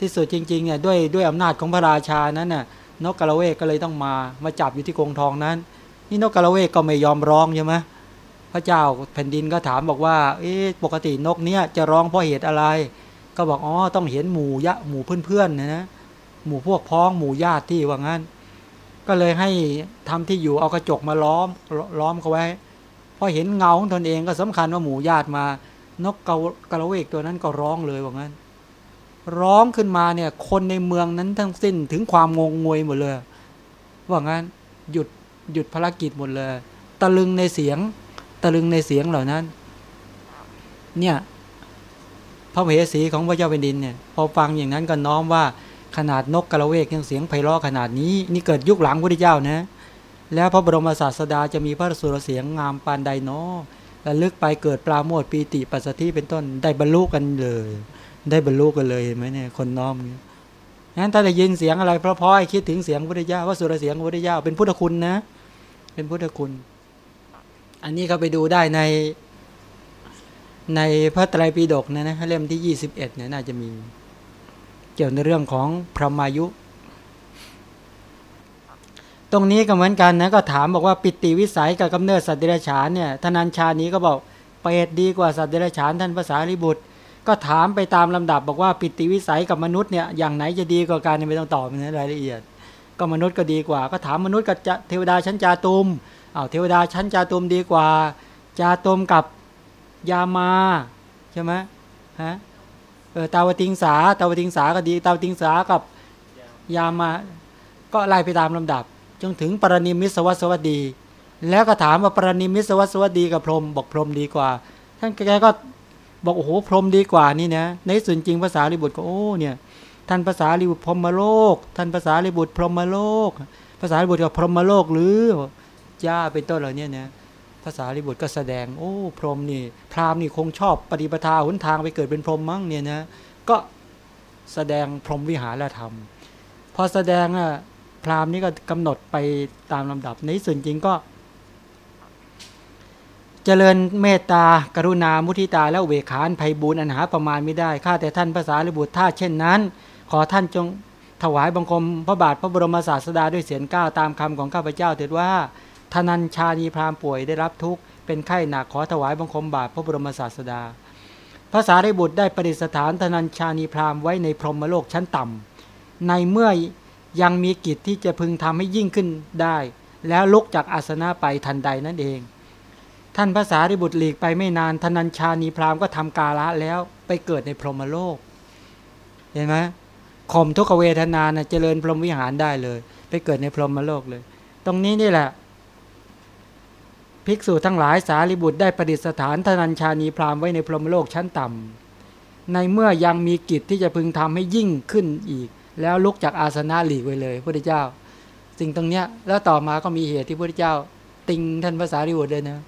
ที่สุดจริงๆเนี่ยด้วยด้วยอำนาจของพระราชานั้นน่ะนกกาละเวกก็เลยต้องมามาจับอยู่ที่กงทองนั้น นี่นกกาละเวกก็ไม่ยอมร้องใช่ไหมพระเจ้าแผ่นดินก็ถามบอกว่า เอ๊ะปกตินกเนี้ยจะร้องเพราะเหตุอะไร ก็บอกอ๋อต้องเห็นหมู่ยะหมู่เพื่อนๆนะนะหมู่พวกพ้องหมู่ญาติที่ว่างั้น ก็เลยให้ทำที่อยู่เอากระจกมาล้อมล้อมเขาไว้ พอเห็นเงาของตนเองก็สำคัญว่าหมู่ญาติมา นกกากระเวกตัวนั้นก็ร้องเลยว่างั้น ร้องขึ้นมาเนี่ย คนในเมืองนั้นทั้งสิ้นถึงความงงงวยหมดเลย ว่างั้นหยุดหยุดภารกิจหมดเลย ตะลึงในเสียง ตะลึงในเสียงเหล่านั้น เนี่ยพระมเหสีของพระเจ้าแผ่นดินเนี่ยพอฟังอย่างนั้นก็น้อมว่าขนาดนกกระเวกยังเสียงไพเราะขนาดนี้ นี่เกิดยุคหลังพระพุทธเจ้านะ แล้วพระบรมศาสดาจะมีพระสุรเสียงงามปานใดเนาะระลึกไปเกิดปราโมทปีติปัสสติเป็นต้นได้บรรลุกันเลย ได้บรรลุกันเลยเห็นไหมเนี่ยคนน้อมเนี่ยงั้นถ้าได้ยินเสียงอะไรเพราะๆให้คิดถึงเสียงพุทธเจ้าว่าสุรเสียงพุทธเจ้าเป็นพุทธคุณนะ เป็นพุทธคุณ อันนี้ก็ไปดูได้ใน ในพระไตรปิฎกนะนะเล่มที่ยี่สิบเอ็ดเนี่ยน่าจะมี เกี่ยวในเรื่องของพระมายุ ตรงนี้ก็เหมือนกันนะก็ถามบอกว่าปิติวิสัยกับกำเนิดสัตว์เดรัจฉานเนี่ยทนัญชานี้ก็บอกเปรตดีกว่าสัตว์เดรัจฉานท่านภาษาลิบุตร ก็ถามไปตามลำดับบอกว่าปิติวิสัยกับมนุษย์เนี่ยอย่างไหนจะดีกว่ากันไม่ต้องตอบในรายละเอียด ก็มนุษย์ก็ดีกว่า ก็ถามมนุษย์กับจะเทวดาชั้นจาตุมอ้าวเทวดาชั้นจาตุมดีกว่า จาตุมกับยามาใช่ไหมฮะเออตาวติงสาตาวติงสาก็ดีตาวติงสากับยามา ก็ไล่ไปตามลำดับ จนถึงปรณิมิตสวัสวัสดี แล้วก็ถามว่าปรณิมิตสวัสวัสดีกับพรหมบอกพรหมดีกว่า ท่านแกก็บอกโอ้โหพรหมดีกว่านี่นะในส่วนจริงภาษาลิบุตรก็โอ้เนี่ยท่านภาษาลิบุตรพรหมโลก ท่านภาษาลิบุตรพรหมโลก ภาษาลิบุตรกับพรหมโลกหรือจ้าเป็นต้นเหล่านี้นะภาษาลิบุตรก็แสดงโอ้พรหมนี่พราหมณ์นี่คงชอบปฏิปทาหนทางไปเกิดเป็นพรหมมั้งเนี่ยนะก็แสดงพรหมวิหารธรรม พอแสดงอะ รามนี่ก็กำหนดไปตามลำดับในส่วนจริงก็ เจริญเมตตากรุณามุทิตาและเวขานภัยบูรณ์อันหาประมาณไม่ได้ข้าแต่ท่านภาษาลิบุตรถ้าเช่นนั้น ขอท่านจงถวายบังคมพระบาทพระบรมศาสดาด้วยเสียงก้าวตามคำของข้าพเจ้าเถิดว่าทนัญชานีพรามป่วยได้รับทุกข์เป็นไข้หนักขอถวายบังคมบาทพระบรมศาสดาภาษาริบุตรได้ประดิษฐานธนัญชานีพรามไว้ในพรหมโลกชั้นต่ำในเมื่อ ยังมีกิจที่จะพึงทำให้ยิ่งขึ้นได้ แล้วลุกจากอาสนะไปทันใดนั่นเอง ท่านภาษาริบุตรหลีกไปไม่นานธนัญชานีพราหมณ์ก็ทำกาละแล้วไปเกิดในพรหมโลก เห็นไหมข่มทุกเวทนานะเจริญพรหมวิหารได้เลย ไปเกิดในพรหมโลกเลย ตรงนี้นี่แหละ ภิกษุทั้งหลายสารีบุตรได้ประดิษฐานธนัญชานีพราหมณ์ไว้ในพรหมโลกชั้นต่ำในเมื่อยังมีกิจที่จะพึงทำให้ยิ่งขึ้นอีก แล้วลุกจากอาสนะหลีกไว้เลยพระพุทธเจ้าสิ่งตรงเนี้ยแล้วต่อมาก็มีเหตุที่พระพุทธเจ้า ติงท่านภาษารีบุตรเลยนะ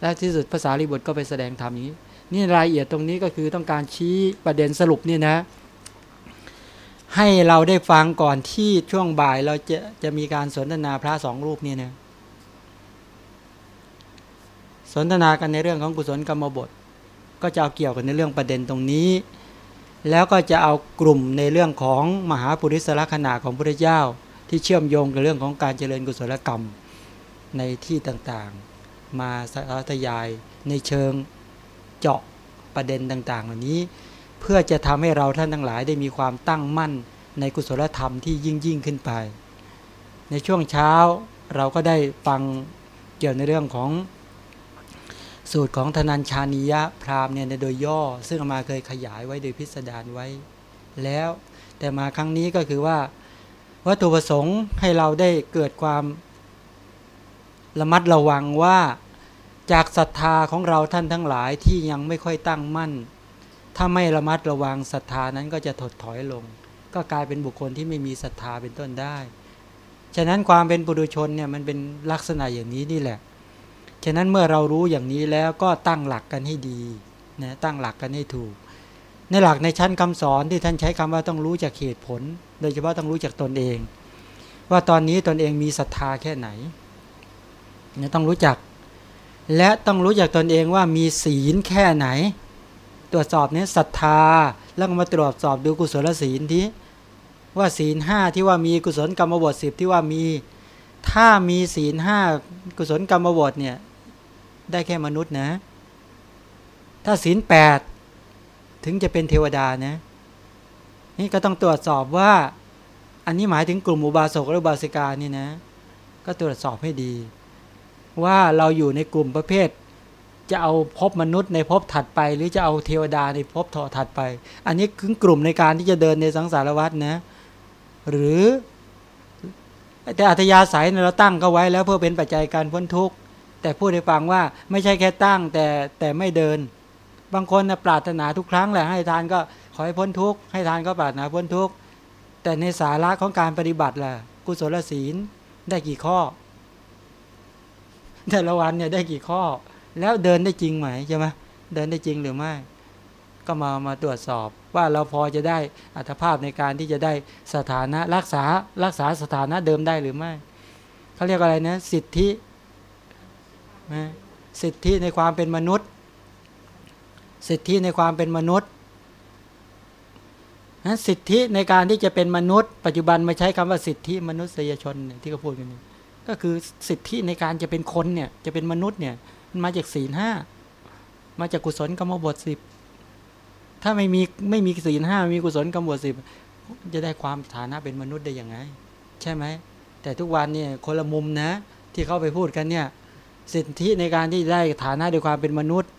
และที่สุดภาษารีบุตรก็ไปแสดงธรรมนี้ นี่รายละเอียดตรงนี้ก็คือต้องการชี้ประเด็นสรุปเนี่ยนะ ให้เราได้ฟังก่อนที่ช่วงบ่ายเราจะจะมีการสนทนาพระสองรูปเนี่ยนะสนทนากันในเรื่องของกุศลกรรมบท ก็จะเอาเกี่ยวกันในเรื่องประเด็นตรงนี้ แล้วก็จะเอากลุ่มในเรื่องของมหาปุริสละขณะของพระเจ้า ที่เชื่อมโยงกับเรื่องของการเจริญกุศลกรรมในที่ต่างๆ มาสาธยายในเชิงเจาะประเด็นต่างๆ เหล่านี้ เพื่อจะทำให้เราท่านทั้งหลายได้มีความตั้งมั่นในกุศลธรรมที่ยิ่งยิ่งขึ้นไป ในช่วงเช้าเราก็ได้ฟังเกี่ยวในเรื่องของ สูตรของธนัญชานียะพราหมณ์เนี่ยโดยย่อ ซึ่งมาเคยขยายไว้โดยพิสดารไว้ แล้วแต่มาครั้งนี้ก็คือว่า วัตถุประสงค์ให้เราได้เกิดความระมัดระวังว่าจากศรัทธาของเราท่านทั้งหลายที่ยังไม่ค่อยตั้งมั่น ถ้าไม่ระมัดระวังศรัทธานั้นก็จะถดถอยลง ก็กลายเป็นบุคคลที่ไม่มีศรัทธาเป็นต้นได้ ฉะนั้นความเป็นปุถุชนเนี่ยมันเป็นลักษณะอย่างนี้นี่แหละ ฉะนั้นเมื่อเรารู้อย่างนี้แล้วก็ตั้งหลักกันให้ดีนะตั้งหลักกันให้ถูก ในหลักในชั้นคำสอนที่ท่านใช้คำว่าต้องรู้จากเหตุผล โดยเฉพาะต้องรู้จากตนเอง ว่าตอนนี้ตนเองมีศรัทธาแค่ไหนเนี่ยต้องรู้จัก และต้องรู้จักตนเองว่ามีศีลแค่ไหน ตรวจสอบเนี่ยศรัทธาแล้วก็มาตรวจสอบดูกุศลศีลที่ว่าศีลห้าที่ว่ามีกุศลกรรมบทสิบที่ว่ามี ถ้ามีศีลห้ากุศลกรรมบทเนี่ย ได้แค่มนุษย์นะ ถ้าศีลแปดถึงจะเป็นเทวดานะ นี่ก็ต้องตรวจสอบว่า อันนี้หมายถึงกลุ่มอุบาสกหรือบาสิกานี่นะ ก็ตรวจสอบให้ดี ว่าเราอยู่ในกลุ่มประเภท จะเอาพบมนุษย์ในพบถัดไป หรือจะเอาเทวดาในพบทอถัดไป อันนี้คือกลุ่มในการที่จะเดินในสังสารวัฏนะ หรือแต่อัธยาศัยเราตั้งก็ไว้แล้วเพื่อเป็นปัจจัยการพ้นทุกข์ แต่พูดให้ฟังว่าไม่ใช่แค่ตั้งแต่แต่ไม่เดิน บางคนนะปรารถนาทุกครั้งแหละให้ทานก็ขอให้พ้นทุกข์ให้ทานก็ปรารถนาพ้นทุกข์แต่ในสาระของการปฏิบัติล่ะกุศลศีลได้กี่ข้อ แต่ละวันเนี่ยได้กี่ข้อ แล้วเดินได้จริงไหมใช่ไหมเดินได้จริงหรือไม่ ก็มามาตรวจสอบว่าเราพอจะได้อัตภาพในการที่จะได้สถานะรักษารักษาสถานะเดิมได้หรือไม่เขาเรียกอะไรนะสิทธิ สิทธิในความเป็นมนุษย์ สิทธิในความเป็นมนุษย์นะสิทธิในการที่จะเป็นมนุษย์ ปัจจุบันมาใช้คำว่าสิทธิมนุษยชนที่เขาพูดกันนี่ก็คือสิทธิในการจะเป็นคนเนี่ยจะเป็นมนุษย์เนี่ยมันมาจากศีลห้ามาจากกุศลกรรมบทสิบถ้าไม่มีไม่มีศีลห้ามีกุศลกรรมบทสิบจะได้ความฐานะเป็นมนุษย์ได้ยังไง ใช่ไหมแต่ทุกวันเนี่ยคนละมุมนะ ที่เขาไปพูดกันเนี่ย สิทธิในการที่ได้ฐานะด้วยความเป็นมนุษย์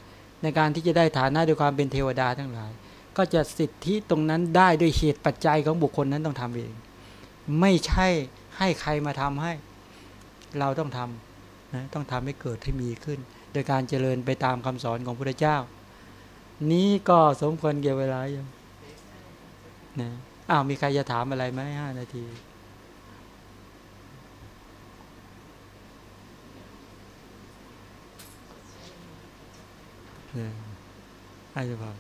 ในการที่จะได้ฐานะด้วยความเป็นเทวดาทั้งหลาย ก็จะสิทธิตรงนั้นได้ด้วยเหตุปัจจัยของบุคคลนั้นต้องทำเอง ไม่ใช่ให้ใครมาทำให้ เราต้องทำนะต้องทำให้เกิดให้มีขึ้น โดยการเจริญไปตามคำสอนของพระเจ้า นี้ก็สมควรเกี่ยวเวลายังนะอ้าวมีใครจะถามอะไรไหมห้านาที เนี่ยอาจจะพอ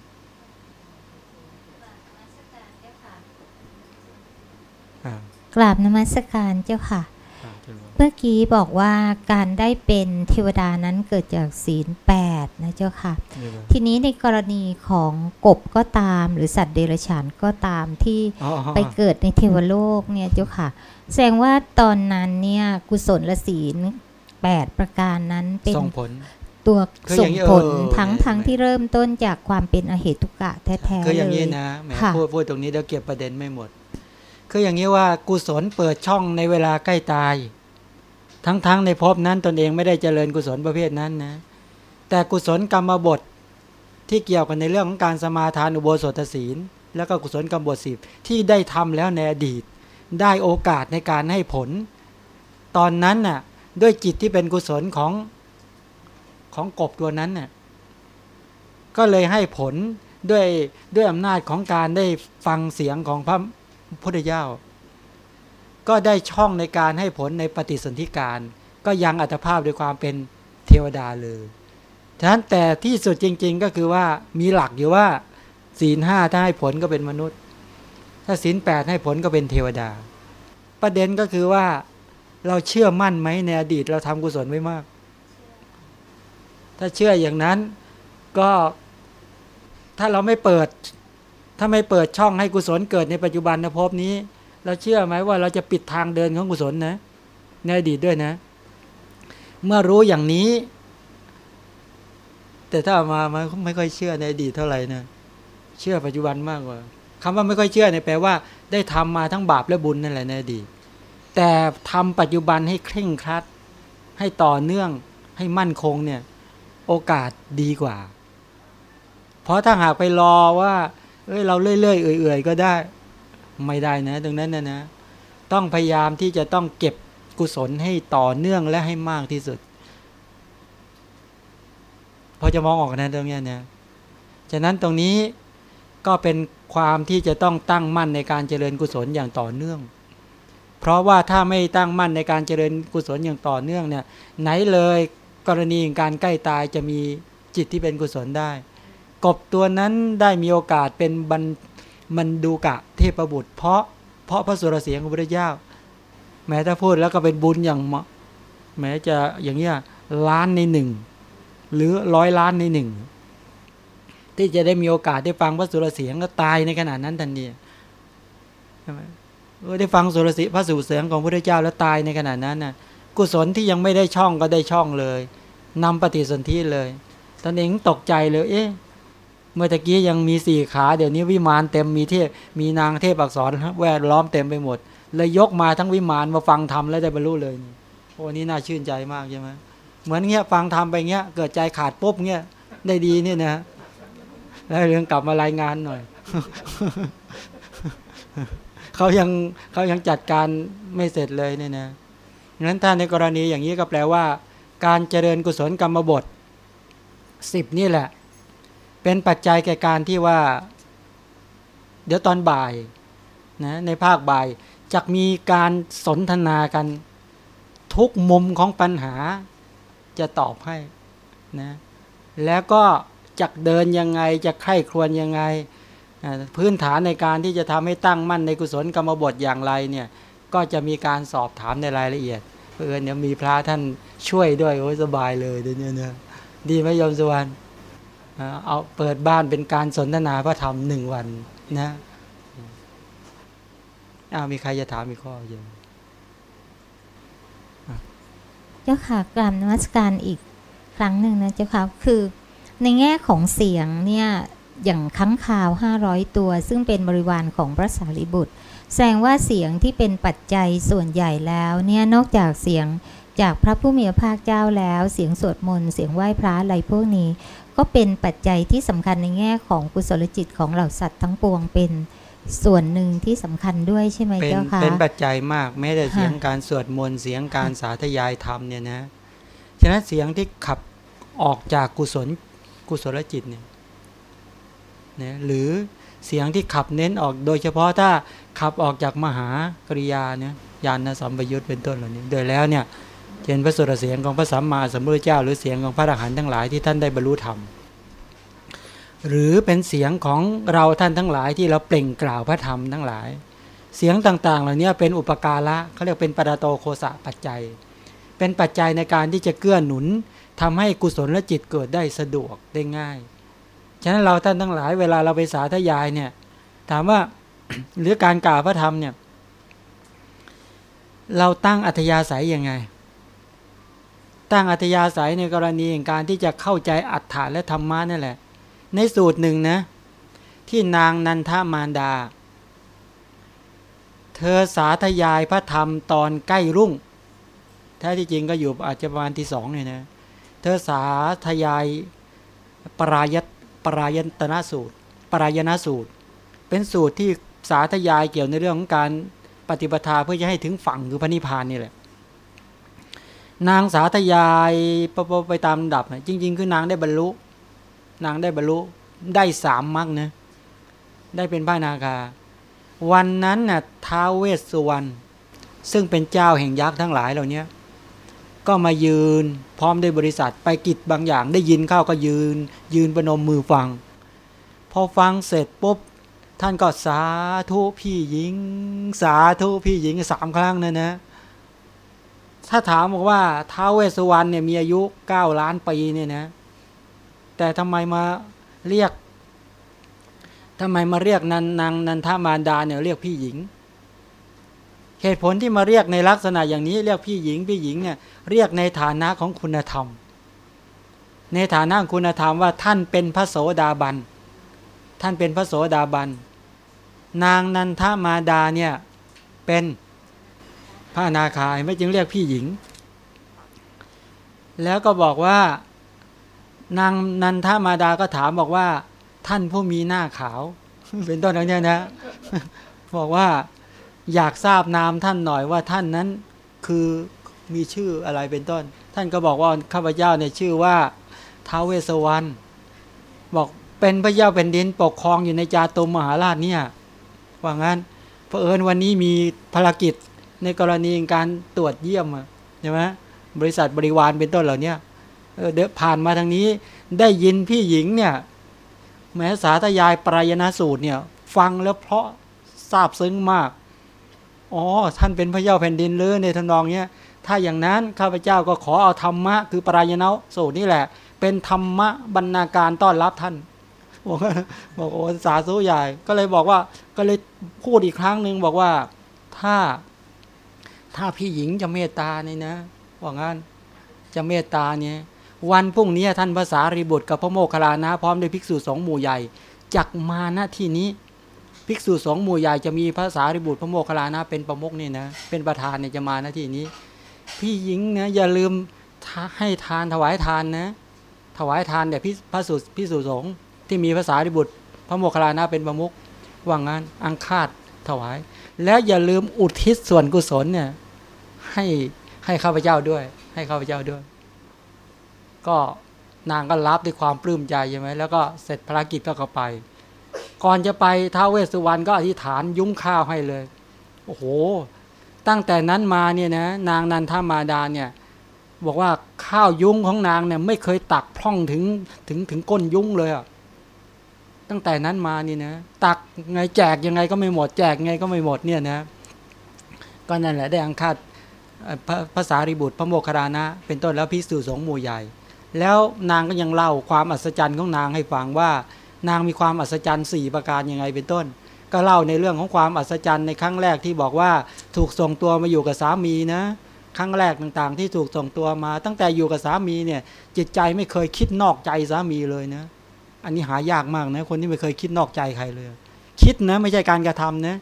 อ่ากราบนมัสการเจ้าค่ะอ่าเชิญว่าเมื่อกี้บอกว่าการได้เป็นเทวดานั้นเกิดจากศีลแปดนะเจ้าค่ะนี่เลยทีนี้ในกรณีของกบก็ตาม หรือสัตว์เดรัจฉานก็ตามที่อ๋ออ๋อไปเกิดในเทวโลกเนี่ยเจ้าค่ะ แสดงว่าตอนนั้นเนี่ยกุศลศีลแปดประการนั้นเป็นส่งผล ตัวคืออส่ย่างงนี้ผลเออทั้งเนี่ยทั้งที่เริ่มต้นจากความเป็นอเหตุกะแท้ๆคืออย่างเลนี้ยนะแหมค่ะพูดพูดตรงนี้เดี๋ยวเก็บประเด็นไม่หมด คืออย่างนี้ว่ากุศลเปิดช่องในเวลาใกล้ตาย ทั้งๆในภพนั้นตนเองไม่ได้เจริญกุศลประเภทนั้นนะ แต่กุศลกรรมบทที่เกี่ยวกันในเรื่องของการสมาทานอุโบสถศีล แล้วก็กุศลกรรมบทสิบที่ได้ทำแล้วในอดีต ได้โอกาสในการให้ผล ตอนนั้นน่ะด้วยจิตที่เป็นกุศลของ ของกบตัวนั้นน่ะก็เลยให้ผลด้วยด้วยอำนาจของการได้ฟังเสียงของพระพุทธเจ้า ก็ได้ช่องในการให้ผลในปฏิสนธิการ ก็ยังอัตภาพด้วยความเป็นเทวดาเลยฉะนั้นแต่ที่สุดจริง ๆ ก็คือว่ามีหลักอยู่ว่าศีลห้าถ้าให้ผลก็เป็นมนุษย์ ถ้าศีลแปดให้ผลก็เป็นเทวดา ประเด็นก็คือว่าเราเชื่อมั่นไหมในอดีตเราทำกุศลไว้มาก ถ้าเชื่ออย่างนั้นก็ถ้าเราไม่เปิด ถ้าไม่เปิดช่องให้กุศลเกิดในปัจจุบันภพนี้ เราเชื่อไหมว่าเราจะปิดทางเดินของกุศลนะในอดีตด้วยนะ เมื่อรู้อย่างนี้ แต่ถ้าเอามามันไม่ค่อยเชื่อในอดีตเท่าไหร่นะเชื่อปัจจุบันมากกว่าคำว่าไม่ค่อยเชื่อเนี่ยแปลว่า ได้ทำมาทั้งบาปและบุญนั่นแหละในอดีตแต่ทำปัจจุบันให้เคร่งครัด ให้ต่อเนื่องให้มั่นคงเนี่ย โอกาสดีกว่า เพราะถ้าหากไปรอว่าเอ้ยเราเรื่อยๆเอื่อยๆก็ได้ ไม่ได้นะตรงนั้นนะนะ ต้องพยายามที่จะต้องเก็บกุศลให้ต่อเนื่องและให้มากที่สุด พอจะมองออกนะตรงนี้นะฉะนั้นตรงนี้ก็เป็นความที่จะต้องตั้งมั่นในการเจริญกุศลอย่างต่อเนื่อง เพราะว่าถ้าไม่ตั้งมั่นในการเจริญกุศลอย่างต่อเนื่องเนี่ยไหนเลย กรณีการใกล้ตายจะมีจิตที่เป็นกุศลได้ กบตัวนั้นได้มีโอกาสเป็นบรรมันดูกะเทพบุตร เพราะเพราะพระสุรเสียงของพระเจ้า แม้ถ้าพูดแล้วก็เป็นบุญอย่างเหมาะแม้จะอย่างเงี้ยล้านในหนึ่งหรือร้อยล้านในหนึ่งที่จะได้มีโอกาสได้ฟังพระสุรเสียงก็ตายในขณะนั้นทันทีใช่ไหมได้ฟังสุรสีพระสุรเสียงของพระเจ้าแล้วตายในขณะนั้นน่ะ กุศลที่ยังไม่ได้ช่องก็ได้ช่องเลยนำปฏิสนธิเลยตอนเองตกใจเลยเอ๊ะเมื่อตะกี้ยังมีสี่ขาเดี๋ยวนี้วิมานเต็มมีเทพมีนางเทพอักษรแวดล้อมเต็มไปหมด เลยยกมาทั้งวิมานมาฟังธรรมแล้วได้บรรลุเลยโอ้นี่น่าชื่นใจมากใช่ไหมเหมือนเงี้ยฟังธรรมไปเงี้ยเกิดใจขาดปุ๊บเงี้ยได้ดีเนี่ยนะแล้วเรื่องกลับมารายงานหน่อยเขายังเขายังจัดการไม่เสร็จเลยเนี่ยนะ งั้นถ้าในกรณีอย่างนี้ก็แปลว่า การเจริญกุศลกรรมบทสิบนี่แหละ เป็นปัจจัยแก่การที่ว่า เดี๋ยวตอนบ่ายนะในภาคบ่ายจะมีการสนทนากันทุกมุมของปัญหาจะตอบให้นะแล้วก็จะเดินยังไงจะไข้ครวนยังไง พื้นฐานในการที่จะทำให้ตั้งมั่นในกุศลกรรมบทอย่างไรเนี่ย ก็จะมีการสอบถามในรายละเอียด เพื่อนเดี๋ยมีพระท่านช่วยด้วยโอ้ยสบายเลยเดี๋ยวนี้เนี่ยดีไหมโยมสุวรรณเอาเปิดบ้านเป็นการสนทนาพระธรรมหนึ่งวันนะอ้าวมีใครจะถามมีข้อเยอะเจ้าค่ะกราบนมัสการอีกครั้งหนึ่งนะเจ้าค่ะคือในแง่ของเสียงเนี่ยอย่างค้างคาว 500 ตัว ซึ่งเป็นบริวารของพระสารีบุตร แสดงว่าเสียงที่เป็นปัจจัยส่วนใหญ่แล้วเนี่ยนอกจากเสียงจากพระผู้มีพระภาคเจ้าแล้ว เสียงสวดมนต์เสียงไหว้พระอะไรพวกนี้ ก็เป็นปัจจัยที่สำคัญในแง่ของกุศลจิตของเหล่าสัตว์ทั้งปวงเป็นส่วนหนึ่งที่สำคัญด้วยใช่ไหมเจ้าค่ะเป็นปัจจัยมากแม้แต่เสียงการสวดมนต์เสียงการสาธยายธรรมเนี่ยนะฉะนั้นเสียงที่ขับออกจากกุศลกุศลจิตเนี่ยนะหรือ เสียงที่ขับเน้นออกโดยเฉพาะถ้าขับออกจากมหากริยาเนี่ยยานสัมปยุตเป็นต้นเหล่านี้โดยแล้วเนี่ยเช่นพระสุรเสียงของพระสัมมาสัมพุทธเจ้า หรือเสียงของพระอรหันต์ทั้งหลายที่ท่านได้บรรลุธรรม หรือเป็นเสียงของเราท่านทั้งหลายที่เราเปล่งกล่าวพระธรรมทั้งหลาย เสียงต่างๆ เหล่านี้เป็นอุปการะเขาเรียกเป็นปราโตโคสะปัจจัย เป็นปัจจัยในการที่จะเกื้อหนุนทำให้กุศลและจิตเกิดได้สะดวกได้ง่าย ฉะนั้นเราท่านทั้งหลายเวลาเราไปสาธยายเนี่ย ถามว่าหรือการกล่าวพระธรรมเนี่ย เราตั้งอัธยาศัยยังไง ตั้งอัธยาศัยในกรณีแห่งการที่จะเข้าใจอัฏฐานและธรรมะนั่นแหละ ในสูตรหนึ่งนะ ที่นางนันทามารดา เธอสาธยายพระธรรมตอนใกล้รุ่งแท้ที่จริงก็อยู่อาจจะประมาณที่สองเนี่ยนะ เธอสาธยายปรายต ปรายตนาสูตร ปรายณสูตร เป็นสูตรที่สาธยายเกี่ยวในเรื่องของการปฏิปทาเพื่อจะให้ถึงฝั่งคือพระนิพพานนี่แหละ นางสาธยายไปไปไปตามลำดับนะจริง ๆ คือนางได้บรรลุ นางได้บรรลุได้สามมรรคนะได้เป็นพระนาคา วันนั้นน่ะท้าวเวสสุวรรณซึ่งเป็นเจ้าแห่งยักษ์ทั้งหลายเหล่านี้ ก็มายืน พร้อมด้วยบริษัทไปกิจบางอย่าง ได้ยินเข้าก็ยืน ยืนประนมมือฟัง พอฟังเสร็จปุ๊บ ท่านก็สาธุพี่หญิง สาธุพี่หญิงสามครั้งนะนะ ถ้าถามบอกว่าท้าวเวสสุวรรณเนี่ยมีอายุเก้าล้านปีเนี่ยนะ แต่ทำไมมาเรียกทำไมมาเรียกนันนางนันทามารดาเนี่ยเรียกพี่หญิง เหตุผลที่มาเรียกในลักษณะอย่างนี้เรียกพี่หญิงพี่หญิงเนี่ย เรียกในฐานะของคุณธรรม ในฐานะคุณธรรมว่าท่านเป็นพระโสดาบัน ท่านเป็นพระโสดาบัน นางนันทามาดาเนี่ยเป็นพระนาคาไม่จึงเรียกพี่หญิง แล้วก็บอกว่านางนันทามาดาก็ถามบอกว่า ท่านผู้มีหน้าขาว เป็นต้นอย่างเนี้ยนะ บอกว่าอยากทราบนามท่านหน่อยว่าท่านนั้นคือ มีชื่ออะไรเป็นต้น ท่านก็บอกว่าข้าพเจ้าเนี่ยชื่อว่าท้าวเวสวรรณบอกเป็นพระเจ้าเป็นดินปกครองอยู่ในจาตุมมหาราชเนี่ยว่างั้นเผอิญวันนี้มีภารกิจในกรณีการตรวจเยี่ยมใช่ไหมบริษัทบริวารเป็นต้นเหล่านี้เดี๋ยวผ่านมาทางนี้ได้ยินพี่หญิงเนี่ยแม้สาธยายปรายณสูตรเนี่ย ฟังแล้วเพราะซาบซึ้งมาก อ๋อ ท่านเป็นพระเจ้าแผ่นดินเลยในทำนองเนี้ย ถ้าอย่างนั้นข้าพเจ้าก็ขอเอาธรรมะ คือปรายณสูตรนี่แหละ เป็นธรรมะบรรณาการต้อนรับท่านบอกว่าบอกโอ้สาธุใหญ่ ก็เลยบอกว่าก็เลยพูดอีกครั้งหนึ่งบอกว่าถ้าถ้าพี่หญิงจะเมตตาเนี่ยนะว่างั้นจะเมตตาเนี่ยวันพรุ่งนี้ท่านภาษารีบุตรกับพระโมคคัลลานะพร้อมด้วยภิกษุสองหมู่ใหญ่จักมาณที่นี้ภิกษุสองหมู่ใหญ่จะมีภาษาริบุตรพระโมคคัลลานะเป็นประมุกนี่นะเป็นประธานเนี่ยจะมาณที่นี้ พี่หญิงนะอย่าลืมให้ทานถวายทานนะ ถวายทานเนี่ยพิพระสุพิสุสงฆ์ที่มีภาษาริบุตร พระโมคคัลลานะเป็นประมุกว่างงานอังคาดถวาย แล้วอย่าลืมอุทิศส่วนกุศลเนี่ยให้ให้ข้าพเจ้าด้วย ให้ข้าพเจ้าด้วย ก็นางก็รับด้วยความปลื้มใจใช่ไหมแล้วก็เสร็จภารกิจก็เข้าไป ก่อนจะไปท้าวเวสสุวรรณก็อธิษฐานยุ้งข้าวให้เลย โอ้โห ตั้งแต่นั้นมาเนี่ยนะนางนันทามาดาเนี่ยบอกว่าข้าวยุ้งของนางเนี่ยไม่เคยตักพร่องถึงถึงถึงก้นยุ้งเลยอะตั้งแต่นั้นมานี่นะตักไงแจกยังไงก็ไม่หมดแจกไงก็ไม่หมดเนี่ยนะก็นั่นแหละได้อังคาดพรภาษาริบุตรพระโมคคัลลานะ เป็นต้นแล้วพิสูจสงหมู่ใหญ่ แล้วนางก็ยังเล่าความอัศจรรย์ของนางให้ฟังว่า นางมีความอัศจรรย์สี่ประการยังไงเป็นต้น ก็เล่าในเรื่องของความอัศจรรย์ในครั้งแรกที่บอกว่าถูกส่งตัวมาอยู่กับสามีนะครั้งแรกต่างๆ ที่ถูกส่งตัวมา ตั้งแต่อยู่กับสามีเนี่ย จิตใจไม่เคยคิดนอกใจสามีเลยนะ อันนี้หายากมากนะ คนที่ไม่เคยคิดนอกใจใครเลย คิดนะไม่ใช่การกระทำนะ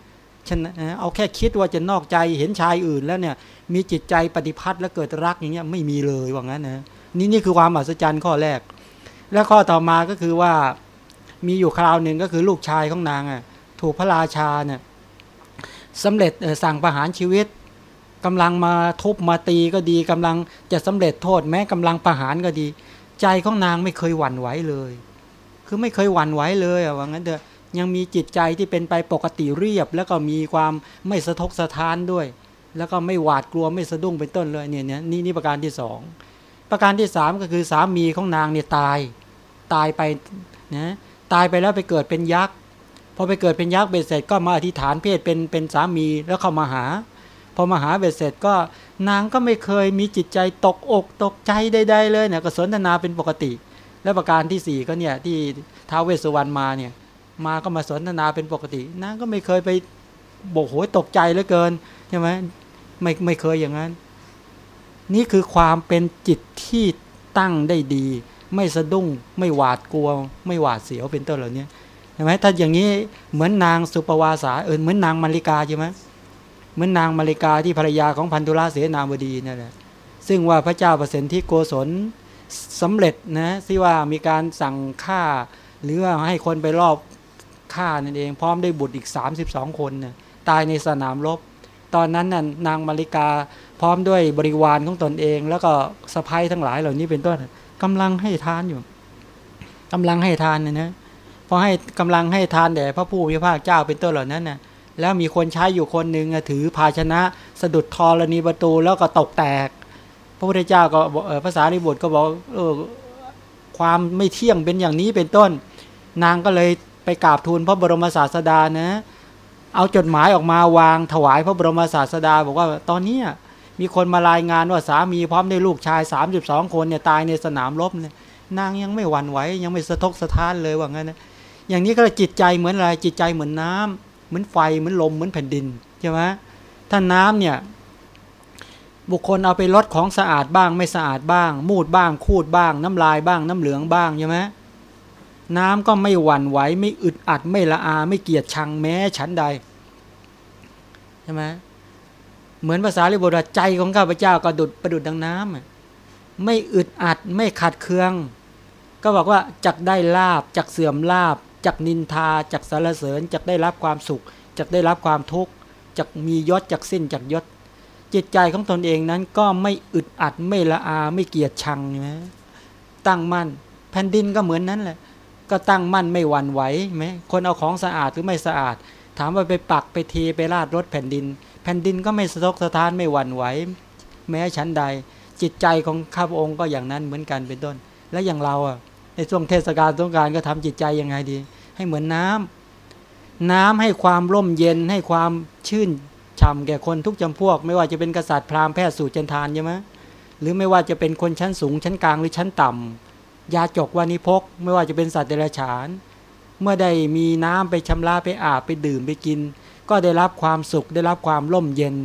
ฉันนะเอาแค่คิดว่าจะนอกใจเห็นชายอื่นแล้วเนี่ย มีจิตใจปฏิพัทธ์และเกิดรักอย่างเงี้ยไม่มีเลยว่างั้นนะนี่นี่คือความอัศจรรย์ข้อแรก แล้วข้อต่อมาก็คือว่า มีอยู่คราวหนึ่งก็คือลูกชายของนางอะ ถูกพระราชาเนี่ยสำเร็จสั่งประหารชีวิตกำลังมาทุบมาตีก็ดีกำลังจะสำเร็จโทษแม้กำลังประหารก็ดี ใจของนางไม่เคยหวั่นไหวเลย คือไม่เคยหวั่นไหวเลยว่างั้นเถอะยังมีจิตใจที่เป็นไปปกติเรียบ แล้วก็มีความไม่สะทกสะท้านด้วย แล้วก็ไม่หวาดกลัวไม่สะดุ้งเป็นต้นเลยเนี่ยเนี่ยนี่นี่ประการที่สองประการที่สามก็คือสามีของนางเนี่ยตาย ตายไปนะตายไปแล้วไปเกิดเป็นยักษ์ พอไปเกิดเป็นยักษ์เบ็ดเสร็จก็มาอธิษฐานเพศเป็นเป็นสามีแล้วเข้ามาหา พอมาหาเบ็ดเสร็จก็นางก็ไม่เคยมีจิตใจตกอกตกใจใดๆเลยเนี่ยก็สนทนาเป็นปกติ และประการที่สี่ก็เนี่ยที่ท้าวเวสสุวรรณมาเนี่ยมาก็มาสนทนาเป็นปกตินางก็ไม่เคยไปโบกโหยตกใจเหลือเกินใช่ไหมไม่ไม่เคยอย่างนั้น นี่คือความเป็นจิตที่ตั้งได้ดี ไม่สะดุ้งไม่หวาดกลัว ไม่หวาดเสียวเป็นต้นเหล่านี้ ช่ไหมถ้าอย่างนี้เหมือนนางสุปวาสาเออเหมือนนางมาริกาใช่ไหมเหมือนนางมาริกาที่ภรรยาของพันธุราเสนาบดีนั่นแหละซึ่งว่าพระเจ้าประสิทธิโกศลสำเร็จนะที่ว่ามีการสั่งฆ่า หรือว่าให้คนไปรอบฆ่านั่นเอง พร้อมได้บุตรอีก 32 คนนี่ยตายในสนามรบ ตอนนั้นน่ะนางมาริกาพร้อมด้วยบริวารของตนเอง แล้วก็สะพ้ายทั้งหลายเหล่านี้เป็นต้นกำลังให้ทานอยู่กำลังให้ทานนะนะ พอให้กำลังให้ทานแด่พระผู้มีพระเจ้าเป็นต้นเหล่านั้นน่ะแล้วมีคนใช้อยู่คนหนึ่งถือภาชนะสะดุดทอรณีประตูแล้วก็ตกแตก พระพุทธเจ้าก็ภาษาริบุตรก็บอกเออความไม่เที่ยงเป็นอย่างนี้เป็นต้น นางก็เลยไปกราบทูลพระบรมศาสดานะ เอาจดหมายออกมาวางถวายพระบรมศาสดา บอกว่าตอนนี้มีคนมารายงานว่าสามีพร้อมด้วยลูกชาย 32 คนเนี่ยตายในสนามรบเนี่ยนางยังไม่หวั่นไหวยังไม่สะทกสะท้านเลยว่างั้นนะ อย่างนี้ก็จิตใจเหมือนอะไรจิตใจเหมือนน้ำเหมือนไฟเหมือนลมเหมือนแผ่นดินใช่ไหมถ้าน้ำเนี่ยบุคคลเอาไปลดของสะอาดบ้างไม่สะอาดบ้าง มูดบ้าง คูดบ้าง น้ำลายบ้าง น้ำเหลืองบ้างใช่ไหมน้ำก็ไม่หวั่นไหวไม่อึดอัดไม่ละอาไม่เกียดชังแม้ฉันใดใช่ไหมเหมือนภาษาลิบุตรใจของข้าพเจ้าก็ดุดประดุดดังน้ำไม่อึดอัดไม่ขัดเคือง ก็บอกว่าจักได้ลาบจักเสื่อมลาบ จักนินทาจักสารเสริญจักได้รับความสุขจักได้รับความทุกข์จักมียศจักสิ้นจักยศ จิตใจของตนเองนั้นก็ไม่อึดอัดไม่ละอาไม่เกียดชังนะตั้งมั่นแผ่นดินก็เหมือนนั้นแหละ ก็ตั้งมั่นไม่หวั่นไหวไหมคนเอาของสะอาดหรือไม่สะอาด ถามว่าไปปักไปเทไปราดรถแผ่นดิน แผ่นดินก็ไม่สะทกสะท้านไม่หวั่นไหวแม้ชั้นใด จิตใจของข้าพระองค์ก็อย่างนั้นเหมือนกันเป็นต้น และอย่างเราอะ ในช่วงเทศกาลสงการก็ทำจิตใจยังไงดี ให้เหมือนน้ำน้ำให้ความร่มเย็นให้ความชื่นช่ำแก่คนทุกจำพวก ไม่ว่าจะเป็นกษัตริย์พราหมณ์แพทย์สูตรเจนทานใช่ไหมหรือไม่ว่าจะเป็นคนชั้นสูงชั้นกลางหรือชั้นต่ำยาจกวานิพก ไม่ว่าจะเป็นสัตว์เดรัจฉาน เมื่อได้มีน้ำไปชำระไปอาบไปดื่มไปกิน ก็ได้รับความสุขได้รับความร่มเย็น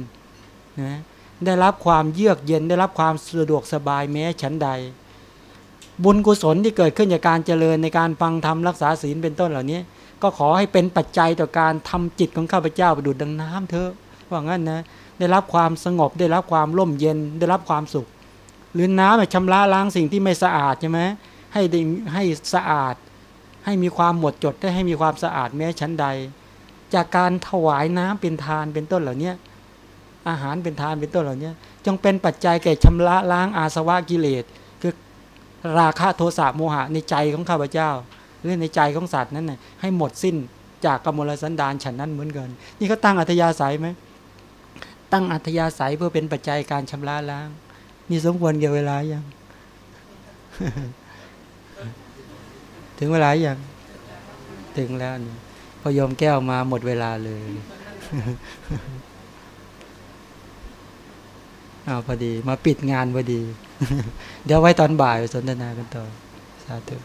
นะได้รับความเยือกเย็นได้รับความสะดวกสบายแม้ฉันใด บุญกุศลที่เกิดขึ้นจากการเจริญในการฟังธรรมรักษาศีลเป็นต้นเหล่านี้ ก็ขอให้เป็นปัจจัยต่อการทำจิตของข้าพเจ้าไปดุดดังน้ำเถอะว่างั้นนะได้รับความสงบได้รับความร่มเย็นได้รับความสุข หรือน้ำชำระล้างสิ่งที่ไม่สะอาดใช่ไหมให้ให้สะอาด ให้มีความหมดจดได้ให้มีความสะอาดแม้ชั้นใด จากการถวายน้ำเป็นทานเป็นต้นเหล่านี้อาหารเป็นทานเป็นต้นเหล่านี้จงเป็นปัจจัยแก่ชำระล้างอาสวะกิเลส ราคะโทสะโมหะในใจของข้าพเจ้า หรือในใจของสัตว์นั้นน่ะให้หมดสิ้นจากกมลสันดานฉันนั้นเหมือนกัน นี่เขาตั้งอัธยาศัยไหมตั้งอัธยาศัยเพื่อเป็นปัจจัยการชำระล้าง นี่สมควรแก่เวลายัง ถึงเวลายังถึงแล้วนี่พอโยมแก้วมาหมดเวลาเลยอ้าวพอดี มาปิดงานพอดี เดี๋ยวไว้ตอนบ่ายสนทนากันต่อ สาธุ